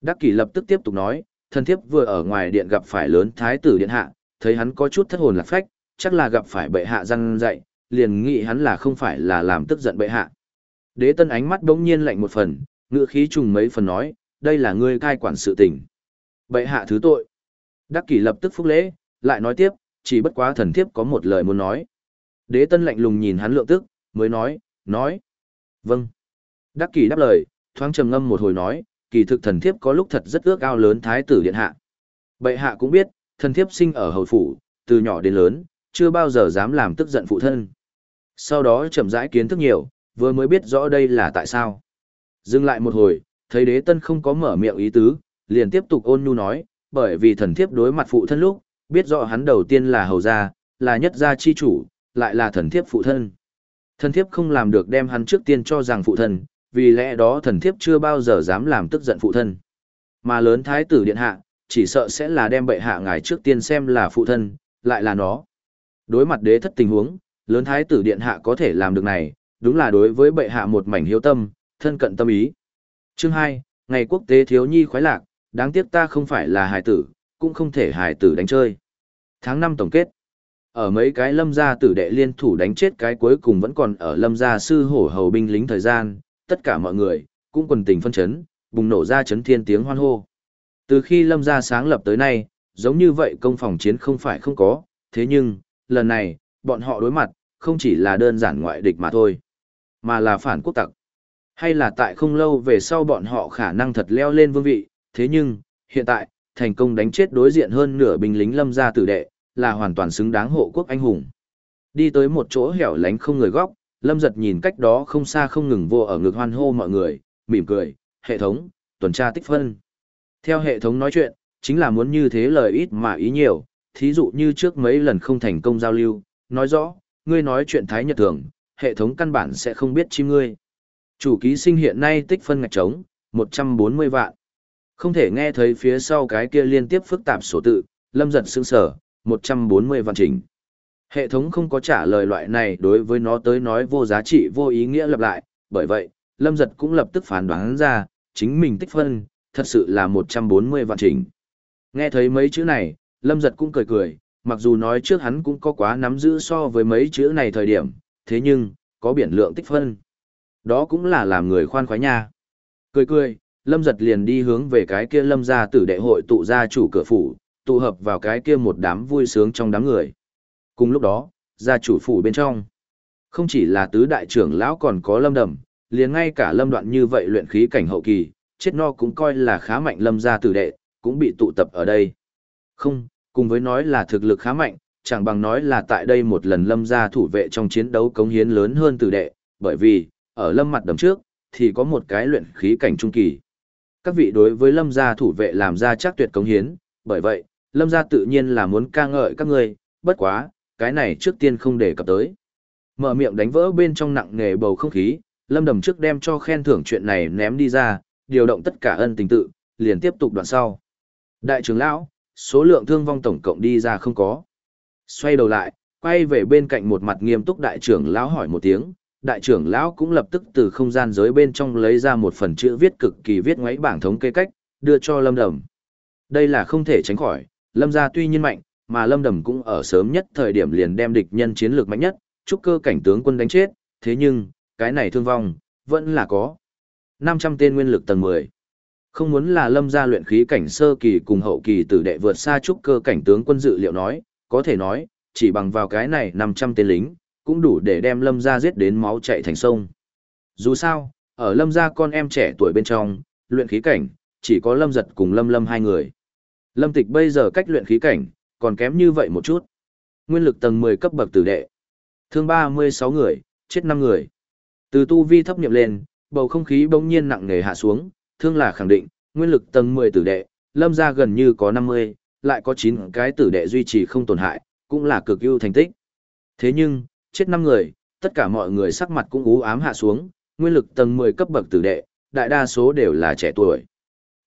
Đắc kỷ lập tức tiếp tục nói, thân thiếp vừa ở ngoài điện gặp phải lớn thái tử điện hạ, thấy hắn có chút thất hồn lạc phách, chắc là gặp phải bệ hạ răng dạy, liền nghĩ hắn là không phải là làm tức giận bệ hạ. Đế tân ánh mắt bỗng nhiên lạnh một phần, ngựa khí trùng mấy phần nói, đây là ngươi cai quản sự tình. Bệ hạ thứ tội. Đắc kỷ lập tức phúc lễ, lại nói tiếp, chỉ bất quá thần thiếp có một lời muốn nói. Đế tân lạnh lùng nhìn hắn lượng tức, mới nói, nói. Vâng. Đắc kỳ đáp lời, thoáng trầm ngâm một hồi nói, kỳ thực thần thiếp có lúc thật rất ước ao lớn thái tử điện hạ. Bệ hạ cũng biết, thần thiếp sinh ở hầu phủ, từ nhỏ đến lớn, chưa bao giờ dám làm tức giận phụ thân. Sau đó chậm rãi kiến thức nhiều, vừa mới biết rõ đây là tại sao. Dừng lại một hồi, thấy đế tân không có mở miệng ý tứ, liền tiếp tục ôn nhu nói, bởi vì thần thiếp đối mặt phụ thân lúc, biết rõ hắn đầu tiên là hầu gia, là nhất gia chi chủ, lại là thần thiếp phụ thân. Thần thiếp không làm được đem hắn trước tiên cho rằng phụ thân, vì lẽ đó thần thiếp chưa bao giờ dám làm tức giận phụ thân. Mà lớn thái tử điện hạ, chỉ sợ sẽ là đem bệ hạ ngài trước tiên xem là phụ thân, lại là nó. Đối mặt đế thất tình huống, lớn thái tử điện hạ có thể làm được này, đúng là đối với bệ hạ một mảnh hiếu tâm, thân cận tâm ý. Chương 2, ngày quốc tế thiếu nhi khoái lạc, đáng tiếc ta không phải là hài tử, cũng không thể hài tử đánh chơi. Tháng 5 tổng kết. Ở mấy cái lâm gia tử đệ liên thủ đánh chết cái cuối cùng vẫn còn ở lâm gia sư hổ hầu binh lính thời gian, tất cả mọi người, cũng quần tình phân chấn, bùng nổ ra chấn thiên tiếng hoan hô. Từ khi lâm gia sáng lập tới nay, giống như vậy công phòng chiến không phải không có, thế nhưng, lần này, bọn họ đối mặt, không chỉ là đơn giản ngoại địch mà thôi, mà là phản quốc tặc. Hay là tại không lâu về sau bọn họ khả năng thật leo lên vương vị, thế nhưng, hiện tại, thành công đánh chết đối diện hơn nửa binh lính lâm gia tử đệ, là hoàn toàn xứng đáng hộ quốc anh hùng. Đi tới một chỗ hẻo lánh không người góc, lâm giật nhìn cách đó không xa không ngừng vô ở ngực hoan hô mọi người, mỉm cười, hệ thống, tuần tra tích phân. Theo hệ thống nói chuyện, chính là muốn như thế lời ít mà ý nhiều, thí dụ như trước mấy lần không thành công giao lưu, nói rõ, ngươi nói chuyện thái nhật thường, hệ thống căn bản sẽ không biết chi ngươi. Chủ ký sinh hiện nay tích phân ngạch trống, 140 vạn. Không thể nghe thấy phía sau cái kia liên tiếp phức tạp số tự, lâm giật sững sở, 140 vạn chỉnh. Hệ thống không có trả lời loại này đối với nó tới nói vô giá trị vô ý nghĩa lặp lại, bởi vậy, lâm giật cũng lập tức phán đoán ra, chính mình tích phân, thật sự là 140 vạn chỉnh. Nghe thấy mấy chữ này, lâm giật cũng cười cười, mặc dù nói trước hắn cũng có quá nắm giữ so với mấy chữ này thời điểm, thế nhưng, có biển lượng tích phân. Đó cũng là làm người khoan khoái nha. Cười cười, lâm giật liền đi hướng về cái kia lâm gia tử đệ hội tụ gia chủ cửa phủ, tụ hợp vào cái kia một đám vui sướng trong đám người. Cùng lúc đó, gia chủ phủ bên trong, không chỉ là tứ đại trưởng lão còn có lâm đầm, liền ngay cả lâm đoạn như vậy luyện khí cảnh hậu kỳ, chết no cũng coi là khá mạnh lâm gia tử đệ, cũng bị tụ tập ở đây. Không, cùng với nói là thực lực khá mạnh, chẳng bằng nói là tại đây một lần lâm gia thủ vệ trong chiến đấu cống hiến lớn hơn tử đệ, bởi vì, ở lâm mặt đầm trước, thì có một cái luyện khí cảnh trung kỳ. Các vị đối với lâm gia thủ vệ làm ra chắc tuyệt cống hiến, bởi vậy, lâm gia tự nhiên là muốn ca ngợi các ngươi, bất quá, cái này trước tiên không để cập tới. Mở miệng đánh vỡ bên trong nặng nề bầu không khí, lâm đầm trước đem cho khen thưởng chuyện này ném đi ra, điều động tất cả ân tình tự, liền tiếp tục đoạn sau. Đại trưởng lão, số lượng thương vong tổng cộng đi ra không có. Xoay đầu lại, quay về bên cạnh một mặt nghiêm túc đại trưởng lão hỏi một tiếng, đại trưởng lão cũng lập tức từ không gian giới bên trong lấy ra một phần chữ viết cực kỳ viết ngoáy bảng thống kê cách, đưa cho Lâm Đầm. Đây là không thể tránh khỏi, Lâm gia tuy nhiên mạnh, mà Lâm Đầm cũng ở sớm nhất thời điểm liền đem địch nhân chiến lược mạnh nhất, trúc cơ cảnh tướng quân đánh chết, thế nhưng, cái này thương vong, vẫn là có. 500 tên nguyên lực tầng 10. Không muốn là lâm gia luyện khí cảnh sơ kỳ cùng hậu kỳ tử đệ vượt xa trúc cơ cảnh tướng quân dự liệu nói, có thể nói, chỉ bằng vào cái này 500 tên lính, cũng đủ để đem lâm gia giết đến máu chạy thành sông. Dù sao, ở lâm gia con em trẻ tuổi bên trong, luyện khí cảnh, chỉ có lâm giật cùng lâm lâm hai người. Lâm tịch bây giờ cách luyện khí cảnh, còn kém như vậy một chút. Nguyên lực tầng 10 cấp bậc tử đệ. Thương 36 người, chết 5 người. Từ tu vi thấp niệm lên, bầu không khí bỗng nhiên nặng nề hạ xuống, thương là khẳng định, nguyên lực tầng 10 tử đệ, lâm gia gần như có 50, lại có 9 cái tử đệ duy trì không tổn hại, cũng là cực ưu thành tích. Thế nhưng, chết 5 người, tất cả mọi người sắc mặt cũng ú ám hạ xuống, nguyên lực tầng 10 cấp bậc tử đệ, đại đa số đều là trẻ tuổi.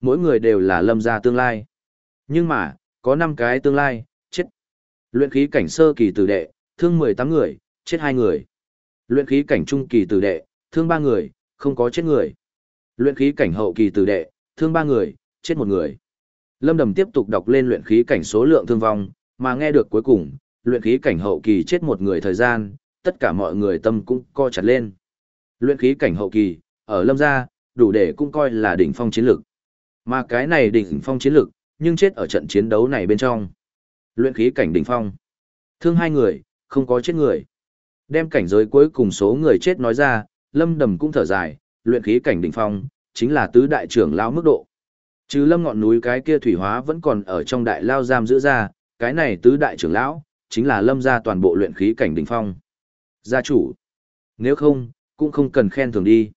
Mỗi người đều là lâm gia tương lai. Nhưng mà, có 5 cái tương lai, chết. Luyện khí cảnh sơ kỳ tử đệ, thương 18 người, chết 2 người. Luyện khí cảnh trung kỳ tử đệ, thương 3 người, không có chết người. Luyện khí cảnh hậu kỳ tử đệ, thương 3 người, chết 1 người. Lâm Đầm tiếp tục đọc lên luyện khí cảnh số lượng thương vong, mà nghe được cuối cùng, luyện khí cảnh hậu kỳ chết một người thời gian, tất cả mọi người tâm cũng co chặt lên. Luyện khí cảnh hậu kỳ, ở Lâm gia, đủ để cũng coi là đỉnh phong chiến lực. Mà cái này đỉnh phong chiến lực, nhưng chết ở trận chiến đấu này bên trong. Luyện khí cảnh đỉnh phong. Thương hai người, không có chết người. Đem cảnh giới cuối cùng số người chết nói ra, Lâm Đầm cũng thở dài, luyện khí cảnh đỉnh phong, chính là tứ đại trưởng lão mức độ. Chứ Lâm ngọn núi cái kia thủy hóa vẫn còn ở trong đại lao giam giữ ra, cái này tứ đại trưởng lão, chính là Lâm gia toàn bộ luyện khí cảnh đỉnh phong. Gia chủ. Nếu không, cũng không cần khen thường đi.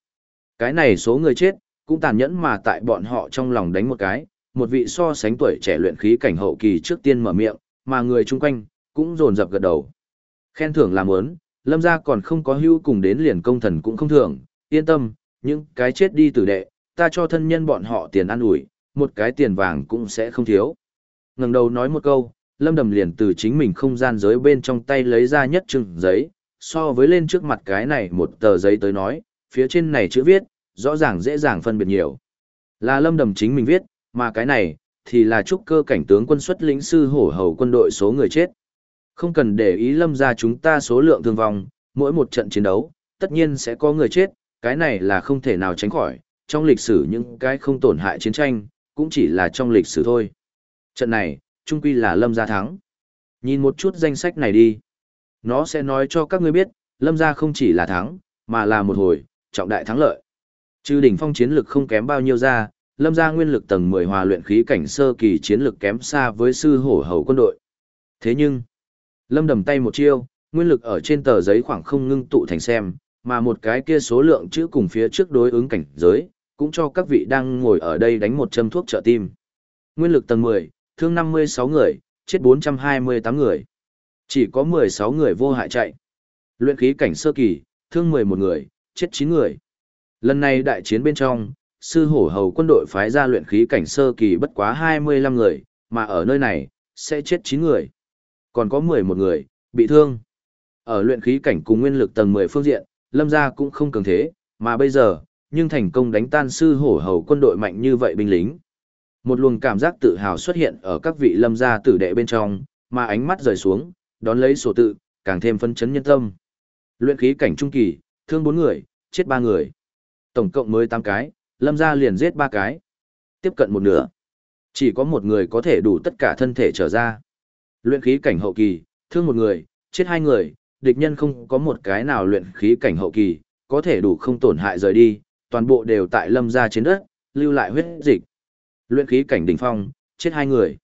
Cái này số người chết, cũng tàn nhẫn mà tại bọn họ trong lòng đánh một cái, một vị so sánh tuổi trẻ luyện khí cảnh hậu kỳ trước tiên mở miệng, mà người chung quanh, cũng rồn rập gật đầu. Khen thưởng làm ớn, lâm gia còn không có hưu cùng đến liền công thần cũng không thưởng, yên tâm, những cái chết đi tử đệ, ta cho thân nhân bọn họ tiền ăn ủi một cái tiền vàng cũng sẽ không thiếu. ngẩng đầu nói một câu, lâm đầm liền từ chính mình không gian giới bên trong tay lấy ra nhất chừng giấy, so với lên trước mặt cái này một tờ giấy tới nói, phía trên này chữ viết, rõ ràng dễ dàng phân biệt nhiều. Là lâm đầm chính mình viết, mà cái này, thì là trúc cơ cảnh tướng quân xuất lĩnh sư hổ hầu quân đội số người chết. Không cần để ý lâm ra chúng ta số lượng thương vong, mỗi một trận chiến đấu, tất nhiên sẽ có người chết, cái này là không thể nào tránh khỏi, trong lịch sử những cái không tổn hại chiến tranh, cũng chỉ là trong lịch sử thôi. Trận này, trung quy là lâm gia thắng. Nhìn một chút danh sách này đi. Nó sẽ nói cho các ngươi biết, lâm gia không chỉ là thắng, mà là một hồi, trọng đại thắng lợi. Trừ đỉnh phong chiến lực không kém bao nhiêu ra, lâm gia nguyên lực tầng 10 hòa luyện khí cảnh sơ kỳ chiến lực kém xa với sư hổ hầu quân đội. Thế nhưng, lâm đầm tay một chiêu, nguyên lực ở trên tờ giấy khoảng không ngưng tụ thành xem, mà một cái kia số lượng chữ cùng phía trước đối ứng cảnh giới, cũng cho các vị đang ngồi ở đây đánh một châm thuốc trợ tim. Nguyên lực tầng 10, thương 56 người, chết 428 người. Chỉ có 16 người vô hại chạy. Luyện khí cảnh sơ kỳ, thương 11 người, chết 9 người. Lần này đại chiến bên trong, sư hổ hầu quân đội phái ra luyện khí cảnh sơ kỳ bất quá 25 người, mà ở nơi này, sẽ chết 9 người. Còn có 11 người, bị thương. Ở luyện khí cảnh cùng nguyên lực tầng 10 phương diện, lâm gia cũng không cường thế, mà bây giờ, nhưng thành công đánh tan sư hổ hầu quân đội mạnh như vậy binh lính. Một luồng cảm giác tự hào xuất hiện ở các vị lâm gia tử đệ bên trong, mà ánh mắt rời xuống, đón lấy sổ tự, càng thêm phân chấn nhân tâm. Luyện khí cảnh trung kỳ, thương 4 người, chết 3 người. Tổng cộng mới 8 cái, lâm gia liền giết ba cái. Tiếp cận một nửa. Chỉ có một người có thể đủ tất cả thân thể trở ra. Luyện khí cảnh hậu kỳ, thương một người, chết hai người, địch nhân không có một cái nào luyện khí cảnh hậu kỳ, có thể đủ không tổn hại rời đi, toàn bộ đều tại lâm gia trên đất, lưu lại huyết dịch. Luyện khí cảnh đỉnh phong, chết hai người.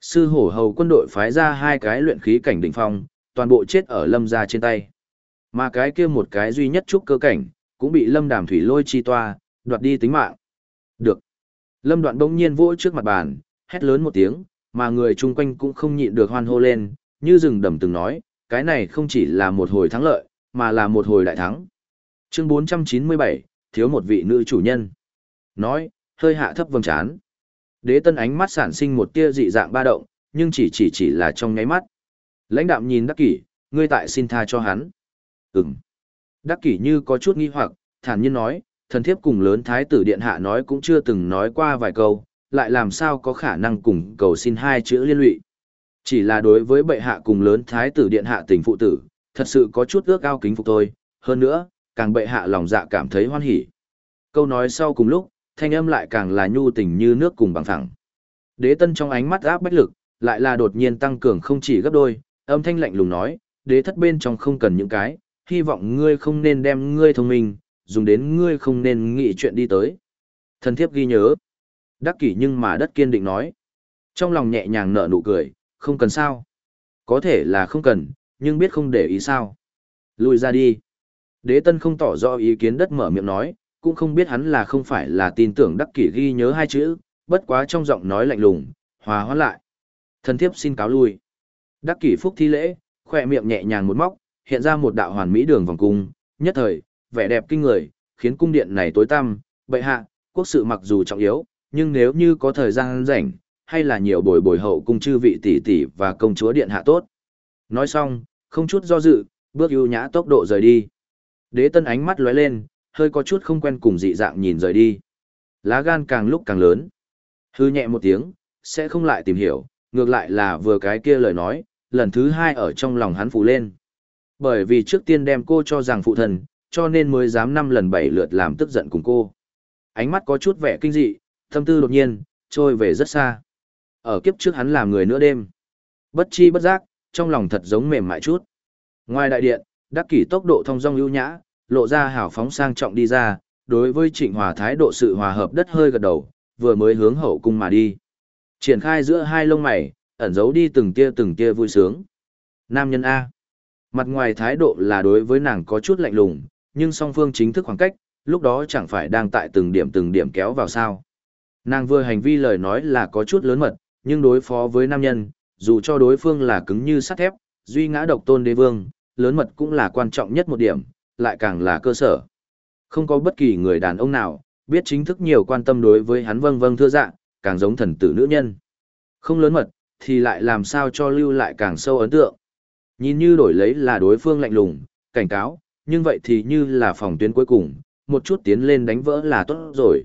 Sư hổ hầu quân đội phái ra hai cái luyện khí cảnh đỉnh phong, toàn bộ chết ở lâm gia trên tay. Mà cái kia một cái duy nhất trúc cơ cảnh, cũng bị lâm đàm thủy lôi chi toa, đoạt đi tính mạng. Được. Lâm đoạn bỗng nhiên vỗ trước mặt bàn, hét lớn một tiếng, mà người chung quanh cũng không nhịn được hoan hô lên, như rừng đầm từng nói, cái này không chỉ là một hồi thắng lợi, mà là một hồi đại thắng. Chương 497, thiếu một vị nữ chủ nhân. Nói, hơi hạ thấp vầng trán. Đế tân ánh mắt sản sinh một tia dị dạng ba động, nhưng chỉ chỉ chỉ là trong nháy mắt. Lãnh đạm nhìn đắc kỷ, ngươi tại xin tha cho hắn. Ừm. Đắc kỷ như có chút nghi hoặc, thản nhiên nói, thần thiếp cùng lớn thái tử điện hạ nói cũng chưa từng nói qua vài câu, lại làm sao có khả năng cùng cầu xin hai chữ liên lụy. Chỉ là đối với bệ hạ cùng lớn thái tử điện hạ tình phụ tử, thật sự có chút ước ao kính phục tôi, hơn nữa, càng bệ hạ lòng dạ cảm thấy hoan hỉ. Câu nói sau cùng lúc, thanh âm lại càng là nhu tình như nước cùng bằng thẳng. Đế tân trong ánh mắt áp bách lực, lại là đột nhiên tăng cường không chỉ gấp đôi, âm thanh lạnh lùng nói, đế thất bên trong không cần những cái, hy vọng ngươi không nên đem ngươi thông minh, dùng đến ngươi không nên nghĩ chuyện đi tới. Thần thiếp ghi nhớ. Đắc kỷ nhưng mà đất kiên định nói. Trong lòng nhẹ nhàng nở nụ cười, không cần sao. Có thể là không cần, nhưng biết không để ý sao. Lùi ra đi. Đế tân không tỏ rõ ý kiến đất mở miệng nói, cũng không biết hắn là không phải là tin tưởng đắc kỷ ghi nhớ hai chữ, bất quá trong giọng nói lạnh lùng, hòa hoãn lại. Thần thiếp xin cáo lui. Đắc kỷ phúc thi lễ, khỏe miệng nhẹ nhàng một móc, hiện ra một đạo hoàn mỹ đường vòng cung, nhất thời, vẻ đẹp kinh người, khiến cung điện này tối tăm, bệ hạ, quốc sự mặc dù trọng yếu, nhưng nếu như có thời gian rảnh, hay là nhiều bồi bồi hậu cung chư vị tỷ tỷ và công chúa điện hạ tốt. Nói xong, không chút do dự, bước ưu nhã tốc độ rời đi. Đế tân ánh mắt lóe lên, hơi có chút không quen cùng dị dạng nhìn rời đi. Lá gan càng lúc càng lớn. Hư nhẹ một tiếng, sẽ không lại tìm hiểu, ngược lại là vừa cái kia lời nói, lần thứ hai ở trong lòng hắn phụ lên. Bởi vì trước tiên đem cô cho rằng phụ thần, cho nên mới dám năm lần bảy lượt làm tức giận cùng cô. Ánh mắt có chút vẻ kinh dị, tâm tư đột nhiên, trôi về rất xa. Ở kiếp trước hắn làm người nửa đêm. Bất chi bất giác, trong lòng thật giống mềm mại chút. Ngoài đại điện, đắc kỷ tốc độ thông dong ưu nhã, lộ ra hào phóng sang trọng đi ra, đối với trịnh hòa thái độ sự hòa hợp đất hơi gật đầu, vừa mới hướng hậu cung mà đi. Triển khai giữa hai lông mày, ẩn giấu đi từng tia từng tia vui sướng. Nam nhân A. Mặt ngoài thái độ là đối với nàng có chút lạnh lùng, nhưng song phương chính thức khoảng cách, lúc đó chẳng phải đang tại từng điểm từng điểm kéo vào sao. Nàng vừa hành vi lời nói là có chút lớn mật, nhưng đối phó với nam nhân, dù cho đối phương là cứng như sắt thép, duy ngã độc tôn đế vương, lớn mật cũng là quan trọng nhất một điểm, lại càng là cơ sở. Không có bất kỳ người đàn ông nào, biết chính thức nhiều quan tâm đối với hắn vâng vâng thưa dạ, càng giống thần tử nữ nhân. Không lớn mật, thì lại làm sao cho lưu lại càng sâu ấn tượng. Nhìn như đổi lấy là đối phương lạnh lùng, cảnh cáo, nhưng vậy thì như là phòng tuyến cuối cùng, một chút tiến lên đánh vỡ là tốt rồi.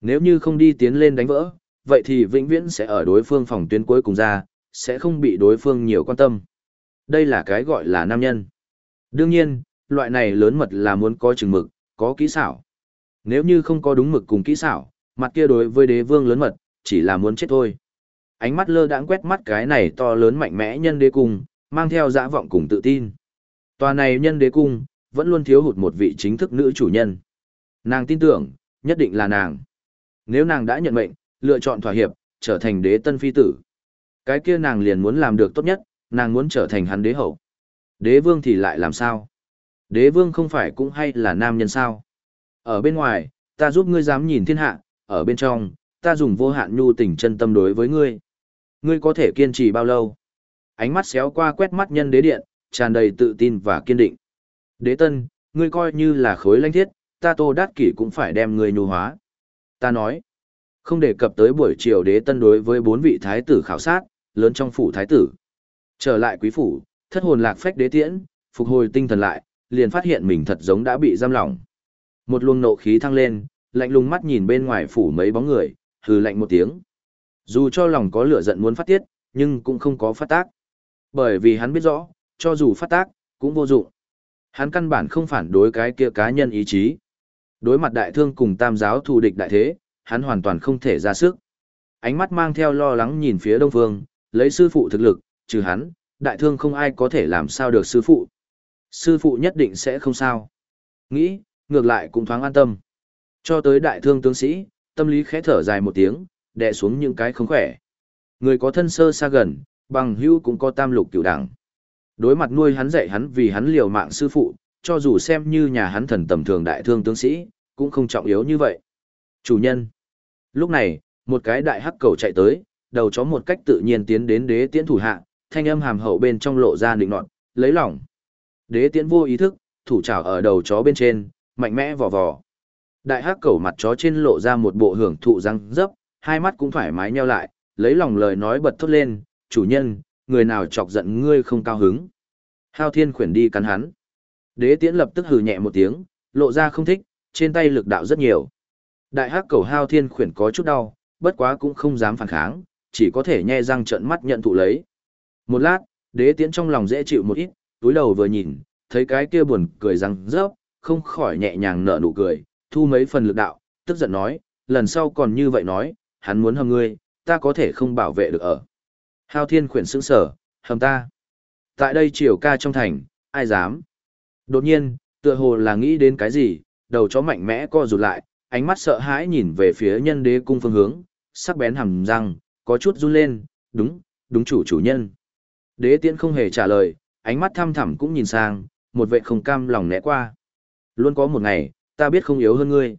Nếu như không đi tiến lên đánh vỡ, vậy thì vĩnh viễn sẽ ở đối phương phòng tuyến cuối cùng ra, sẽ không bị đối phương nhiều quan tâm. Đây là cái gọi là nam nhân. Đương nhiên, loại này lớn mật là muốn có chừng mực, có kỹ xảo. Nếu như không có đúng mực cùng kỹ xảo, mặt kia đối với đế vương lớn mật, chỉ là muốn chết thôi. Ánh mắt lơ đãng quét mắt cái này to lớn mạnh mẽ nhân đế cung, mang theo dã vọng cùng tự tin. Tòa này nhân đế cung, vẫn luôn thiếu hụt một vị chính thức nữ chủ nhân. Nàng tin tưởng, nhất định là nàng. Nếu nàng đã nhận mệnh, lựa chọn thỏa hiệp, trở thành đế tân phi tử. Cái kia nàng liền muốn làm được tốt nhất, nàng muốn trở thành hắn đế hậu. Đế vương thì lại làm sao? Đế vương không phải cũng hay là nam nhân sao? Ở bên ngoài, ta giúp ngươi dám nhìn thiên hạ, ở bên trong, ta dùng vô hạn nhu tình chân tâm đối với ngươi. Ngươi có thể kiên trì bao lâu? Ánh mắt xéo qua quét mắt nhân đế điện, tràn đầy tự tin và kiên định. Đế tân, ngươi coi như là khối lãnh thiết, ta tô đát kỷ cũng phải đem ngươi nhu hóa. Ta nói, không đề cập tới buổi chiều đế tân đối với bốn vị thái tử khảo sát, lớn trong phủ thái tử. Trở lại quý phủ, thất hồn lạc phách đế tiễn, phục hồi tinh thần lại, liền phát hiện mình thật giống đã bị giam lỏng. Một luồng nộ khí thăng lên, lạnh lùng mắt nhìn bên ngoài phủ mấy bóng người, hừ lạnh một tiếng. Dù cho lòng có lửa giận muốn phát tiết, nhưng cũng không có phát tác. Bởi vì hắn biết rõ, cho dù phát tác, cũng vô dụng. Hắn căn bản không phản đối cái kia cá nhân ý chí. Đối mặt đại thương cùng tam giáo thù địch đại thế, hắn hoàn toàn không thể ra sức. Ánh mắt mang theo lo lắng nhìn phía đông phương, lấy sư phụ thực lực, trừ hắn, đại thương không ai có thể làm sao được sư phụ. Sư phụ nhất định sẽ không sao. Nghĩ, ngược lại cũng thoáng an tâm. Cho tới đại thương tướng sĩ, tâm lý khẽ thở dài một tiếng, đè xuống những cái không khỏe. Người có thân sơ xa gần, bằng hữu cũng có tam lục cửu đẳng. Đối mặt nuôi hắn dạy hắn vì hắn liều mạng sư phụ, cho dù xem như nhà hắn thần tầm thường đại thương tướng sĩ, cũng không trọng yếu như vậy. Chủ nhân. Lúc này, một cái đại hắc cầu chạy tới, đầu chó một cách tự nhiên tiến đến đế tiễn thủ hạ, thanh âm hàm hậu bên trong lộ ra định nọt, lấy lòng Đế tiễn vô ý thức, thủ trảo ở đầu chó bên trên, mạnh mẽ vò vò. Đại hắc cầu mặt chó trên lộ ra một bộ hưởng thụ răng dấp, hai mắt cũng thoải mái nheo lại, lấy lòng lời nói bật thốt lên, chủ nhân, người nào chọc giận ngươi không cao hứng. Hao thiên khuyển đi cắn hắn. Đế tiễn lập tức hừ nhẹ một tiếng, lộ ra không thích, trên tay lực đạo rất nhiều. Đại hắc cầu hao thiên khuyển có chút đau, bất quá cũng không dám phản kháng, chỉ có thể nhe răng trợn mắt nhận thụ lấy. Một lát, đế tiễn trong lòng dễ chịu một ít, túi đầu vừa nhìn, thấy cái kia buồn cười răng rớp, không khỏi nhẹ nhàng nở nụ cười, thu mấy phần lực đạo, tức giận nói, lần sau còn như vậy nói, hắn muốn hầm ngươi, ta có thể không bảo vệ được ở. Hao thiên khuyển sững sở, hầm ta. Tại đây triều ca trong thành, ai dám. Đột nhiên, tựa hồ là nghĩ đến cái gì, đầu chó mạnh mẽ co rụt lại, ánh mắt sợ hãi nhìn về phía nhân đế cung phương hướng, sắc bén hầm răng, có chút run lên, đúng, đúng chủ chủ nhân. Đế tiễn không hề trả lời, ánh mắt thăm thẳm cũng nhìn sang, một vệ không cam lòng né qua. Luôn có một ngày, ta biết không yếu hơn ngươi.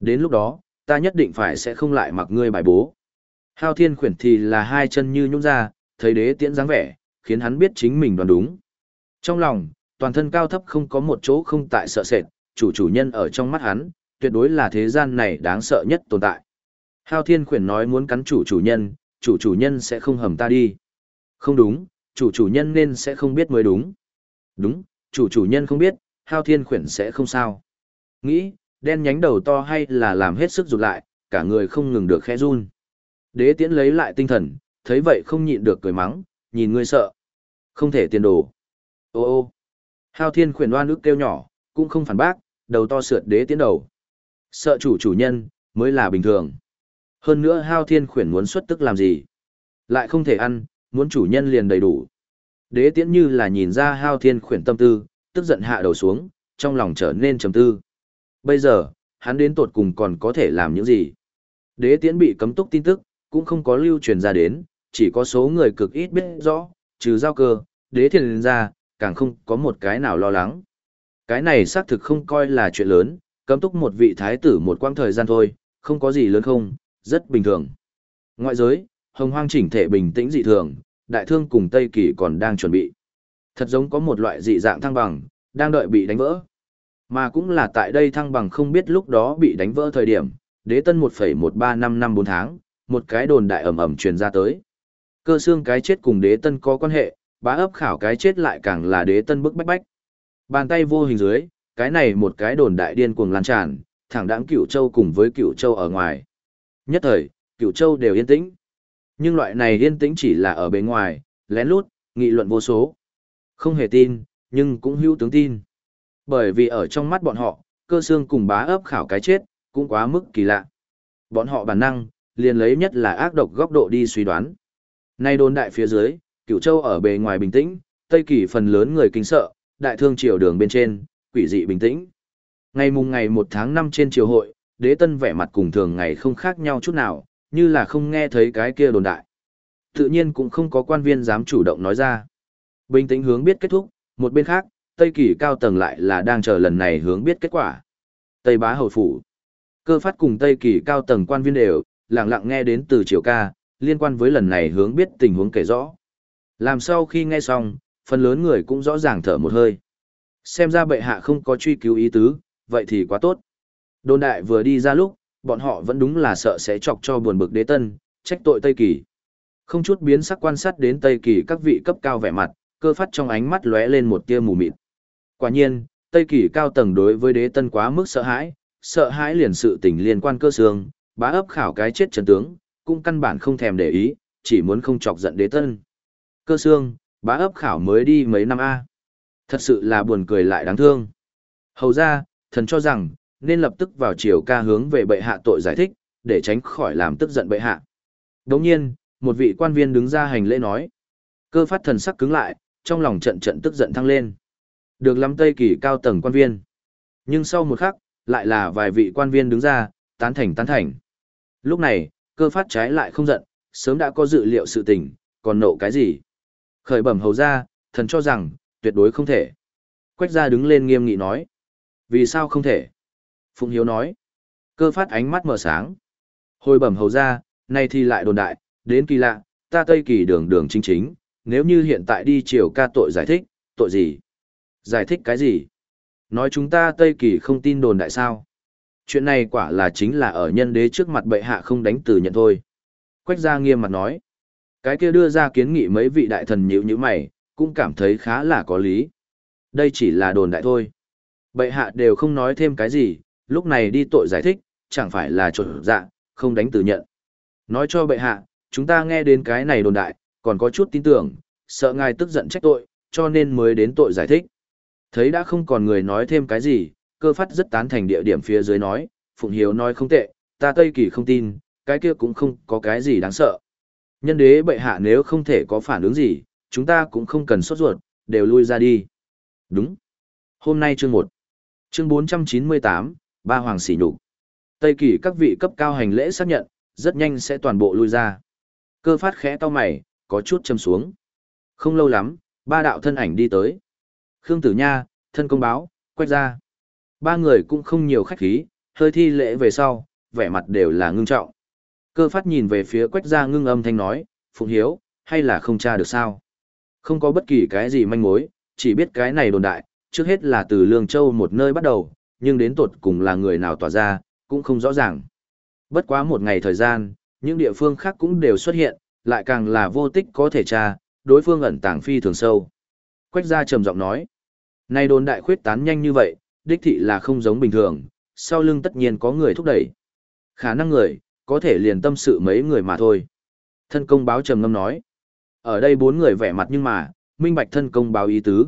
Đến lúc đó, ta nhất định phải sẽ không lại mặc ngươi bài bố. Hao thiên khuyển thì là hai chân như nhũng ra, thấy đế tiễn dáng vẻ, khiến hắn biết chính mình đoán đúng. Trong lòng, toàn thân cao thấp không có một chỗ không tại sợ sệt, chủ chủ nhân ở trong mắt hắn, tuyệt đối là thế gian này đáng sợ nhất tồn tại. Hao thiên khuyển nói muốn cắn chủ chủ nhân, chủ chủ nhân sẽ không hầm ta đi. Không đúng, chủ chủ nhân nên sẽ không biết mới đúng. Đúng, chủ chủ nhân không biết, hao thiên khuyển sẽ không sao. Nghĩ, đen nhánh đầu to hay là làm hết sức rụt lại, cả người không ngừng được khẽ run. Đế tiễn lấy lại tinh thần, thấy vậy không nhịn được cười mắng, nhìn ngươi sợ. Không thể tiền đồ. Ô ô. Hao thiên khuyển đoan ức kêu nhỏ, cũng không phản bác, đầu to sượt đế tiễn đầu. Sợ chủ chủ nhân, mới là bình thường. Hơn nữa hao thiên khuyển muốn xuất tức làm gì? Lại không thể ăn, muốn chủ nhân liền đầy đủ. Đế tiễn như là nhìn ra hao thiên khuyển tâm tư, tức giận hạ đầu xuống, trong lòng trở nên trầm tư. Bây giờ, hắn đến tột cùng còn có thể làm những gì? Đế tiễn bị cấm túc tin tức, cũng không có lưu truyền ra đến, chỉ có số người cực ít biết rõ, trừ giao cơ, đế thiền ra, càng không có một cái nào lo lắng. Cái này xác thực không coi là chuyện lớn, cấm túc một vị thái tử một quãng thời gian thôi, không có gì lớn không, rất bình thường. Ngoại giới, hồng hoang chỉnh thể bình tĩnh dị thường, đại thương cùng Tây Kỳ còn đang chuẩn bị. Thật giống có một loại dị dạng thăng bằng, đang đợi bị đánh vỡ. Mà cũng là tại đây thăng bằng không biết lúc đó bị đánh vỡ thời điểm, đế tân 1,1355 năm 4 tháng, một cái đồn đại ầm ầm truyền ra tới. Cơ xương cái chết cùng đế tân có quan hệ, bá ấp khảo cái chết lại càng là đế tân bức bách bách. Bàn tay vô hình dưới, cái này một cái đồn đại điên cuồng lan tràn, thẳng đãng cửu châu cùng với cửu châu ở ngoài. Nhất thời, cửu châu đều yên tĩnh. Nhưng loại này yên tĩnh chỉ là ở bên ngoài, lén lút, nghị luận vô số. Không hề tin, nhưng cũng hữu tướng tin. Bởi vì ở trong mắt bọn họ, cơ xương cùng bá ấp khảo cái chết, cũng quá mức kỳ lạ. Bọn họ bản năng, liền lấy nhất là ác độc góc độ đi suy đoán. Nay đồn đại phía dưới, cửu châu ở bề ngoài bình tĩnh, Tây Kỳ phần lớn người kinh sợ, đại thương triều đường bên trên, quỷ dị bình tĩnh. Ngày mùng ngày 1 tháng 5 trên triều hội, đế tân vẻ mặt cùng thường ngày không khác nhau chút nào, như là không nghe thấy cái kia đồn đại. Tự nhiên cũng không có quan viên dám chủ động nói ra. Bình tĩnh hướng biết kết thúc, một bên khác, Tây Kỳ cao tầng lại là đang chờ lần này hướng biết kết quả. Tây bá hầu phủ. Cơ phát cùng Tây Kỳ cao tầng quan viên đều, lặng lặng nghe đến từ triều ca, liên quan với lần này hướng biết tình huống kể rõ. Làm sau khi nghe xong, phần lớn người cũng rõ ràng thở một hơi. Xem ra bệ hạ không có truy cứu ý tứ, vậy thì quá tốt. Đôn đại vừa đi ra lúc, bọn họ vẫn đúng là sợ sẽ chọc cho buồn bực đế tân, trách tội Tây Kỳ. Không chút biến sắc quan sát đến Tây Kỳ các vị cấp cao vẻ mặt, cơ phát trong ánh mắt lóe lên một tia mù mịt. Quả nhiên, Tây Kỳ cao tầng đối với đế tân quá mức sợ hãi, sợ hãi liền sự tình liên quan cơ xương, bá ấp khảo cái chết trần tướng, cũng căn bản không thèm để ý, chỉ muốn không chọc giận đế tân. Cơ xương, bá ấp khảo mới đi mấy năm A. Thật sự là buồn cười lại đáng thương. Hầu ra, thần cho rằng, nên lập tức vào chiều ca hướng về bệ hạ tội giải thích, để tránh khỏi làm tức giận bệ hạ. Đồng nhiên, một vị quan viên đứng ra hành lễ nói. Cơ phát thần sắc cứng lại, trong lòng trận trận tức giận thăng lên. Được lắm Tây Kỳ cao tầng quan viên. Nhưng sau một khắc, lại là vài vị quan viên đứng ra, tán thành tán thành. Lúc này, cơ phát trái lại không giận, sớm đã có dự liệu sự tình, còn nộ cái gì. Khởi bẩm hầu ra, thần cho rằng, tuyệt đối không thể. Quách gia đứng lên nghiêm nghị nói. Vì sao không thể? Phụng Hiếu nói. Cơ phát ánh mắt mở sáng. Hồi bẩm hầu ra, nay thì lại đồn đại, đến kỳ lạ, ta Tây Kỳ đường đường chính chính, nếu như hiện tại đi chiều ca tội giải thích, tội gì? Giải thích cái gì? Nói chúng ta Tây Kỳ không tin đồn đại sao? Chuyện này quả là chính là ở nhân đế trước mặt bệ hạ không đánh từ nhận thôi. Quách gia nghiêm mặt nói. Cái kia đưa ra kiến nghị mấy vị đại thần nhữ như mày, cũng cảm thấy khá là có lý. Đây chỉ là đồn đại thôi. Bệ hạ đều không nói thêm cái gì, lúc này đi tội giải thích, chẳng phải là trộn dạ, không đánh từ nhận. Nói cho bệ hạ, chúng ta nghe đến cái này đồn đại, còn có chút tin tưởng, sợ ngài tức giận trách tội, cho nên mới đến tội giải thích. Thấy đã không còn người nói thêm cái gì, cơ phát rất tán thành địa điểm phía dưới nói, Phụng Hiếu nói không tệ, ta Tây Kỳ không tin, cái kia cũng không có cái gì đáng sợ. Nhân đế bệ hạ nếu không thể có phản ứng gì, chúng ta cũng không cần sốt ruột, đều lui ra đi. Đúng. Hôm nay chương 1. Chương 498, Ba Hoàng Sỉ Nhục. Tây Kỳ các vị cấp cao hành lễ xác nhận, rất nhanh sẽ toàn bộ lui ra. Cơ phát khẽ to mày, có chút châm xuống. Không lâu lắm, ba đạo thân ảnh đi tới. Khương Tử Nha, thân công báo, quách ra. Ba người cũng không nhiều khách khí, hơi thi lễ về sau, vẻ mặt đều là ngưng trọng. Cơ phát nhìn về phía quách Gia ngưng âm thanh nói, Phụng Hiếu, hay là không tra được sao? Không có bất kỳ cái gì manh mối, chỉ biết cái này đồn đại, trước hết là từ Lương Châu một nơi bắt đầu, nhưng đến tột cùng là người nào tỏa ra, cũng không rõ ràng. Bất quá một ngày thời gian, những địa phương khác cũng đều xuất hiện, lại càng là vô tích có thể tra, đối phương ẩn tàng phi thường sâu. Quách gia trầm giọng nói, nay đồn đại khuyết tán nhanh như vậy, đích thị là không giống bình thường, sau lưng tất nhiên có người thúc đẩy. Khả năng người, có thể liền tâm sự mấy người mà thôi. Thân công báo trầm ngâm nói, ở đây bốn người vẻ mặt nhưng mà, minh bạch thân công báo ý tứ.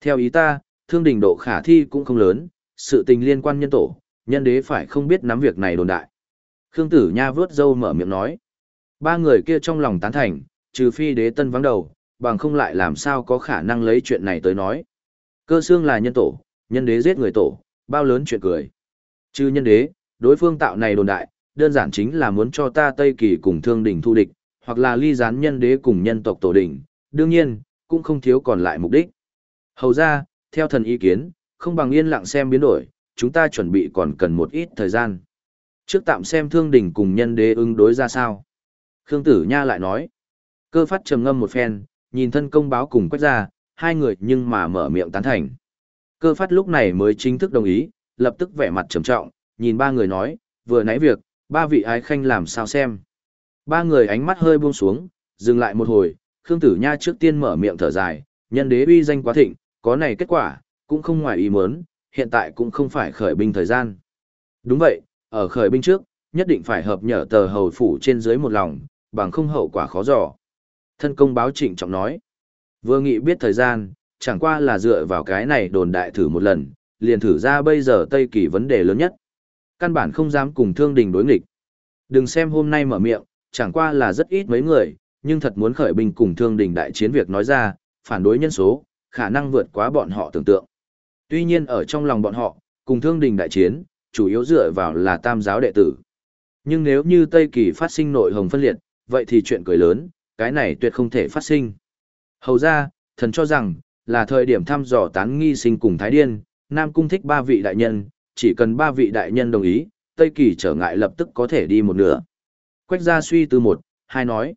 Theo ý ta, thương đình độ khả thi cũng không lớn, sự tình liên quan nhân tổ, nhân đế phải không biết nắm việc này đồn đại. Khương Tử Nha vướt dâu mở miệng nói. Ba người kia trong lòng tán thành, trừ phi đế tân vắng đầu, bằng không lại làm sao có khả năng lấy chuyện này tới nói. Cơ xương là nhân tổ, nhân đế giết người tổ, bao lớn chuyện cười. Chứ nhân đế, đối phương tạo này đồn đại, đơn giản chính là muốn cho ta Tây Kỳ cùng thương đỉnh thu địch, hoặc là ly gián nhân đế cùng nhân tộc tổ đỉnh, đương nhiên, cũng không thiếu còn lại mục đích. Hầu ra, theo thần ý kiến, không bằng yên lặng xem biến đổi, chúng ta chuẩn bị còn cần một ít thời gian. Trước tạm xem thương đỉnh cùng nhân đế ứng đối ra sao. Khương Tử Nha lại nói, cơ phát trầm ngâm một phen, nhìn thân công báo cùng quét ra, hai người nhưng mà mở miệng tán thành. Cơ phát lúc này mới chính thức đồng ý, lập tức vẻ mặt trầm trọng, nhìn ba người nói, vừa nãy việc, ba vị ái khanh làm sao xem. Ba người ánh mắt hơi buông xuống, dừng lại một hồi, Khương Tử Nha trước tiên mở miệng thở dài, nhân đế uy danh quá thịnh, có này kết quả, cũng không ngoài ý muốn, hiện tại cũng không phải khởi binh thời gian. Đúng vậy, ở khởi binh trước, nhất định phải hợp nhở tờ hầu phủ trên dưới một lòng, bằng không hậu quả khó dò. Thân công báo trịnh trọng nói, vừa nghĩ biết thời gian, chẳng qua là dựa vào cái này đồn đại thử một lần, liền thử ra bây giờ Tây Kỳ vấn đề lớn nhất. Căn bản không dám cùng thương đình đối nghịch. Đừng xem hôm nay mở miệng, chẳng qua là rất ít mấy người, nhưng thật muốn khởi binh cùng thương đình đại chiến việc nói ra, phản đối nhân số, khả năng vượt quá bọn họ tưởng tượng. Tuy nhiên ở trong lòng bọn họ, cùng thương đình đại chiến, chủ yếu dựa vào là tam giáo đệ tử. Nhưng nếu như Tây Kỳ phát sinh nội hồng phân liệt, vậy thì chuyện cười lớn, cái này tuyệt không thể phát sinh. Hầu ra, thần cho rằng, là thời điểm thăm dò tán nghi sinh cùng Thái Điên, Nam Cung thích ba vị đại nhân, chỉ cần ba vị đại nhân đồng ý, Tây Kỳ trở ngại lập tức có thể đi một nửa. Quách gia suy từ một, hai nói.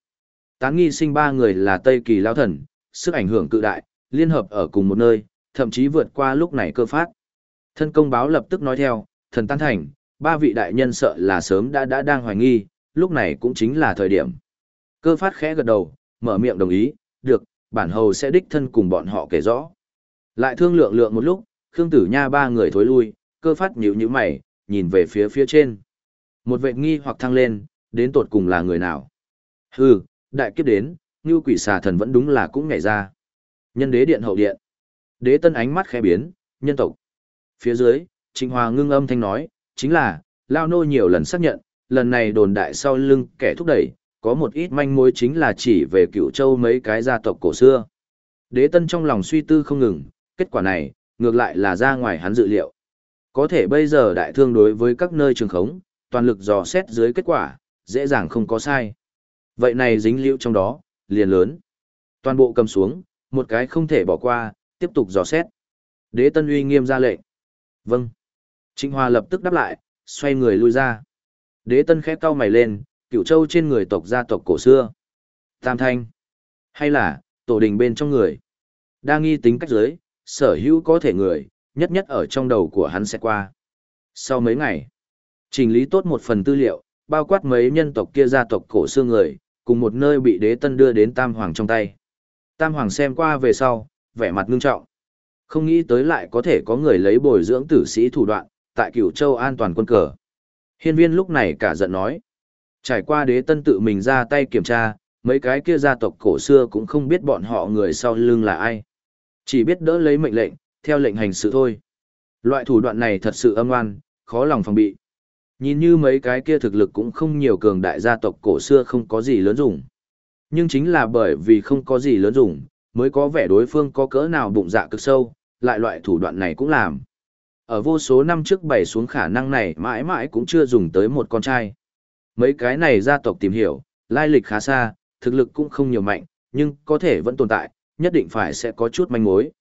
Tán nghi sinh ba người là Tây Kỳ lao thần, sức ảnh hưởng cự đại, liên hợp ở cùng một nơi, thậm chí vượt qua lúc này cơ phát. Thân công báo lập tức nói theo, thần tan thành, ba vị đại nhân sợ là sớm đã đã đang hoài nghi, lúc này cũng chính là thời điểm. Cơ phát khẽ gật đầu, mở miệng đồng ý, được, bản hầu sẽ đích thân cùng bọn họ kể rõ. Lại thương lượng lượng một lúc, Khương Tử Nha ba người thối lui, cơ phát nhíu nhíu mày, nhìn về phía phía trên. Một vệ nghi hoặc thăng lên, đến tột cùng là người nào? Hừ, đại kiếp đến, như quỷ xà thần vẫn đúng là cũng nhảy ra. Nhân đế điện hậu điện. Đế tân ánh mắt khẽ biến, nhân tộc. Phía dưới, Trịnh Hòa ngưng âm thanh nói, chính là, Lao Nô nhiều lần xác nhận, lần này đồn đại sau lưng kẻ thúc đẩy, có một ít manh mối chính là chỉ về cựu châu mấy cái gia tộc cổ xưa. Đế tân trong lòng suy tư không ngừng, kết quả này, ngược lại là ra ngoài hắn dự liệu. Có thể bây giờ đại thương đối với các nơi trường khống, toàn lực dò xét dưới kết quả, dễ dàng không có sai. Vậy này dính liễu trong đó, liền lớn. Toàn bộ cầm xuống, một cái không thể bỏ qua, tiếp tục dò xét. Đế Tân uy nghiêm ra lệnh. Vâng. Trịnh Hoa lập tức đáp lại, xoay người lui ra. Đế Tân khẽ cau mày lên, cựu châu trên người tộc gia tộc cổ xưa. Tam thanh. Hay là, tổ đình bên trong người. Đa nghi tính cách giới, sở hữu có thể người, nhất nhất ở trong đầu của hắn sẽ qua. Sau mấy ngày, trình lý tốt một phần tư liệu, bao quát mấy nhân tộc kia gia tộc cổ xưa người, cùng một nơi bị đế tân đưa đến Tam Hoàng trong tay. Tam Hoàng xem qua về sau, vẻ mặt ngưng trọng. Không nghĩ tới lại có thể có người lấy bồi dưỡng tử sĩ thủ đoạn, tại cửu châu an toàn quân cờ. Hiên viên lúc này cả giận nói. Trải qua đế tân tự mình ra tay kiểm tra, mấy cái kia gia tộc cổ xưa cũng không biết bọn họ người sau lưng là ai. Chỉ biết đỡ lấy mệnh lệnh, theo lệnh hành sự thôi. Loại thủ đoạn này thật sự âm oan, khó lòng phòng bị. Nhìn như mấy cái kia thực lực cũng không nhiều cường đại gia tộc cổ xưa không có gì lớn dùng. Nhưng chính là bởi vì không có gì lớn dùng, mới có vẻ đối phương có cỡ nào bụng dạ cực sâu, lại loại thủ đoạn này cũng làm. Ở vô số năm trước bày xuống khả năng này mãi mãi cũng chưa dùng tới một con trai. Mấy cái này gia tộc tìm hiểu, lai lịch khá xa, thực lực cũng không nhiều mạnh, nhưng có thể vẫn tồn tại, nhất định phải sẽ có chút manh mối.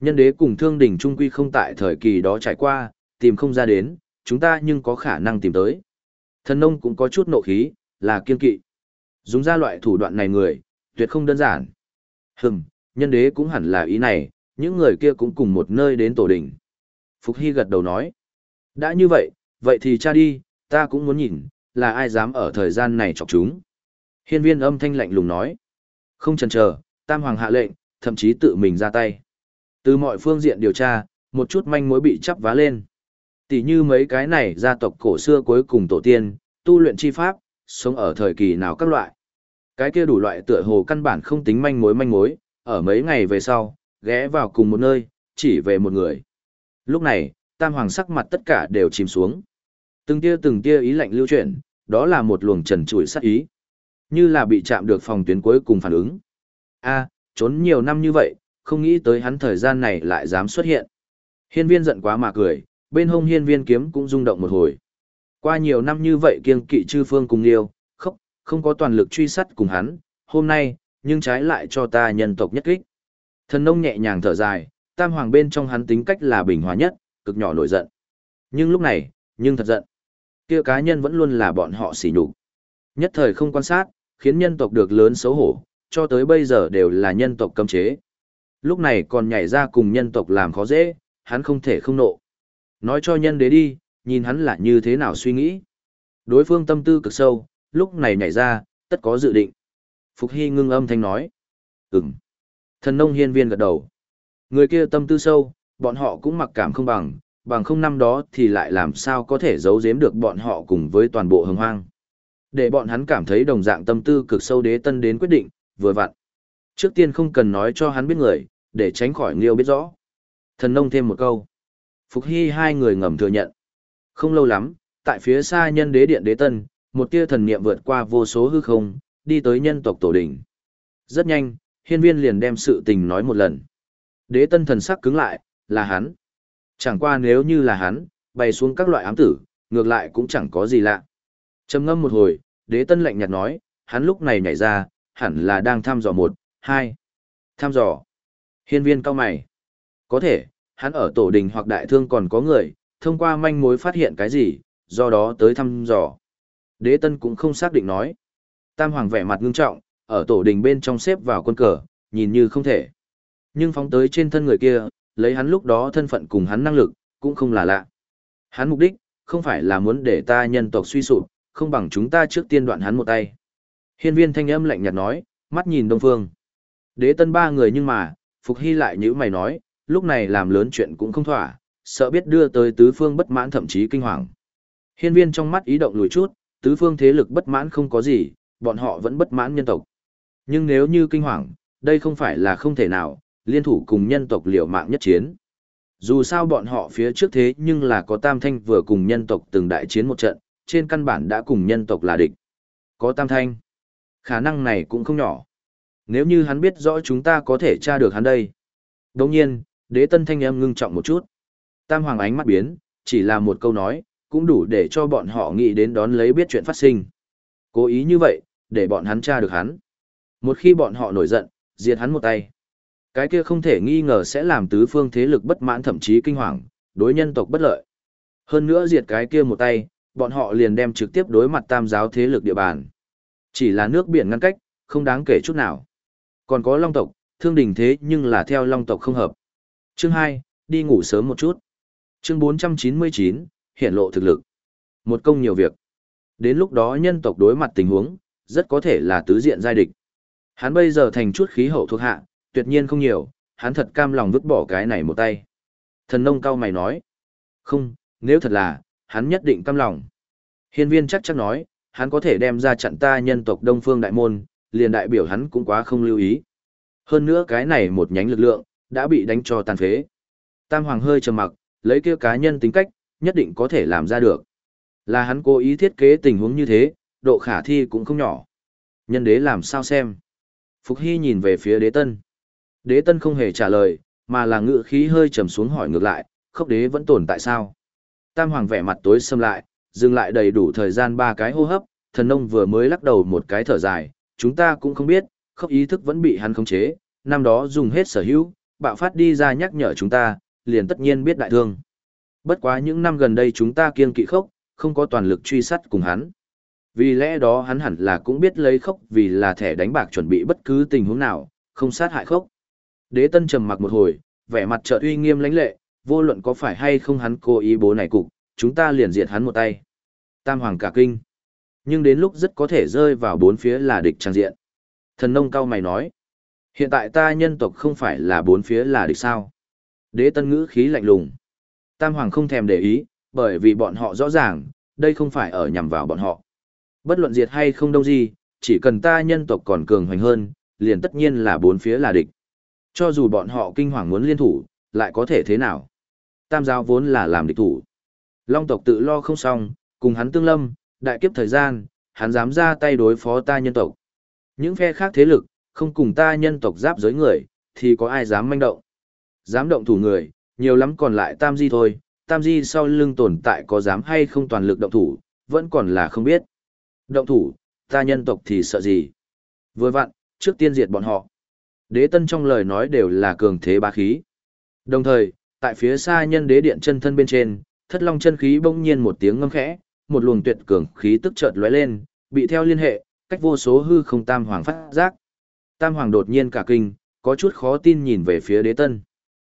Nhân đế cùng thương đỉnh trung quy không tại thời kỳ đó trải qua, tìm không ra đến, chúng ta nhưng có khả năng tìm tới. Thần nông cũng có chút nộ khí, là kiên kỵ. Dùng ra loại thủ đoạn này người, tuyệt không đơn giản. Hừm, nhân đế cũng hẳn là ý này, những người kia cũng cùng một nơi đến tổ đỉnh. Phục Hy gật đầu nói. Đã như vậy, vậy thì cha đi, ta cũng muốn nhìn, là ai dám ở thời gian này chọc chúng. Hiên viên âm thanh lạnh lùng nói. Không chần chờ, Tam Hoàng hạ lệnh, thậm chí tự mình ra tay. Từ mọi phương diện điều tra, một chút manh mối bị chắp vá lên. Tỷ như mấy cái này gia tộc cổ xưa cuối cùng tổ tiên, tu luyện chi pháp, sống ở thời kỳ nào các loại. Cái kia đủ loại tựa hồ căn bản không tính manh mối manh mối, ở mấy ngày về sau, ghé vào cùng một nơi, chỉ về một người. Lúc này, tam hoàng sắc mặt tất cả đều chìm xuống. Từng tia từng tia ý lạnh lưu chuyển, đó là một luồng trần trụi sát ý. Như là bị chạm được phòng tuyến cuối cùng phản ứng. a trốn nhiều năm như vậy, không nghĩ tới hắn thời gian này lại dám xuất hiện. Hiên viên giận quá mà cười, bên hông hiên viên kiếm cũng rung động một hồi. Qua nhiều năm như vậy kiêng kỵ chư phương cùng liêu, khóc, không có toàn lực truy sát cùng hắn, hôm nay, nhưng trái lại cho ta nhân tộc nhất kích. Thần nông nhẹ nhàng thở dài, tam hoàng bên trong hắn tính cách là bình hòa nhất, cực nhỏ nổi giận. Nhưng lúc này, nhưng thật giận kia cá nhân vẫn luôn là bọn họ xỉ nhục. Nhất thời không quan sát, khiến nhân tộc được lớn xấu hổ, cho tới bây giờ đều là nhân tộc cấm chế. Lúc này còn nhảy ra cùng nhân tộc làm khó dễ, hắn không thể không nộ. Nói cho nhân đế đi, nhìn hắn là như thế nào suy nghĩ. Đối phương tâm tư cực sâu, lúc này nhảy ra, tất có dự định. Phục Hy ngưng âm thanh nói. Ừm. Thần nông hiên viên gật đầu. Người kia tâm tư sâu, bọn họ cũng mặc cảm không bằng, bằng không năm đó thì lại làm sao có thể giấu giếm được bọn họ cùng với toàn bộ hồng hoang. Để bọn hắn cảm thấy đồng dạng tâm tư cực sâu đế tân đến quyết định, vừa vặn. Trước tiên không cần nói cho hắn biết người, để tránh khỏi nghiêu biết rõ. Thần nông thêm một câu. Phục Hy hai người ngầm thừa nhận. Không lâu lắm, tại phía xa nhân đế điện đế tân, một tia thần niệm vượt qua vô số hư không, đi tới nhân tộc tổ đỉnh. Rất nhanh, hiên viên liền đem sự tình nói một lần. Đế tân thần sắc cứng lại, là hắn. Chẳng qua nếu như là hắn, bày xuống các loại ám tử, ngược lại cũng chẳng có gì lạ. trầm ngâm một hồi, đế tân lạnh nhạt nói, hắn lúc này nhảy ra, hẳn là đang thăm dò một, hai. Thăm dò. Hiên viên cao mày. Có thể, hắn ở tổ đình hoặc đại thương còn có người, thông qua manh mối phát hiện cái gì, do đó tới thăm dò. Đế tân cũng không xác định nói. Tam hoàng vẻ mặt ngưng trọng, ở tổ đình bên trong xếp vào quân cờ, nhìn như không thể. Nhưng phóng tới trên thân người kia, lấy hắn lúc đó thân phận cùng hắn năng lực, cũng không là lạ. Hắn mục đích, không phải là muốn để ta nhân tộc suy sụp, không bằng chúng ta trước tiên đoạn hắn một tay. Hiên viên thanh âm lạnh nhạt nói, mắt nhìn đông phương. Đế tân ba người nhưng mà, Phục Hy lại như mày nói, lúc này làm lớn chuyện cũng không thỏa, sợ biết đưa tới tứ phương bất mãn thậm chí kinh hoàng. Hiên viên trong mắt ý động lùi chút, tứ phương thế lực bất mãn không có gì, bọn họ vẫn bất mãn nhân tộc. Nhưng nếu như kinh hoàng, đây không phải là không thể nào, liên thủ cùng nhân tộc liều mạng nhất chiến. Dù sao bọn họ phía trước thế nhưng là có Tam Thanh vừa cùng nhân tộc từng đại chiến một trận, trên căn bản đã cùng nhân tộc là địch. Có Tam Thanh. Khả năng này cũng không nhỏ. Nếu như hắn biết rõ chúng ta có thể tra được hắn đây. Đồng nhiên, đế tân thanh em ngưng trọng một chút. Tam Hoàng ánh mắt biến, chỉ là một câu nói, cũng đủ để cho bọn họ nghĩ đến đón lấy biết chuyện phát sinh. Cố ý như vậy, để bọn hắn tra được hắn. Một khi bọn họ nổi giận, diệt hắn một tay. Cái kia không thể nghi ngờ sẽ làm tứ phương thế lực bất mãn thậm chí kinh hoàng, đối nhân tộc bất lợi. Hơn nữa diệt cái kia một tay, bọn họ liền đem trực tiếp đối mặt tam giáo thế lực địa bàn. Chỉ là nước biển ngăn cách, không đáng kể chút nào. Còn có long tộc, thương đình thế nhưng là theo long tộc không hợp. Chương 2, đi ngủ sớm một chút. Chương 499, hiện lộ thực lực. Một công nhiều việc. Đến lúc đó nhân tộc đối mặt tình huống, rất có thể là tứ diện giai địch. Hắn bây giờ thành chút khí hậu thuộc hạ, tuyệt nhiên không nhiều, hắn thật cam lòng vứt bỏ cái này một tay. Thần nông cao mày nói. Không, nếu thật là, hắn nhất định cam lòng. Hiên viên chắc chắc nói, hắn có thể đem ra chặn ta nhân tộc Đông Phương Đại Môn, liền đại biểu hắn cũng quá không lưu ý. Hơn nữa cái này một nhánh lực lượng, đã bị đánh cho tàn phế. Tam Hoàng hơi trầm mặc, lấy kia cá nhân tính cách, nhất định có thể làm ra được. Là hắn cố ý thiết kế tình huống như thế, độ khả thi cũng không nhỏ. Nhân đế làm sao xem? Phục Hy nhìn về phía đế tân. Đế tân không hề trả lời, mà là ngự khí hơi trầm xuống hỏi ngược lại, khốc đế vẫn tồn tại sao? Tam Hoàng vẻ mặt tối xâm lại, dừng lại đầy đủ thời gian ba cái hô hấp, thần nông vừa mới lắc đầu một cái thở dài, chúng ta cũng không biết, khốc ý thức vẫn bị hắn khống chế, năm đó dùng hết sở hữu, bạo phát đi ra nhắc nhở chúng ta, liền tất nhiên biết đại thương. Bất quá những năm gần đây chúng ta kiên kỵ khốc, không có toàn lực truy sát cùng hắn. Vì lẽ đó hắn hẳn là cũng biết lấy khốc vì là thẻ đánh bạc chuẩn bị bất cứ tình huống nào, không sát hại khốc. Đế tân trầm mặc một hồi, vẻ mặt trợ uy nghiêm lãnh lệ, vô luận có phải hay không hắn cố ý bố này cục, chúng ta liền diệt hắn một tay. Tam hoàng cả kinh. Nhưng đến lúc rất có thể rơi vào bốn phía là địch trang diện. Thần nông cao mày nói. Hiện tại ta nhân tộc không phải là bốn phía là địch sao. Đế tân ngữ khí lạnh lùng. Tam hoàng không thèm để ý, bởi vì bọn họ rõ ràng, đây không phải ở nhằm vào bọn họ. Bất luận diệt hay không đông gì, chỉ cần ta nhân tộc còn cường hoành hơn, liền tất nhiên là bốn phía là địch. Cho dù bọn họ kinh hoàng muốn liên thủ, lại có thể thế nào? Tam giáo vốn là làm địch thủ. Long tộc tự lo không xong, cùng hắn tương lâm, đại kiếp thời gian, hắn dám ra tay đối phó ta nhân tộc. Những phe khác thế lực, không cùng ta nhân tộc giáp giới người, thì có ai dám manh động. Dám động thủ người, nhiều lắm còn lại tam di thôi, tam di sau lưng tồn tại có dám hay không toàn lực động thủ, vẫn còn là không biết. Động thủ, ta nhân tộc thì sợ gì? Vừa vặn, trước tiên diệt bọn họ. Đế tân trong lời nói đều là cường thế bá khí. Đồng thời, tại phía xa nhân đế điện chân thân bên trên, thất long chân khí bỗng nhiên một tiếng ngâm khẽ, một luồng tuyệt cường khí tức chợt lóe lên, bị theo liên hệ, cách vô số hư không tam hoàng phát giác. Tam hoàng đột nhiên cả kinh, có chút khó tin nhìn về phía đế tân.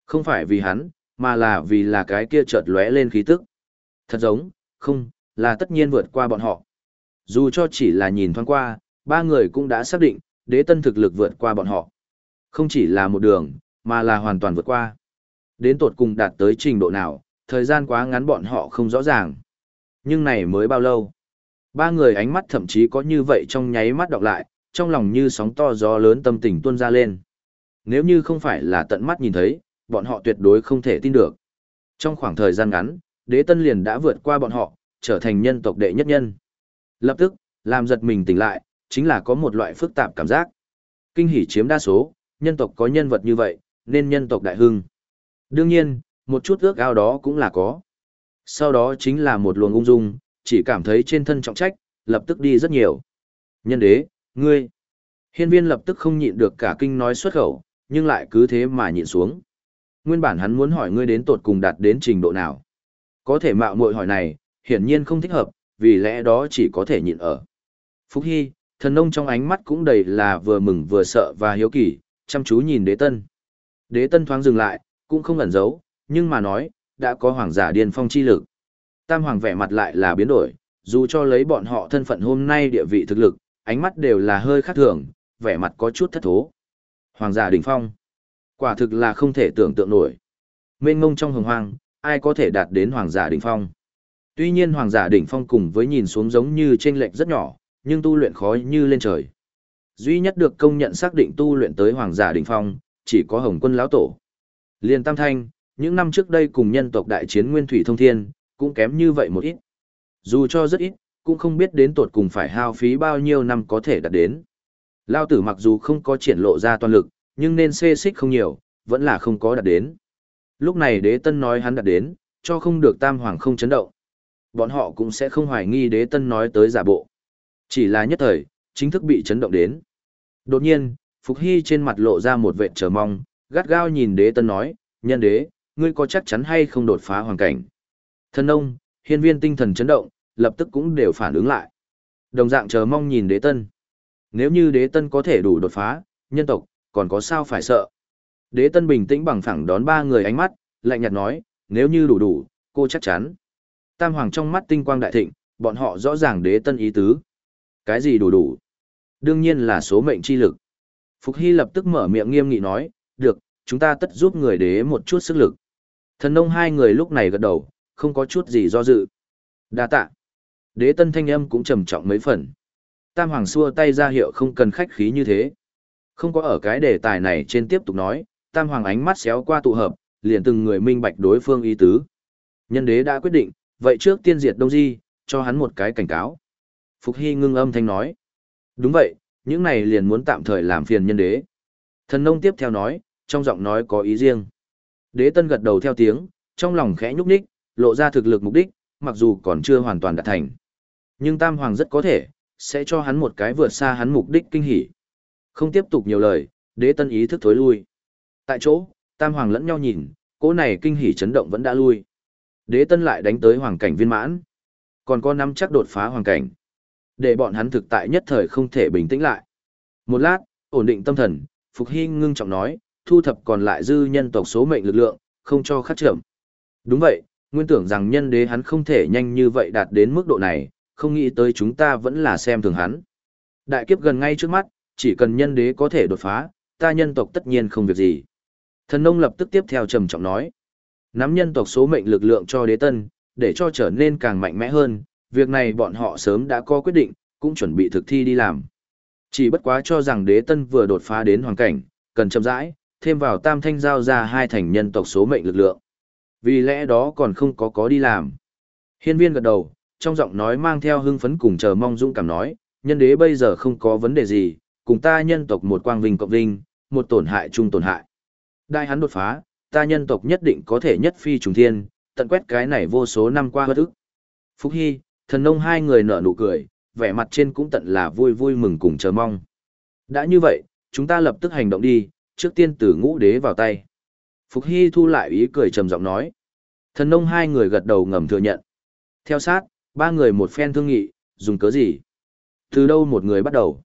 Không phải vì hắn, mà là vì là cái kia chợt lóe lên khí tức. Thật giống, không, là tất nhiên vượt qua bọn họ. Dù cho chỉ là nhìn thoáng qua, ba người cũng đã xác định, đế tân thực lực vượt qua bọn họ. Không chỉ là một đường, mà là hoàn toàn vượt qua. Đến tột cùng đạt tới trình độ nào, thời gian quá ngắn bọn họ không rõ ràng. Nhưng này mới bao lâu? Ba người ánh mắt thậm chí có như vậy trong nháy mắt đọc lại, trong lòng như sóng to gió lớn tâm tình tuôn ra lên. Nếu như không phải là tận mắt nhìn thấy, bọn họ tuyệt đối không thể tin được. Trong khoảng thời gian ngắn, đế tân liền đã vượt qua bọn họ, trở thành nhân tộc đệ nhất nhân. Lập tức, làm giật mình tỉnh lại, chính là có một loại phức tạp cảm giác. Kinh hỉ chiếm đa số, nhân tộc có nhân vật như vậy, nên nhân tộc đại hưng. Đương nhiên, một chút ước ao đó cũng là có. Sau đó chính là một luồng ung dung, chỉ cảm thấy trên thân trọng trách, lập tức đi rất nhiều. Nhân đế, ngươi. Hiên viên lập tức không nhịn được cả kinh nói xuất khẩu, nhưng lại cứ thế mà nhịn xuống. Nguyên bản hắn muốn hỏi ngươi đến tột cùng đạt đến trình độ nào. Có thể mạo muội hỏi này, hiển nhiên không thích hợp, vì lẽ đó chỉ có thể nhịn ở. Phúc Hy, thần nông trong ánh mắt cũng đầy là vừa mừng vừa sợ và hiếu kỳ, chăm chú nhìn đế tân. Đế tân thoáng dừng lại, cũng không ẩn giấu, nhưng mà nói, đã có hoàng giả điên phong chi lực. Tam hoàng vẻ mặt lại là biến đổi, dù cho lấy bọn họ thân phận hôm nay địa vị thực lực, ánh mắt đều là hơi khác thường, vẻ mặt có chút thất thố. Hoàng giả đỉnh phong. Quả thực là không thể tưởng tượng nổi. Mênh ngông trong hồng hoang, ai có thể đạt đến hoàng giả đỉnh phong. Tuy nhiên hoàng giả đỉnh phong cùng với nhìn xuống giống như trên lệch rất nhỏ, nhưng tu luyện khó như lên trời. Duy nhất được công nhận xác định tu luyện tới hoàng giả đỉnh phong, chỉ có Hồng Quân lão tổ. Liên Tam Thanh, những năm trước đây cùng nhân tộc đại chiến Nguyên Thủy Thông Thiên, cũng kém như vậy một ít. Dù cho rất ít, cũng không biết đến tột cùng phải hao phí bao nhiêu năm có thể đạt đến. Lao tử mặc dù không có triển lộ ra toàn lực, nhưng nên xê xích không nhiều, vẫn là không có đạt đến. Lúc này đế tân nói hắn đạt đến, cho không được tam hoàng không chấn động. Bọn họ cũng sẽ không hoài nghi đế tân nói tới giả bộ. Chỉ là nhất thời, chính thức bị chấn động đến. Đột nhiên, Phục Hy trên mặt lộ ra một vệ chờ mong, gắt gao nhìn đế tân nói, nhân đế, ngươi có chắc chắn hay không đột phá hoàn cảnh. Thân ông, hiên viên tinh thần chấn động, lập tức cũng đều phản ứng lại. Đồng dạng chờ mong nhìn đế tân. Nếu như đế tân có thể đủ đột phá, nhân tộc, còn có sao phải sợ. Đế tân bình tĩnh bằng phẳng đón ba người ánh mắt, lạnh nhạt nói, nếu như đủ đủ, cô chắc chắn. Tam hoàng trong mắt tinh quang đại thịnh, bọn họ rõ ràng đế tân ý tứ. Cái gì đủ đủ? Đương nhiên là số mệnh chi lực. Phục Hy lập tức mở miệng nghiêm nghị nói, được, chúng ta tất giúp người đế một chút sức lực. Thần nông hai người lúc này gật đầu, không có chút gì do dự. Đa tạ. Đế tân thanh âm cũng trầm trọng mấy phần. Tam Hoàng xua tay ra hiệu không cần khách khí như thế. Không có ở cái đề tài này trên tiếp tục nói, Tam Hoàng ánh mắt xéo qua tụ hợp, liền từng người minh bạch đối phương ý tứ. Nhân đế đã quyết định, vậy trước tiên diệt Đông Di, cho hắn một cái cảnh cáo. Phục Hy ngưng âm thanh nói. Đúng vậy, những này liền muốn tạm thời làm phiền nhân đế. Thần nông tiếp theo nói, trong giọng nói có ý riêng. Đế tân gật đầu theo tiếng, trong lòng khẽ nhúc nhích, lộ ra thực lực mục đích, mặc dù còn chưa hoàn toàn đạt thành. Nhưng Tam Hoàng rất có thể, sẽ cho hắn một cái vượt xa hắn mục đích kinh hỉ. Không tiếp tục nhiều lời, đế tân ý thức thối lui. Tại chỗ, Tam Hoàng lẫn nhau nhìn, cỗ này kinh hỉ chấn động vẫn đã lui. Đế tân lại đánh tới hoàng cảnh viên mãn. Còn có năm chắc đột phá hoàng cảnh. Để bọn hắn thực tại nhất thời không thể bình tĩnh lại. Một lát, ổn định tâm thần, Phục Hy ngưng trọng nói, thu thập còn lại dư nhân tộc số mệnh lực lượng, không cho khắc trưởng. Đúng vậy, nguyên tưởng rằng nhân đế hắn không thể nhanh như vậy đạt đến mức độ này, không nghĩ tới chúng ta vẫn là xem thường hắn. Đại kiếp gần ngay trước mắt, chỉ cần nhân đế có thể đột phá, ta nhân tộc tất nhiên không việc gì. Thần nông lập tức tiếp theo trầm trọng nói. Nắm nhân tộc số mệnh lực lượng cho đế tân, để cho trở nên càng mạnh mẽ hơn, việc này bọn họ sớm đã có quyết định, cũng chuẩn bị thực thi đi làm. Chỉ bất quá cho rằng đế tân vừa đột phá đến hoàn cảnh, cần chậm rãi, thêm vào tam thanh giao ra hai thành nhân tộc số mệnh lực lượng. Vì lẽ đó còn không có có đi làm. Hiên viên gật đầu, trong giọng nói mang theo hưng phấn cùng chờ mong dũng cảm nói, nhân đế bây giờ không có vấn đề gì, cùng ta nhân tộc một quang vinh cộng vinh, một tổn hại chung tổn hại. Đại hắn đột phá, ta nhân tộc nhất định có thể nhất phi trùng thiên, tận quét cái này vô số năm qua bất ức. Phúc Hy, thần nông hai người nở nụ cười, vẻ mặt trên cũng tận là vui vui mừng cùng chờ mong. Đã như vậy, chúng ta lập tức hành động đi, trước tiên từ ngũ đế vào tay. Phục Hy thu lại ý cười trầm giọng nói. Thần nông hai người gật đầu ngầm thừa nhận. Theo sát, ba người một phen thương nghị, dùng cớ gì? Từ đâu một người bắt đầu?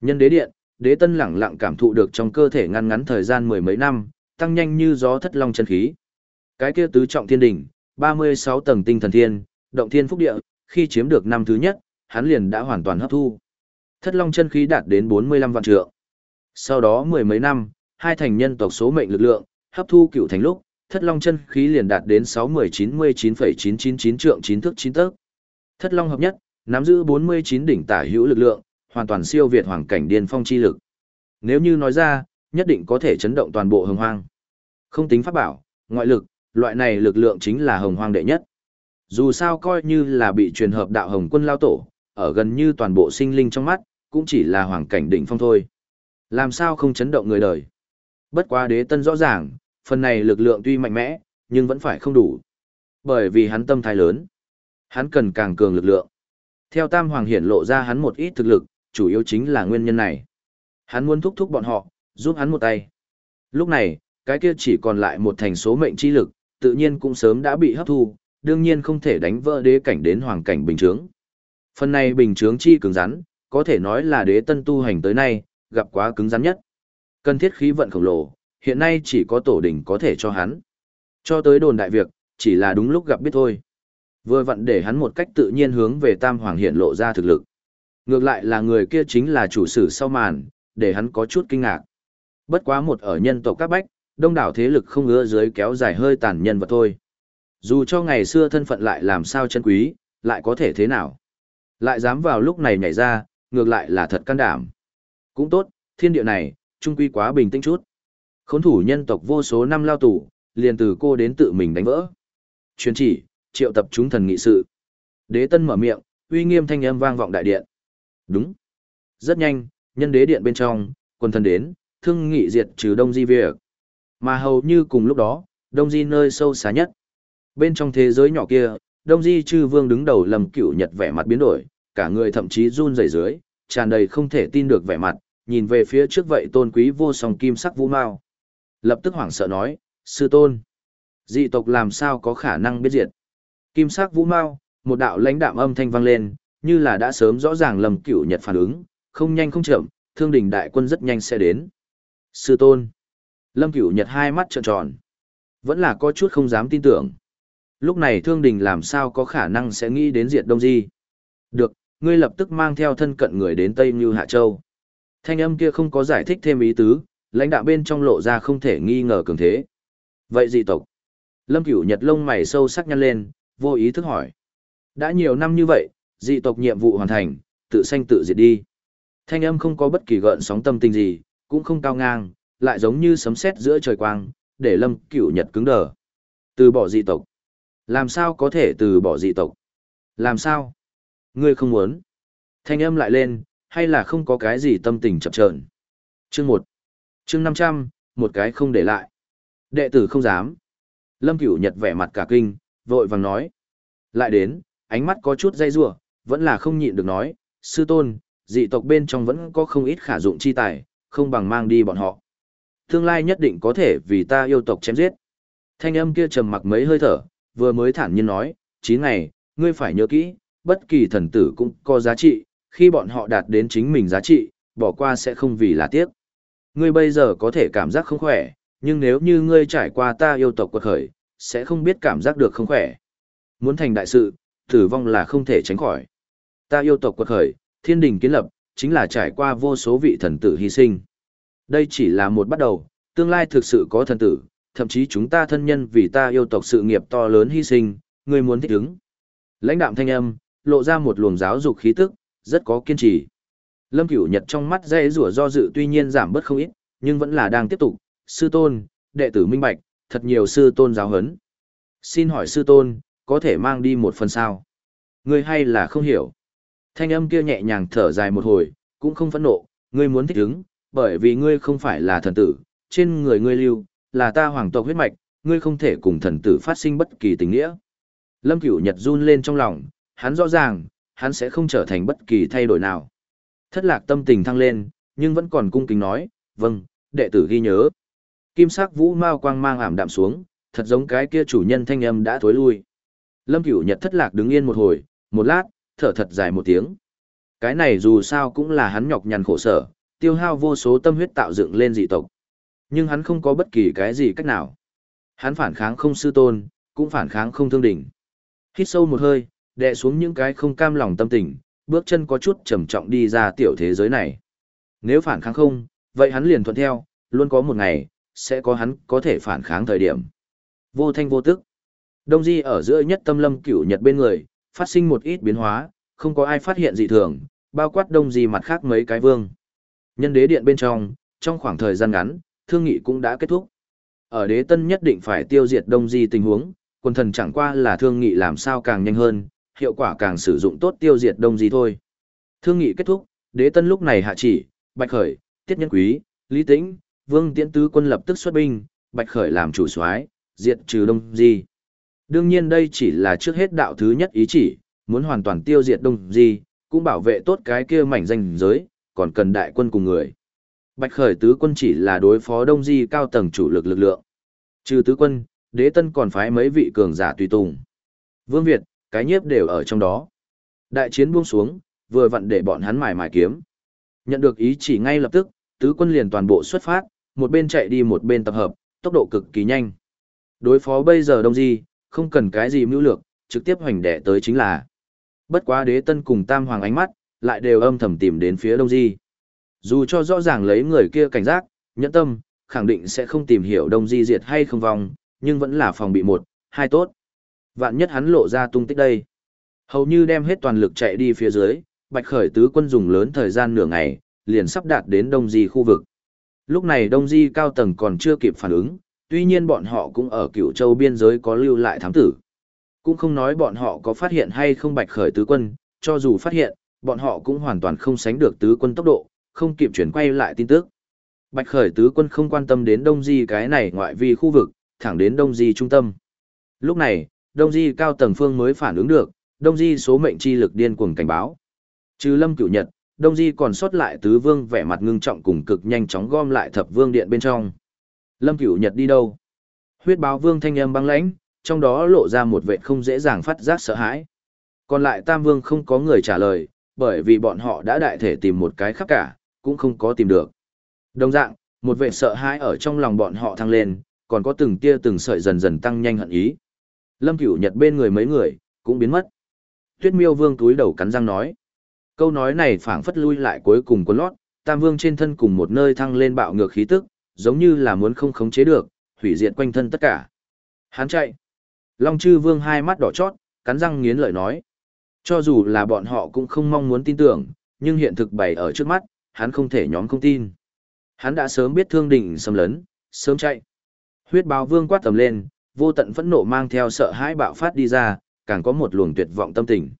Nhân đế điện, đế tân lẳng lặng cảm thụ được trong cơ thể ngăn ngắn thời gian mười mấy năm, tăng nhanh như gió thất long chân khí. Cái kia tứ trọng thiên đỉnh, 36 tầng tinh thần thiên, động thiên phúc địa, khi chiếm được năm thứ nhất, hắn liền đã hoàn toàn hấp thu. Thất long chân khí đạt đến 45 vạn trượng. Sau đó mười mấy năm, hai thành nhân tộc số mệnh lực lượng, hấp thu cựu thành lúc, thất long chân khí liền đạt đến 61999,999 trượng 9 thước 9 tấc. Thất long hợp nhất, nắm giữ 49 đỉnh tả hữu lực lượng, hoàn toàn siêu việt hoàng cảnh điên phong chi lực. Nếu như nói ra, nhất định có thể chấn động toàn bộ hồng hoang. Không tính pháp bảo, ngoại lực, loại này lực lượng chính là hồng hoang đệ nhất. Dù sao coi như là bị truyền hợp đạo hồng quân lao tổ, ở gần như toàn bộ sinh linh trong mắt, cũng chỉ là hoàng cảnh đỉnh phong thôi. Làm sao không chấn động người đời? Bất quá đế tân rõ ràng, phần này lực lượng tuy mạnh mẽ, nhưng vẫn phải không đủ. Bởi vì hắn tâm thái lớn. Hắn cần càng cường lực lượng. Theo Tam Hoàng hiển lộ ra hắn một ít thực lực, chủ yếu chính là nguyên nhân này. Hắn muốn thúc thúc bọn họ, giúp hắn một tay. Lúc này, cái kia chỉ còn lại một thành số mệnh chi lực, tự nhiên cũng sớm đã bị hấp thu, đương nhiên không thể đánh vỡ đế cảnh đến hoàng cảnh bình trướng. Phần này bình trướng chi cứng rắn, có thể nói là đế tân tu hành tới nay, gặp quá cứng rắn nhất. Cần thiết khí vận khổng lồ, hiện nay chỉ có tổ đỉnh có thể cho hắn. Cho tới đồn đại việc, chỉ là đúng lúc gặp biết thôi. Vừa vặn để hắn một cách tự nhiên hướng về Tam Hoàng hiện lộ ra thực lực. Ngược lại là người kia chính là chủ sử sau màn, để hắn có chút kinh ngạc. Bất quá một ở nhân tộc các bách, đông đảo thế lực không ưa dưới kéo dài hơi tàn nhân vật thôi. Dù cho ngày xưa thân phận lại làm sao chân quý, lại có thể thế nào. Lại dám vào lúc này nhảy ra, ngược lại là thật can đảm. Cũng tốt, thiên địa này, trung quy quá bình tĩnh chút. Khốn thủ nhân tộc vô số năm lao tù, liền từ cô đến tự mình đánh vỡ. Truyền chỉ, triệu tập chúng thần nghị sự. Đế tân mở miệng, uy nghiêm thanh âm vang vọng đại điện. Đúng. Rất nhanh, nhân đế điện bên trong, quân thần đến, thương nghị diệt trừ đông di việc. Mà hầu như cùng lúc đó, đông di nơi sâu xa nhất. Bên trong thế giới nhỏ kia, đông di chư vương đứng đầu lầm cựu nhật vẻ mặt biến đổi, cả người thậm chí run rẩy dưới, tràn đầy không thể tin được vẻ mặt, nhìn về phía trước vậy tôn quý vô song kim sắc vũ mao. Lập tức hoảng sợ nói, sư tôn, dị tộc làm sao có khả năng biết diệt. Kim sắc vũ mao, một đạo lãnh đạm âm thanh vang lên, như là đã sớm rõ ràng lầm cựu nhật phản ứng, không nhanh không chậm, thương đình đại quân rất nhanh sẽ đến. Sư tôn, lâm cựu nhật hai mắt trợn tròn, vẫn là có chút không dám tin tưởng. Lúc này thương đình làm sao có khả năng sẽ nghĩ đến diệt đông di. Được, ngươi lập tức mang theo thân cận người đến Tây Như Hạ Châu. Thanh âm kia không có giải thích thêm ý tứ, lãnh đạo bên trong lộ ra không thể nghi ngờ cường thế. Vậy dị tộc? Lâm Cửu Nhật lông mày sâu sắc nhăn lên, vô ý thức hỏi. Đã nhiều năm như vậy, dị tộc nhiệm vụ hoàn thành, tự sanh tự diệt đi. Thanh âm không có bất kỳ gợn sóng tâm tình gì, cũng không cao ngang, lại giống như sấm sét giữa trời quang, để Lâm Cửu Nhật cứng đờ. Từ bỏ dị tộc. Làm sao có thể từ bỏ dị tộc? Làm sao? Ngươi không muốn. Thanh âm lại lên, hay là không có cái gì tâm tình chậm trợn. Chương 1. Chương 500, một cái không để lại. Đệ tử không dám. Lâm Cửu Nhật vẻ mặt cả kinh, vội vàng nói. Lại đến, ánh mắt có chút dây rủa, vẫn là không nhịn được nói, sư tôn, dị tộc bên trong vẫn có không ít khả dụng chi tài, không bằng mang đi bọn họ. Tương lai nhất định có thể vì ta yêu tộc chém giết. Thanh âm kia trầm mặc mấy hơi thở, vừa mới thản nhiên nói, chín ngày, ngươi phải nhớ kỹ, bất kỳ thần tử cũng có giá trị, khi bọn họ đạt đến chính mình giá trị, bỏ qua sẽ không vì là tiếc. Ngươi bây giờ có thể cảm giác không khỏe, nhưng nếu như ngươi trải qua ta yêu tộc quật khởi, sẽ không biết cảm giác được không khỏe. Muốn thành đại sự, tử vong là không thể tránh khỏi. Ta yêu tộc quật khởi, thiên đình kiến lập, chính là trải qua vô số vị thần tử hy sinh. Đây chỉ là một bắt đầu, tương lai thực sự có thần tử, thậm chí chúng ta thân nhân vì ta yêu tộc sự nghiệp to lớn hy sinh, ngươi muốn thích ứng. Lãnh đạm thanh âm, lộ ra một luồng giáo dục khí tức, rất có kiên trì. Lâm Cửu Nhật trong mắt dễ rủa do dự tuy nhiên giảm bớt không ít, nhưng vẫn là đang tiếp tục, sư tôn, đệ tử minh bạch, thật nhiều sư tôn giáo hấn. Xin hỏi sư tôn, có thể mang đi một phần sao? Ngươi hay là không hiểu? Thanh âm kia nhẹ nhàng thở dài một hồi, cũng không phẫn nộ, ngươi muốn thích ứng, bởi vì ngươi không phải là thần tử, trên người ngươi lưu, là ta hoàng tộc huyết mạch, ngươi không thể cùng thần tử phát sinh bất kỳ tình nghĩa. Lâm Cửu Nhật run lên trong lòng, hắn rõ ràng, hắn sẽ không trở thành bất kỳ thay đổi nào. Thất lạc tâm tình thăng lên, nhưng vẫn còn cung kính nói, vâng, đệ tử ghi nhớ. Kim sắc vũ mao quang mang ảm đạm xuống, thật giống cái kia chủ nhân thanh âm đã thối lui. Lâm Cửu Nhật thất lạc đứng yên một hồi, một lát, thở thật dài một tiếng. Cái này dù sao cũng là hắn nhọc nhằn khổ sở, tiêu hao vô số tâm huyết tạo dựng lên dị tộc. Nhưng hắn không có bất kỳ cái gì cách nào. Hắn phản kháng không sư tôn, cũng phản kháng không thương đỉnh. Hít sâu một hơi, đè xuống những cái không cam lòng tâm tình, bước chân có chút trầm trọng đi ra tiểu thế giới này. Nếu phản kháng không, vậy hắn liền thuận theo, luôn có một ngày, sẽ có hắn có thể phản kháng thời điểm. Vô thanh vô tức. Đông Di ở giữa nhất tâm lâm cửu nhật bên người, phát sinh một ít biến hóa, không có ai phát hiện dị thường, bao quát Đông Di mặt khác mấy cái vương. Nhân đế điện bên trong, trong khoảng thời gian ngắn, thương nghị cũng đã kết thúc. Ở đế tân nhất định phải tiêu diệt Đông Di tình huống, quân thần chẳng qua là thương nghị làm sao càng nhanh hơn, hiệu quả càng sử dụng tốt tiêu diệt Đông Di thôi. Thương nghị kết thúc, đế tân lúc này hạ chỉ, Bạch Khởi, Tiết Nhân Quý, Lý Tĩnh, Vương Tiễn Tứ quân lập tức xuất binh, Bạch Khởi làm chủ soái, diệt trừ Đông Di. Đương nhiên đây chỉ là trước hết đạo thứ nhất ý chỉ, muốn hoàn toàn tiêu diệt Đông Di, cũng bảo vệ tốt cái kia mảnh danh giới, còn cần đại quân cùng người. Bạch Khởi tứ quân chỉ là đối phó Đông Di cao tầng chủ lực lực lượng. Trừ tứ quân, đế tân còn phái mấy vị cường giả tùy tùng. Vương Việt, cái nhiếp đều ở trong đó. Đại chiến buông xuống, vừa vặn để bọn hắn mài mài kiếm. Nhận được ý chỉ ngay lập tức, tứ quân liền toàn bộ xuất phát, một bên chạy đi một bên tập hợp, tốc độ cực kỳ nhanh. Đối phó bây giờ Đông Di, không cần cái gì mưu lược, trực tiếp hoành đẻ tới chính là. Bất quá đế tân cùng tam hoàng ánh mắt, lại đều âm thầm tìm đến phía Đông Di. Dù cho rõ ràng lấy người kia cảnh giác, nhẫn tâm, khẳng định sẽ không tìm hiểu Đông Di diệt hay không vong, nhưng vẫn là phòng bị một, hai tốt. Vạn nhất hắn lộ ra tung tích đây. Hầu như đem hết toàn lực chạy đi phía dưới, Bạch Khởi tứ quân dùng lớn thời gian nửa ngày, liền sắp đạt đến Đông Di khu vực. Lúc này Đông Di cao tầng còn chưa kịp phản ứng, tuy nhiên bọn họ cũng ở cựu châu biên giới có lưu lại thám tử. Cũng không nói bọn họ có phát hiện hay không Bạch Khởi tứ quân, cho dù phát hiện, bọn họ cũng hoàn toàn không sánh được tứ quân tốc độ, không kịp chuyển quay lại tin tức. Bạch Khởi tứ quân không quan tâm đến Đông Di cái này ngoại vi khu vực, thẳng đến Đông Di trung tâm. Lúc này, Đông Di cao tầng phương mới phản ứng được, Đông Di số mệnh chi lực điên cuồng cảnh báo. Trừ Lâm Cửu Nhật, Đông Di còn sót lại tứ vương vẻ mặt ngưng trọng cùng cực nhanh chóng gom lại thập vương điện bên trong. Lâm Cửu Nhật đi đâu? Huyết báo vương thanh âm băng lãnh, trong đó lộ ra một vệ không dễ dàng phát giác sợ hãi. Còn lại Tam Vương không có người trả lời, bởi vì bọn họ đã đại thể tìm một cái khắp cả, cũng không có tìm được. Đồng dạng, một vẻ sợ hãi ở trong lòng bọn họ thăng lên, còn có từng tia từng sợi dần dần tăng nhanh hận ý. Lâm Cửu Nhật bên người mấy người, cũng biến mất. Tuyết Miêu Vương túi đầu cắn răng nói. Câu nói này phảng phất lui lại cuối cùng của lót, Tam Vương trên thân cùng một nơi thăng lên bạo ngược khí tức, giống như là muốn không khống chế được, hủy diệt quanh thân tất cả. Hắn chạy. Long Chư Vương hai mắt đỏ chót, cắn răng nghiến lợi nói. Cho dù là bọn họ cũng không mong muốn tin tưởng, nhưng hiện thực bày ở trước mắt, hắn không thể nhóm không tin. Hắn đã sớm biết thương đỉnh xâm lấn, sớm chạy. Huyết báo vương quát tầm lên, vô tận phẫn nộ mang theo sợ hãi bạo phát đi ra, càng có một luồng tuyệt vọng tâm tình.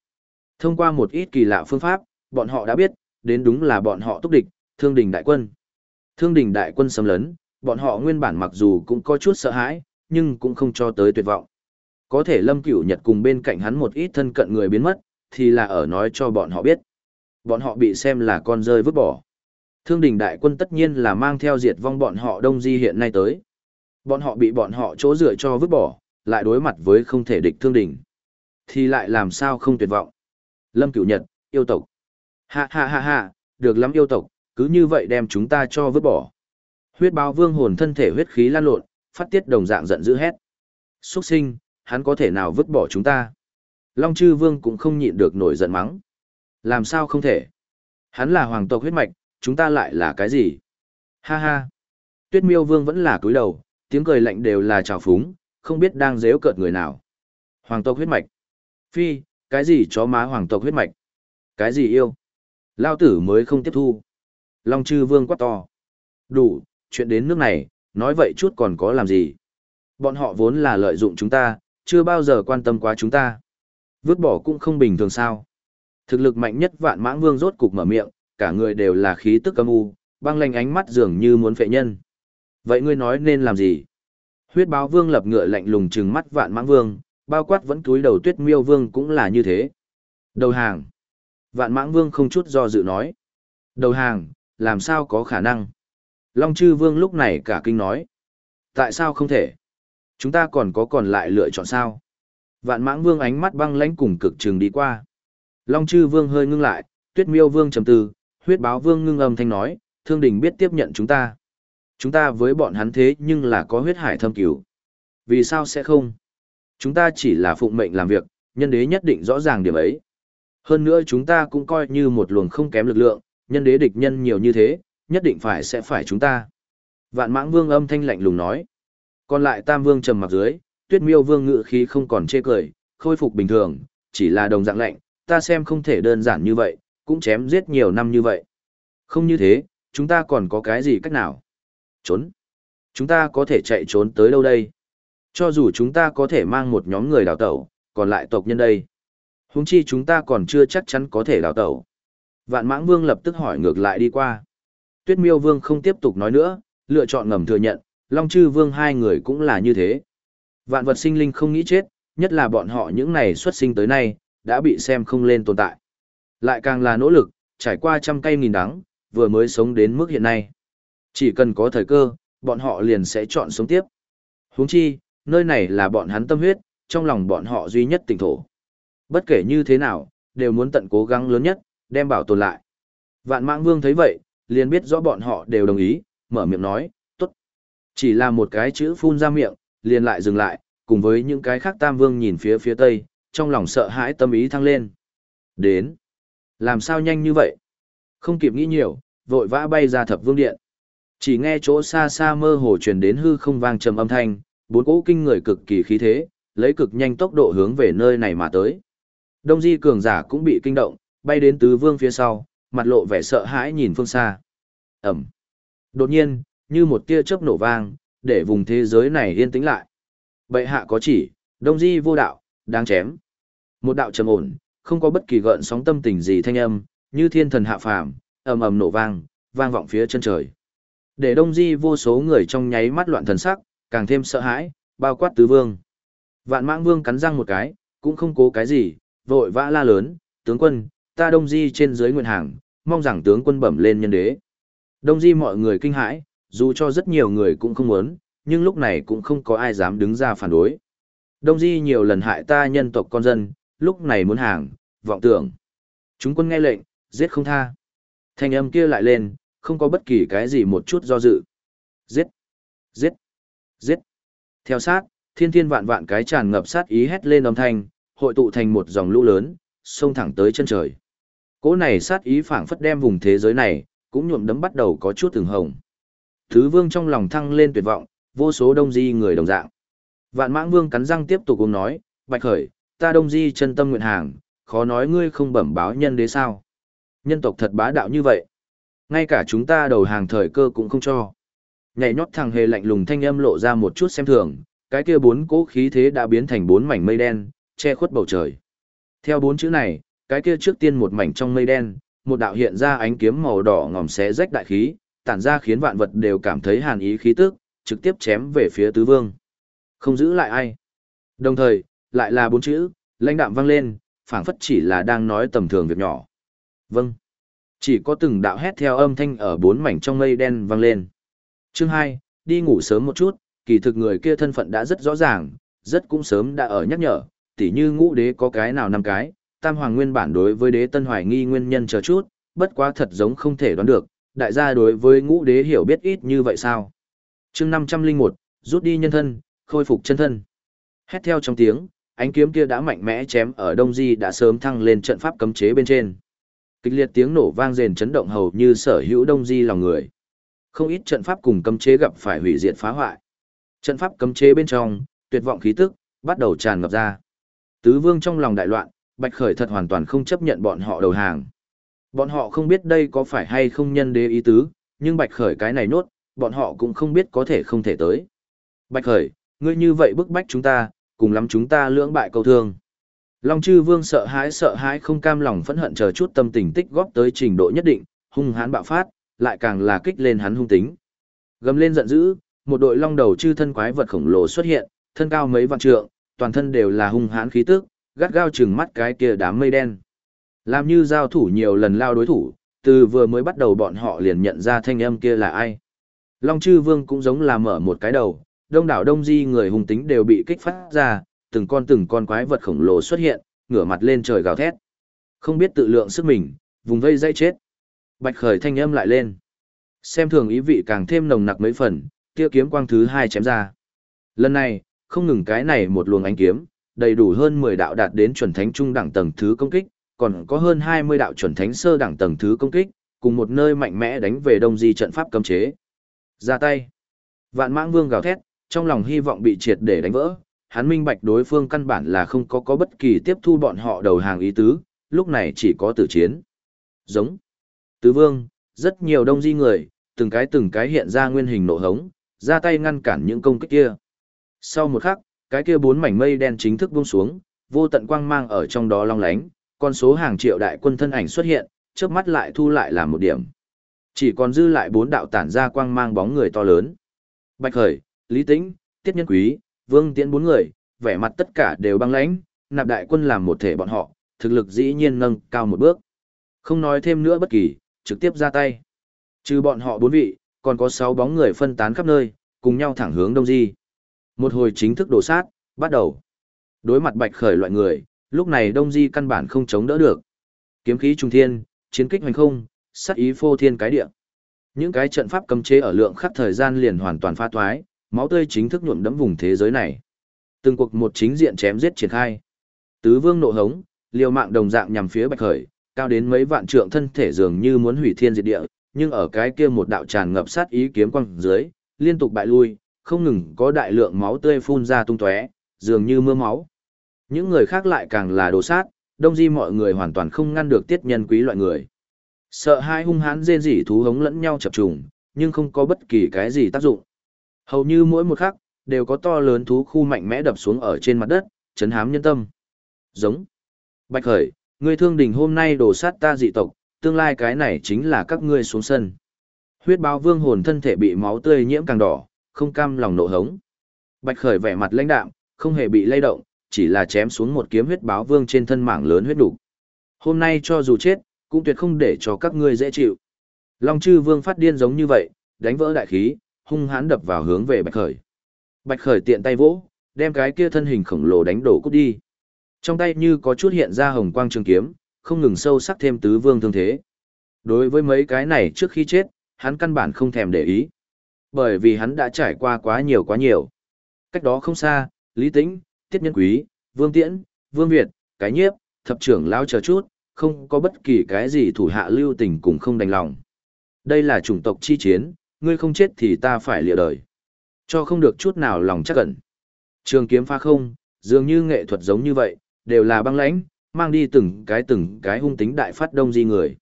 Thông qua một ít kỳ lạ phương pháp, bọn họ đã biết, đến đúng là bọn họ túc địch, thương đình đại quân. Thương đình đại quân xâm lấn, bọn họ nguyên bản mặc dù cũng có chút sợ hãi, nhưng cũng không cho tới tuyệt vọng. Có thể lâm cửu nhật cùng bên cạnh hắn một ít thân cận người biến mất, thì là ở nói cho bọn họ biết. Bọn họ bị xem là con rơi vứt bỏ. Thương đình đại quân tất nhiên là mang theo diệt vong bọn họ đông di hiện nay tới. Bọn họ bị bọn họ chỗ rửa cho vứt bỏ, lại đối mặt với không thể địch thương đình. Thì lại làm sao không tuyệt vọng. Lâm Cửu Nhật, yêu tộc. Ha ha ha ha, được lắm yêu tộc, cứ như vậy đem chúng ta cho vứt bỏ. Huyết báo vương hồn thân thể huyết khí lan lộn, phát tiết đồng dạng giận dữ hét. Xuất sinh, hắn có thể nào vứt bỏ chúng ta? Long chư vương cũng không nhịn được nổi giận mắng. Làm sao không thể? Hắn là hoàng tộc huyết mạch, chúng ta lại là cái gì? Ha ha. Tuyết miêu vương vẫn là cúi đầu, tiếng cười lạnh đều là trào phúng, không biết đang dếu cợt người nào. Hoàng tộc huyết mạch. Phi, cái gì chó má hoàng tộc huyết mạch? Cái gì yêu? Lao tử mới không tiếp thu. Long chư vương quát to. Đủ, chuyện đến nước này, nói vậy chút còn có làm gì? Bọn họ vốn là lợi dụng chúng ta, chưa bao giờ quan tâm quá chúng ta. Vứt bỏ cũng không bình thường sao. Thực lực mạnh nhất vạn mãng vương rốt cục mở miệng, cả người đều là khí tức âm u, băng lanh ánh mắt dường như muốn phệ nhân. Vậy ngươi nói nên làm gì? Huyết báo vương lập ngựa lạnh lùng trừng mắt vạn mãng vương, bao quát vẫn túi đầu tuyết miêu vương cũng là như thế. Đầu hàng. Vạn mãng vương không chút do dự nói. Đầu hàng, làm sao có khả năng? Long chư vương lúc này cả kinh nói. Tại sao không thể? Chúng ta còn có còn lại lựa chọn sao? Vạn mãng vương ánh mắt băng lãnh cùng cực trừng đi qua. Long chư vương hơi ngưng lại, tuyết miêu vương trầm tư, huyết báo vương ngưng âm thanh nói, thương đình biết tiếp nhận chúng ta. Chúng ta với bọn hắn thế nhưng là có huyết hải thâm cứu. Vì sao sẽ không? Chúng ta chỉ là phụng mệnh làm việc, nhân đế nhất định rõ ràng điểm ấy. Hơn nữa chúng ta cũng coi như một luồng không kém lực lượng, nhân đế địch nhân nhiều như thế, nhất định phải sẽ phải chúng ta. Vạn mãng vương âm thanh lạnh lùng nói. Còn lại tam vương trầm mặc dưới, tuyết miêu vương ngự khí không còn chê cười, khôi phục bình thường, chỉ là đồng dạng lạnh, ta xem không thể đơn giản như vậy, cũng chém giết nhiều năm như vậy. Không như thế, chúng ta còn có cái gì cách nào? Trốn. Chúng ta có thể chạy trốn tới đâu đây? Cho dù chúng ta có thể mang một nhóm người đào tẩu, còn lại tộc nhân đây. Húng chi chúng ta còn chưa chắc chắn có thể đào tẩu. Vạn mãng vương lập tức hỏi ngược lại đi qua. Tuyết miêu vương không tiếp tục nói nữa, lựa chọn ngầm thừa nhận, Long chư vương hai người cũng là như thế. Vạn vật sinh linh không nghĩ chết, nhất là bọn họ những này xuất sinh tới nay, đã bị xem không lên tồn tại. Lại càng là nỗ lực, trải qua trăm cây nghìn đắng, vừa mới sống đến mức hiện nay. Chỉ cần có thời cơ, bọn họ liền sẽ chọn sống tiếp. Huống chi, nơi này là bọn hắn tâm huyết, trong lòng bọn họ duy nhất tỉnh thổ. Bất kể như thế nào, đều muốn tận cố gắng lớn nhất, đem bảo tồn lại. Vạn mạng vương thấy vậy, liền biết rõ bọn họ đều đồng ý, mở miệng nói, tốt. Chỉ là một cái chữ phun ra miệng, liền lại dừng lại, cùng với những cái khác tam vương nhìn phía phía tây, trong lòng sợ hãi tâm ý thăng lên. Đến. Làm sao nhanh như vậy? Không kịp nghĩ nhiều, vội vã bay ra thập vương điện. Chỉ nghe chỗ xa xa mơ hồ truyền đến hư không vang trầm âm thanh, bốn cỗ kinh người cực kỳ khí thế, lấy cực nhanh tốc độ hướng về nơi này mà tới. Đông Di cường giả cũng bị kinh động, bay đến tứ vương phía sau, mặt lộ vẻ sợ hãi nhìn phương xa. Ẩm. Đột nhiên, như một tia chớp nổ vang, để vùng thế giới này yên tĩnh lại. Bệ hạ có chỉ, Đông Di vô đạo, đang chém. Một đạo trầm ổn, không có bất kỳ gợn sóng tâm tình gì thanh âm, như thiên thần hạ phàm, ầm ầm nổ vang, vang vọng phía chân trời. Để Đông Di vô số người trong nháy mắt loạn thần sắc, càng thêm sợ hãi, bao quát tứ vương. Vạn mãng vương cắn răng một cái, cũng không cố cái gì, vội vã la lớn, tướng quân, ta Đông Di trên dưới nguyện hàng, mong rằng tướng quân bẩm lên nhân đế. Đông Di mọi người kinh hãi, dù cho rất nhiều người cũng không muốn, nhưng lúc này cũng không có ai dám đứng ra phản đối. Đông Di nhiều lần hại ta nhân tộc con dân, lúc này muốn hàng, vọng tưởng. Chúng quân nghe lệnh, giết không tha. Thanh âm kia lại lên, không có bất kỳ cái gì một chút do dự. Giết! Giết! Giết! Theo sát, thiên thiên vạn vạn cái tràn ngập sát ý hét lên âm thanh, hội tụ thành một dòng lũ lớn, xông thẳng tới chân trời. Cỗ này sát ý phảng phất đem vùng thế giới này, cũng nhuộm đấm bắt đầu có chút từng hồng. Thứ vương trong lòng thăng lên tuyệt vọng, vô số đông di người đồng dạng. Vạn mãng vương cắn răng tiếp tục uống nói, bạch khởi, ta đông di chân tâm nguyện hàng, khó nói ngươi không bẩm báo nhân đế sao. Nhân tộc thật bá đạo như vậy. Ngay cả chúng ta đầu hàng thời cơ cũng không cho. Nhảy nhót thằng hề lạnh lùng thanh âm lộ ra một chút xem thường, cái kia bốn cỗ khí thế đã biến thành bốn mảnh mây đen, che khuất bầu trời. Theo bốn chữ này, cái kia trước tiên một mảnh trong mây đen, một đạo hiện ra ánh kiếm màu đỏ ngòm xé rách đại khí, tản ra khiến vạn vật đều cảm thấy hàn ý khí tức, trực tiếp chém về phía tứ vương. Không giữ lại ai. Đồng thời, lại là bốn chữ, lãnh đạm vang lên, phảng phất chỉ là đang nói tầm thường việc nhỏ. Vâng. Chỉ có từng đạo hét theo âm thanh ở bốn mảnh trong mây đen vang lên. Chương 2, đi ngủ sớm một chút, kỳ thực người kia thân phận đã rất rõ ràng, rất cũng sớm đã ở nhắc nhở, tỉ như ngũ đế có cái nào năm cái, tam hoàng nguyên bản đối với đế tân hoài nghi nguyên nhân chờ chút, bất quá thật giống không thể đoán được, đại gia đối với ngũ đế hiểu biết ít như vậy sao. chương 501, rút đi nhân thân, khôi phục chân thân. Hét theo trong tiếng, ánh kiếm kia đã mạnh mẽ chém ở Đông Di đã sớm thăng lên trận pháp cấm chế bên trên. Kịch liệt tiếng nổ vang rền chấn động hầu như sở hữu Đông Di lòng người. Không ít trận pháp cùng cấm chế gặp phải hủy diệt phá hoại. Trận pháp cấm chế bên trong, tuyệt vọng khí tức bắt đầu tràn ngập ra. Tứ Vương trong lòng đại loạn, Bạch Khởi thật hoàn toàn không chấp nhận bọn họ đầu hàng. Bọn họ không biết đây có phải hay không nhân đế ý tứ, nhưng Bạch Khởi cái này nốt, bọn họ cũng không biết có thể không thể tới. Bạch Khởi, ngươi như vậy bức bách chúng ta, cùng lắm chúng ta lưỡng bại câu thương. Long chư vương sợ hãi sợ hãi không cam lòng phẫn hận chờ chút tâm tình tích góp tới trình độ nhất định, hung hãn bạo phát, lại càng là kích lên hắn hung tính. Gầm lên giận dữ, một đội long đầu chư thân quái vật khổng lồ xuất hiện, thân cao mấy vạn trượng, toàn thân đều là hung hãn khí tức, gắt gao chừng mắt cái kia đám mây đen. Làm như giao thủ nhiều lần lao đối thủ, từ vừa mới bắt đầu bọn họ liền nhận ra thanh âm kia là ai. Long chư vương cũng giống là mở một cái đầu, đông đảo đông di người hung tính đều bị kích phát ra, từng con từng con quái vật khổng lồ xuất hiện, ngửa mặt lên trời gào thét. Không biết tự lượng sức mình, vùng vây dây chết. Bạch khởi thanh âm lại lên. Xem thường ý vị càng thêm nồng nặc mấy phần, kia kiếm quang thứ hai chém ra. Lần này, không ngừng cái này một luồng ánh kiếm, đầy đủ hơn 10 đạo đạt đến chuẩn thánh trung đẳng tầng thứ công kích, còn có hơn 20 đạo chuẩn thánh sơ đẳng tầng thứ công kích, cùng một nơi mạnh mẽ đánh về đông di trận pháp cấm chế. Ra tay. Vạn mãng vương gào thét, trong lòng hy vọng bị triệt để đánh vỡ, hắn minh bạch đối phương căn bản là không có có bất kỳ tiếp thu bọn họ đầu hàng ý tứ, lúc này chỉ có tử chiến. Giống. Tứ vương, rất nhiều đông di người, từng cái từng cái hiện ra nguyên hình nộ hống, ra tay ngăn cản những công kích kia. Sau một khắc, cái kia bốn mảnh mây đen chính thức buông xuống, vô tận quang mang ở trong đó long lánh, con số hàng triệu đại quân thân ảnh xuất hiện, chớp mắt lại thu lại là một điểm. Chỉ còn dư lại bốn đạo tản ra quang mang bóng người to lớn. Bạch Khởi, Lý Tĩnh, Tiết Nhân Quý, Vương Tiễn bốn người, vẻ mặt tất cả đều băng lãnh, nạp đại quân làm một thể bọn họ, thực lực dĩ nhiên nâng cao một bước. Không nói thêm nữa bất kỳ, trực tiếp ra tay. Trừ bọn họ bốn vị, còn có sáu bóng người phân tán khắp nơi, cùng nhau thẳng hướng đông di. Một hồi chính thức đổ sát, bắt đầu. Đối mặt bạch khởi loại người, lúc này đông di căn bản không chống đỡ được. Kiếm khí trung thiên, chiến kích hoành không, sát ý phô thiên cái địa. Những cái trận pháp cấm chế ở lượng khắp thời gian liền hoàn toàn pha toái, máu tươi chính thức nhuộm đẫm vùng thế giới này. Từng cuộc một chính diện chém giết triển khai. Tứ vương nộ hống, liều mạng đồng dạng nhằm phía bạch khởi, cao đến mấy vạn trượng thân thể dường như muốn hủy thiên diệt địa, nhưng ở cái kia một đạo tràn ngập sát ý kiếm quang dưới, liên tục bại lui, không ngừng có đại lượng máu tươi phun ra tung tóe, dường như mưa máu. Những người khác lại càng là đồ sát, đông di mọi người hoàn toàn không ngăn được tiết nhân quý loại người. Sợ hai hung hãn rên rỉ thú hống lẫn nhau chập trùng, nhưng không có bất kỳ cái gì tác dụng. Hầu như mỗi một khắc, đều có to lớn thú khu mạnh mẽ đập xuống ở trên mặt đất, chấn hám nhân tâm. Giống. Bạch Khởi, ngươi thương đình hôm nay đổ sát ta dị tộc, tương lai cái này chính là các ngươi xuống sân. Huyết báo vương hồn thân thể bị máu tươi nhiễm càng đỏ, không cam lòng nộ hống. Bạch Khởi vẻ mặt lãnh đạm, không hề bị lay động, chỉ là chém xuống một kiếm huyết báo vương trên thân mảng lớn huyết đủ. Hôm nay cho dù chết, cũng tuyệt không để cho các ngươi dễ chịu. Long chư vương phát điên giống như vậy, đánh vỡ đại khí, hung hãn đập vào hướng về Bạch Khởi. Bạch Khởi tiện tay vỗ, đem cái kia thân hình khổng lồ đánh đổ cút đi. Trong tay như có chút hiện ra hồng quang trường kiếm, không ngừng sâu sắc thêm tứ vương thương thế. Đối với mấy cái này trước khi chết, hắn căn bản không thèm để ý. Bởi vì hắn đã trải qua quá nhiều quá nhiều. Cách đó không xa, Lý Tĩnh, Tiết Nhân Quý, Vương Tiễn, Vương Việt, Cái Nhiếp, Thập trưởng lao chờ chút, không có bất kỳ cái gì thủ hạ lưu tình cùng không đành lòng. Đây là chủng tộc chi chiến, ngươi không chết thì ta phải lìa đời. Cho không được chút nào lòng chắc cẩn. Trường kiếm pha không, dường như nghệ thuật giống như vậy, đều là băng lãnh, mang đi từng cái từng cái hung tính đại phát đông di người.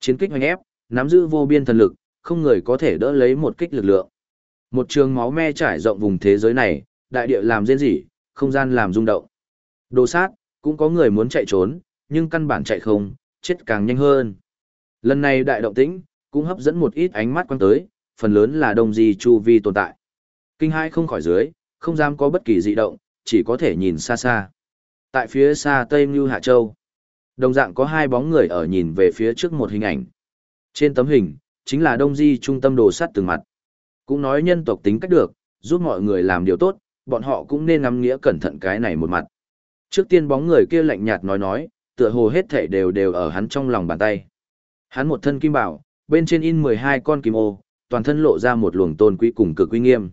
Chiến kích hoành ép, nắm giữ vô biên thần lực, không người có thể đỡ lấy một kích lực lượng. Một trường máu me trải rộng vùng thế giới này, đại địa làm rên rỉ, không gian làm rung động. Đồ sát, cũng có người muốn chạy trốn, nhưng căn bản chạy không, chết càng nhanh hơn. Lần này đại động tĩnh, cũng hấp dẫn một ít ánh mắt quan tới, phần lớn là đông di chu vi tồn tại. Kinh hai không khỏi dưới, không dám có bất kỳ dị động, chỉ có thể nhìn xa xa. Tại phía xa Tây Ngưu Hạ Châu, đồng dạng có hai bóng người ở nhìn về phía trước một hình ảnh. Trên tấm hình, chính là Đông Di trung tâm đồ sắt từng mặt. Cũng nói nhân tộc tính cách được, giúp mọi người làm điều tốt, bọn họ cũng nên ngắm nghĩa cẩn thận cái này một mặt. Trước tiên bóng người kia lạnh nhạt nói nói, tựa hồ hết thể đều đều ở hắn trong lòng bàn tay. Hắn một thân kim bảo, bên trên in 12 con kim ô, toàn thân lộ ra một luồng tôn quý cùng cực uy nghiêm.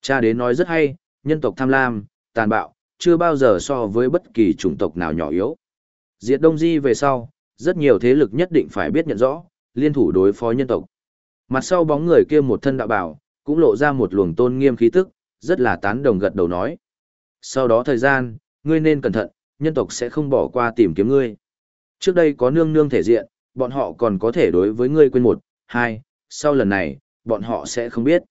Cha đến nói rất hay, nhân tộc tham lam, tàn bạo, chưa bao giờ so với bất kỳ chủng tộc nào nhỏ yếu. Diệt Đông Di về sau, rất nhiều thế lực nhất định phải biết nhận rõ, liên thủ đối phó nhân tộc. Mặt sau bóng người kia một thân đạo bảo, cũng lộ ra một luồng tôn nghiêm khí tức, rất là tán đồng gật đầu nói. Sau đó thời gian, ngươi nên cẩn thận, nhân tộc sẽ không bỏ qua tìm kiếm ngươi. Trước đây có nương nương thể diện, bọn họ còn có thể đối với ngươi quên một, hai, sau lần này, bọn họ sẽ không biết.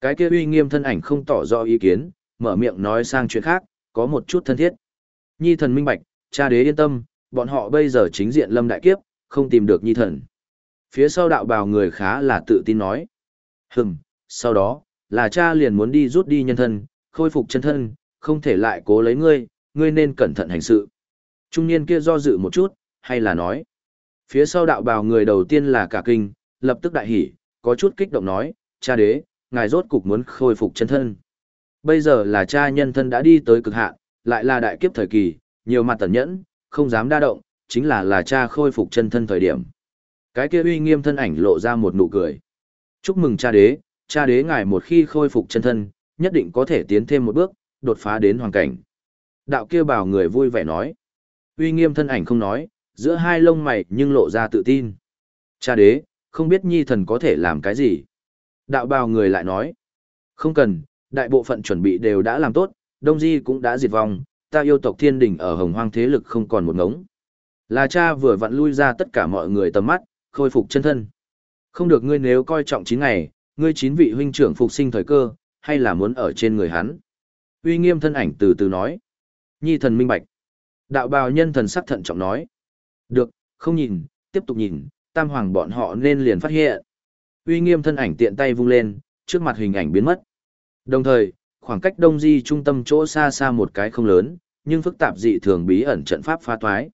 Cái kia uy nghiêm thân ảnh không tỏ rõ ý kiến, mở miệng nói sang chuyện khác, có một chút thân thiết. Nhi thần minh bạch, cha đế yên tâm, bọn họ bây giờ chính diện lâm đại kiếp, không tìm được nhi thần. Phía sau đạo bào người khá là tự tin nói. Hừm, sau đó, là cha liền muốn đi rút đi nhân thân, khôi phục chân thân, không thể lại cố lấy ngươi, ngươi nên cẩn thận hành sự. Trung niên kia do dự một chút, hay là nói. Phía sau đạo bào người đầu tiên là cả kinh, lập tức đại hỉ, có chút kích động nói, cha đế, ngài rốt cục muốn khôi phục chân thân. Bây giờ là cha nhân thân đã đi tới cực hạn, lại là đại kiếp thời kỳ, nhiều mặt tẩn nhẫn, không dám đa động, chính là là cha khôi phục chân thân thời điểm. Cái kia uy nghiêm thân ảnh lộ ra một nụ cười. Chúc mừng cha đế, cha đế ngài một khi khôi phục chân thân, nhất định có thể tiến thêm một bước, đột phá đến hoàn cảnh. Đạo kia bảo người vui vẻ nói. Uy nghiêm thân ảnh không nói, giữa hai lông mày nhưng lộ ra tự tin. Cha đế, không biết nhi thần có thể làm cái gì. Đạo bào người lại nói. Không cần, đại bộ phận chuẩn bị đều đã làm tốt, Đông Di cũng đã diệt vong, ta yêu tộc thiên đình ở hồng hoang thế lực không còn một ngống. Là cha vừa vặn lui ra tất cả mọi người tầm mắt, khôi phục chân thân. Không được ngươi nếu coi trọng chín ngày, ngươi chín vị huynh trưởng phục sinh thời cơ, hay là muốn ở trên người hắn. Uy nghiêm thân ảnh từ từ nói. Nhi thần minh bạch. Đạo bào nhân thần sắc thận trọng nói. Được, không nhìn, tiếp tục nhìn, tam hoàng bọn họ nên liền phát hiện. Uy nghiêm thân ảnh tiện tay vung lên, trước mặt hình ảnh biến mất. Đồng thời, khoảng cách đông di trung tâm chỗ xa xa một cái không lớn, nhưng phức tạp dị thường bí ẩn trận pháp phá toái.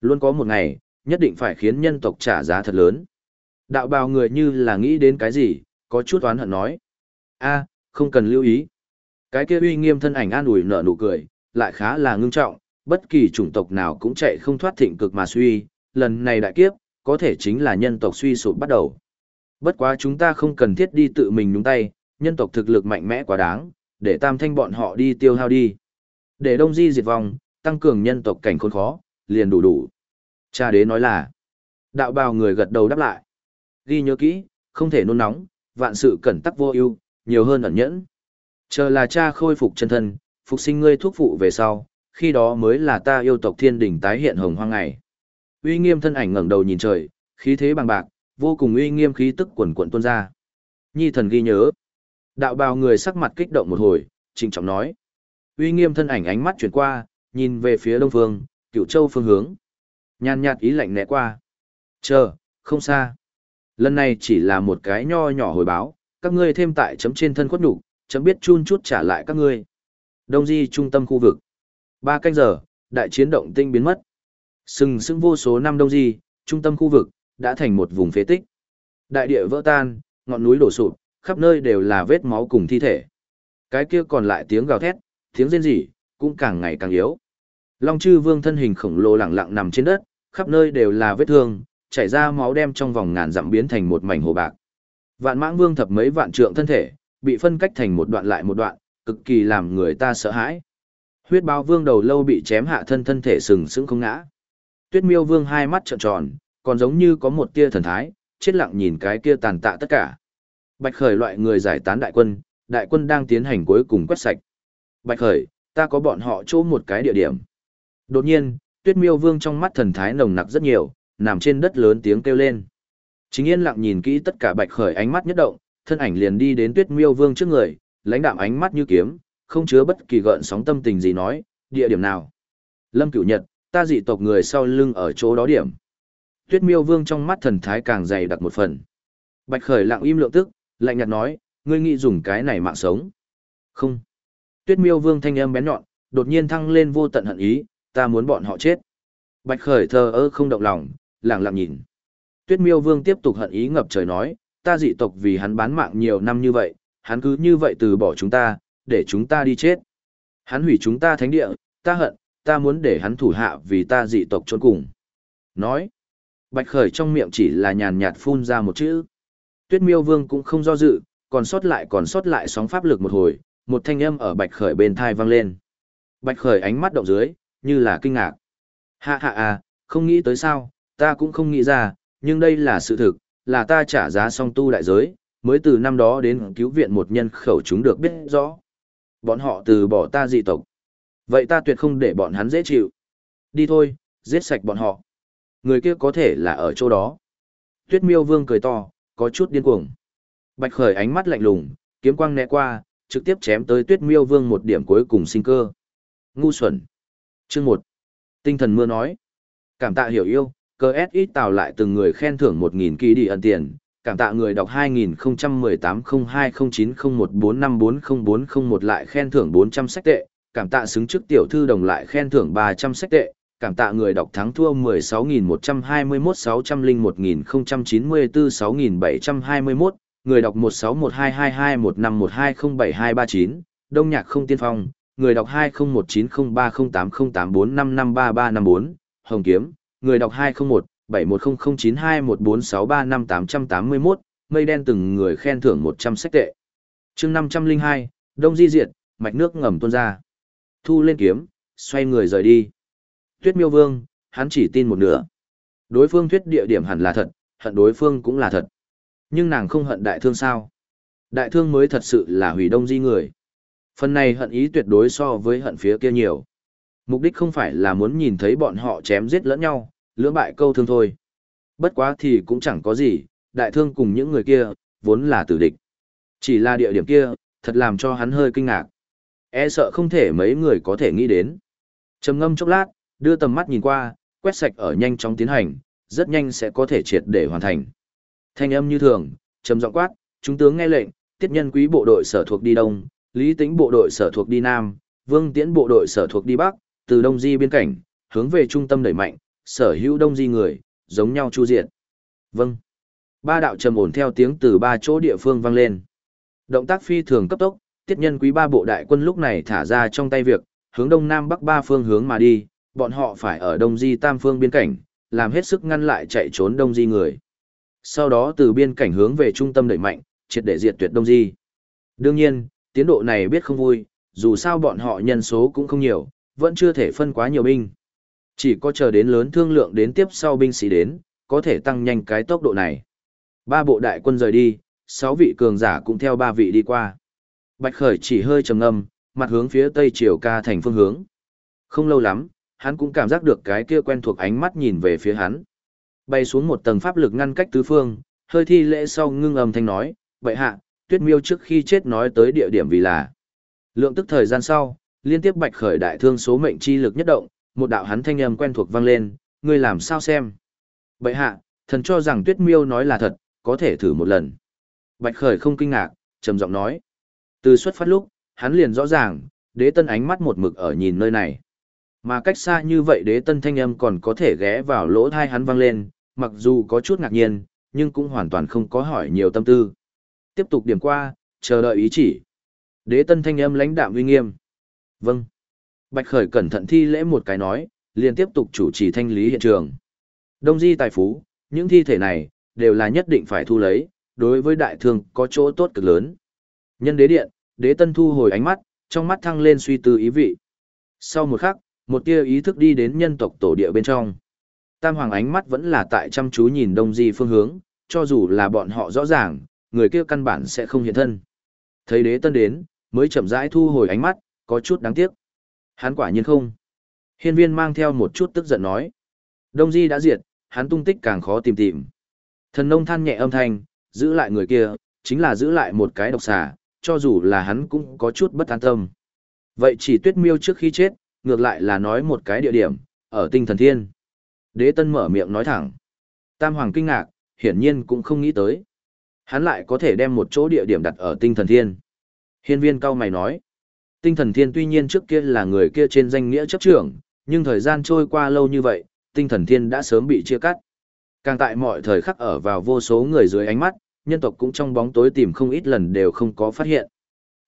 Luôn có một ngày, nhất định phải khiến nhân tộc trả giá thật lớn. Đạo bào người như là nghĩ đến cái gì, có chút oán hận nói. a không cần lưu ý. Cái kia uy nghiêm thân ảnh an ủi nở nụ cười, lại khá là ngưng trọng, bất kỳ chủng tộc nào cũng chạy không thoát thịnh cực mà suy, lần này đại kiếp, có thể chính là nhân tộc suy sụp bắt đầu. Bất quá chúng ta không cần thiết đi tự mình nhúng tay, nhân tộc thực lực mạnh mẽ quá đáng, để tam thanh bọn họ đi tiêu hao đi. Để đông di diệt vong, tăng cường nhân tộc cảnh khốn khó, liền đủ đủ. Cha đế nói là, đạo bào người gật đầu đáp lại. Ghi nhớ kỹ, không thể nôn nóng, vạn sự cẩn tắc vô ưu, nhiều hơn ẩn nhẫn. Chờ là cha khôi phục chân thân, phục sinh ngươi thuốc phụ về sau, khi đó mới là ta yêu tộc thiên đỉnh tái hiện hồng hoang ngày. Uy nghiêm thân ảnh ngẩng đầu nhìn trời, khí thế bằng bạc, vô cùng uy nghiêm khí tức quần quận tuôn ra. Nhi thần ghi nhớ. Đạo bào người sắc mặt kích động một hồi, trịnh trọng nói. Uy nghiêm thân ảnh ánh mắt chuyển qua, nhìn về phía đông phương, cựu châu phương hướng. Nhàn nhạt ý lạnh né qua. Chờ, không xa. Lần này chỉ là một cái nho nhỏ hồi báo, các ngươi thêm tại chấm trên thân quất nhục, chấm biết chun chút trả lại các ngươi. Đông Di trung tâm khu vực. Ba canh giờ, đại chiến động tinh biến mất. Sừng sững vô số năm Đông Di, trung tâm khu vực, đã thành một vùng phế tích. Đại địa vỡ tan, ngọn núi đổ sụp, khắp nơi đều là vết máu cùng thi thể. Cái kia còn lại tiếng gào thét, tiếng rên rỉ, cũng càng ngày càng yếu. Long chư vương thân hình khổng lồ lẳng lặng nằm trên đất, khắp nơi đều là vết thương, chảy ra máu đem trong vòng ngàn dặm biến thành một mảnh hồ bạc. Vạn mãng vương thập mấy vạn trượng thân thể, bị phân cách thành một đoạn lại một đoạn, cực kỳ làm người ta sợ hãi. Huyết bao vương đầu lâu bị chém hạ thân thân thể sừng sững không ngã. Tuyết miêu vương hai mắt trợn tròn, còn giống như có một tia thần thái, chết lặng nhìn cái kia tàn tạ tất cả. Bạch khởi loại người giải tán đại quân, đại quân đang tiến hành cuối cùng quét sạch. Bạch khởi, ta có bọn họ chỗ một cái địa điểm. Đột nhiên, tuyết miêu vương trong mắt thần thái nồng nặc rất nhiều, nằm trên đất lớn tiếng kêu lên. Chính yên lặng nhìn kỹ tất cả bạch khởi ánh mắt nhất động, thân ảnh liền đi đến tuyết miêu vương trước người, lãnh đạm ánh mắt như kiếm, không chứa bất kỳ gợn sóng tâm tình gì nói, địa điểm nào. Lâm cửu nhật, ta dị tộc người sau lưng ở chỗ đó điểm. Tuyết miêu vương trong mắt thần thái càng dày đặc một phần. Bạch khởi lặng im lượng tức, lạnh nhạt nói, ngươi nghĩ dùng cái này mạng sống. Không. Tuyết miêu vương thanh âm bén nhọn, đột nhiên thăng lên vô tận hận ý, ta muốn bọn họ chết. Bạch khởi thờ ơ không động lòng, lặng lặng nhìn. Tuyết miêu vương tiếp tục hận ý ngập trời nói, ta dị tộc vì hắn bán mạng nhiều năm như vậy, hắn cứ như vậy từ bỏ chúng ta, để chúng ta đi chết. Hắn hủy chúng ta thánh địa, ta hận, ta muốn để hắn thủ hạ vì ta dị tộc trốn cùng. Nói, bạch khởi trong miệng chỉ là nhàn nhạt phun ra một chữ. Tuyết miêu vương cũng không do dự, còn sót lại còn sót lại sóng pháp lực một hồi, một thanh âm ở bạch khởi bên thai vang lên. Bạch khởi ánh mắt động dưới, như là kinh ngạc. Hạ hạ à, không nghĩ tới sao, ta cũng không nghĩ ra, nhưng đây là sự thực, là ta trả giá song tu đại giới, mới từ năm đó đến cứu viện một nhân khẩu chúng được biết rõ. Bọn họ từ bỏ ta dị tộc. Vậy ta tuyệt không để bọn hắn dễ chịu. Đi thôi, giết sạch bọn họ. Người kia có thể là ở chỗ đó. Tuyết miêu vương cười to, có chút điên cuồng. Bạch khởi ánh mắt lạnh lùng, kiếm quang né qua, trực tiếp chém tới tuyết miêu vương một điểm cuối cùng sinh cơ. Ngu xuẩn. Chương một Tinh thần mưa nói. Cảm tạ hiểu yêu, Cờ ít tạo lại từng người khen thưởng 1.000 kỳ đi ẩn tiền, cảm tạ người đọc 2018-020901454041 lại khen thưởng 400 sách tệ, cảm tạ xứng chức tiểu thư đồng lại khen thưởng 300 sách tệ, cảm tạ người đọc thắng thua 16.121-601-1094-6721, người đọc 1612221512072239, đông nhạc không tiên phong, người đọc 2019030808455334, hồng kiếm, người đọc 201 71009214635881, mây đen từng người khen thưởng 100 sách tệ. chương 502, Đông Di Diệt, mạch nước ngầm tuôn ra. Thu lên kiếm, xoay người rời đi. Tuyết miêu vương, hắn chỉ tin một nửa. Đối phương thuyết địa điểm hẳn là thật, hận đối phương cũng là thật. Nhưng nàng không hận đại thương sao. Đại thương mới thật sự là hủy đông di người. Phần này hận ý tuyệt đối so với hận phía kia nhiều. Mục đích không phải là muốn nhìn thấy bọn họ chém giết lẫn nhau, lưỡng bại câu thương thôi. Bất quá thì cũng chẳng có gì, đại thương cùng những người kia, vốn là tử địch. Chỉ là địa điểm kia, thật làm cho hắn hơi kinh ngạc. E sợ không thể mấy người có thể nghĩ đến. trầm ngâm chốc lát, đưa tầm mắt nhìn qua, quét sạch ở nhanh chóng tiến hành, rất nhanh sẽ có thể triệt để hoàn thành. Thanh âm như thường, trầm giọng quát, chúng tướng nghe lệnh, tiết nhân quý bộ đội sở thuộc đi đông, lý Tính bộ đội sở thuộc đi nam, vương tiễn bộ đội sở thuộc đi bắc, từ đông di biên cảnh, hướng về trung tâm đẩy mạnh, sở hữu đông di người, giống nhau chu diệt. Vâng. Ba đạo trầm ổn theo tiếng từ ba chỗ địa phương vang lên. Động tác phi thường cấp tốc, tiết nhân quý ba bộ đại quân lúc này thả ra trong tay việc, hướng đông nam bắc ba phương hướng mà đi, bọn họ phải ở đông di tam phương biên cảnh, làm hết sức ngăn lại chạy trốn đông di người. Sau đó từ biên cảnh hướng về trung tâm đẩy mạnh, triệt để diệt tuyệt đông di. Đương nhiên, tiến độ này biết không vui, dù sao bọn họ nhân số cũng không nhiều, vẫn chưa thể phân quá nhiều binh. Chỉ có chờ đến lớn thương lượng đến tiếp sau binh sĩ đến, có thể tăng nhanh cái tốc độ này. Ba bộ đại quân rời đi, sáu vị cường giả cũng theo ba vị đi qua. Bạch Khởi chỉ hơi trầm ngâm, mặt hướng phía tây triều ca thành phương hướng. Không lâu lắm, hắn cũng cảm giác được cái kia quen thuộc ánh mắt nhìn về phía hắn. Bay xuống một tầng pháp lực ngăn cách tứ phương, hơi thi lễ sau ngưng âm thanh nói, vậy hạ, tuyết miêu trước khi chết nói tới địa điểm vì là. Lượng tức thời gian sau, liên tiếp bạch khởi đại thương số mệnh chi lực nhất động, một đạo hắn thanh âm quen thuộc vang lên, ngươi làm sao xem. Bệ hạ, thần cho rằng tuyết miêu nói là thật, có thể thử một lần. Bạch khởi không kinh ngạc, trầm giọng nói. Từ xuất phát lúc, hắn liền rõ ràng, đế tân ánh mắt một mực ở nhìn nơi này. Mà cách xa như vậy đế tân thanh âm còn có thể ghé vào lỗ thai hắn vang lên, mặc dù có chút ngạc nhiên, nhưng cũng hoàn toàn không có hỏi nhiều tâm tư. Tiếp tục điểm qua, chờ đợi ý chỉ. Đế tân thanh âm lãnh đạm uy nghiêm. Vâng. Bạch Khởi cẩn thận thi lễ một cái nói, liền tiếp tục chủ trì thanh lý hiện trường. Đông di tài phú, những thi thể này, đều là nhất định phải thu lấy, đối với đại thương có chỗ tốt cực lớn. Nhân đế điện, đế tân thu hồi ánh mắt, trong mắt thăng lên suy tư ý vị. Sau một khắc, một tia ý thức đi đến nhân tộc tổ địa bên trong. Tam hoàng ánh mắt vẫn là tại chăm chú nhìn đông di phương hướng, cho dù là bọn họ rõ ràng, người kia căn bản sẽ không hiện thân. Thấy đế tân đến, mới chậm rãi thu hồi ánh mắt, có chút đáng tiếc. Hắn quả nhiên không. Hiên viên mang theo một chút tức giận nói. Đông di đã diệt, hắn tung tích càng khó tìm tìm. Thần nông than nhẹ âm thanh, giữ lại người kia, chính là giữ lại một cái độc xà, cho dù là hắn cũng có chút bất an tâm. Vậy chỉ tuyết miêu trước khi chết, ngược lại là nói một cái địa điểm, ở tinh thần thiên. Đế tân mở miệng nói thẳng. Tam hoàng kinh ngạc, hiển nhiên cũng không nghĩ tới. Hắn lại có thể đem một chỗ địa điểm đặt ở tinh thần thiên. Hiên viên cao mày nói. Tinh thần thiên tuy nhiên trước kia là người kia trên danh nghĩa chấp trưởng, nhưng thời gian trôi qua lâu như vậy, tinh thần thiên đã sớm bị chia cắt. Càng tại mọi thời khắc ở vào vô số người dưới ánh mắt, nhân tộc cũng trong bóng tối tìm không ít lần đều không có phát hiện.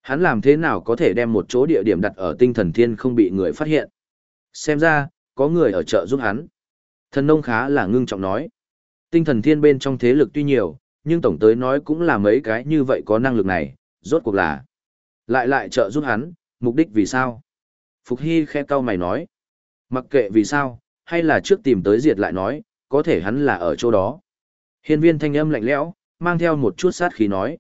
Hắn làm thế nào có thể đem một chỗ địa điểm đặt ở tinh thần thiên không bị người phát hiện? Xem ra, có người ở chợ giúp hắn. Thần nông khá là ngưng trọng nói. Tinh thần thiên bên trong thế lực tuy nhiều, nhưng tổng tới nói cũng là mấy cái như vậy có năng lực này, rốt cuộc là. Lại lại trợ giúp hắn, mục đích vì sao? Phục Hy khe cau mày nói. Mặc kệ vì sao, hay là trước tìm tới diệt lại nói, có thể hắn là ở chỗ đó. Hiên viên thanh âm lạnh lẽo, mang theo một chút sát khí nói.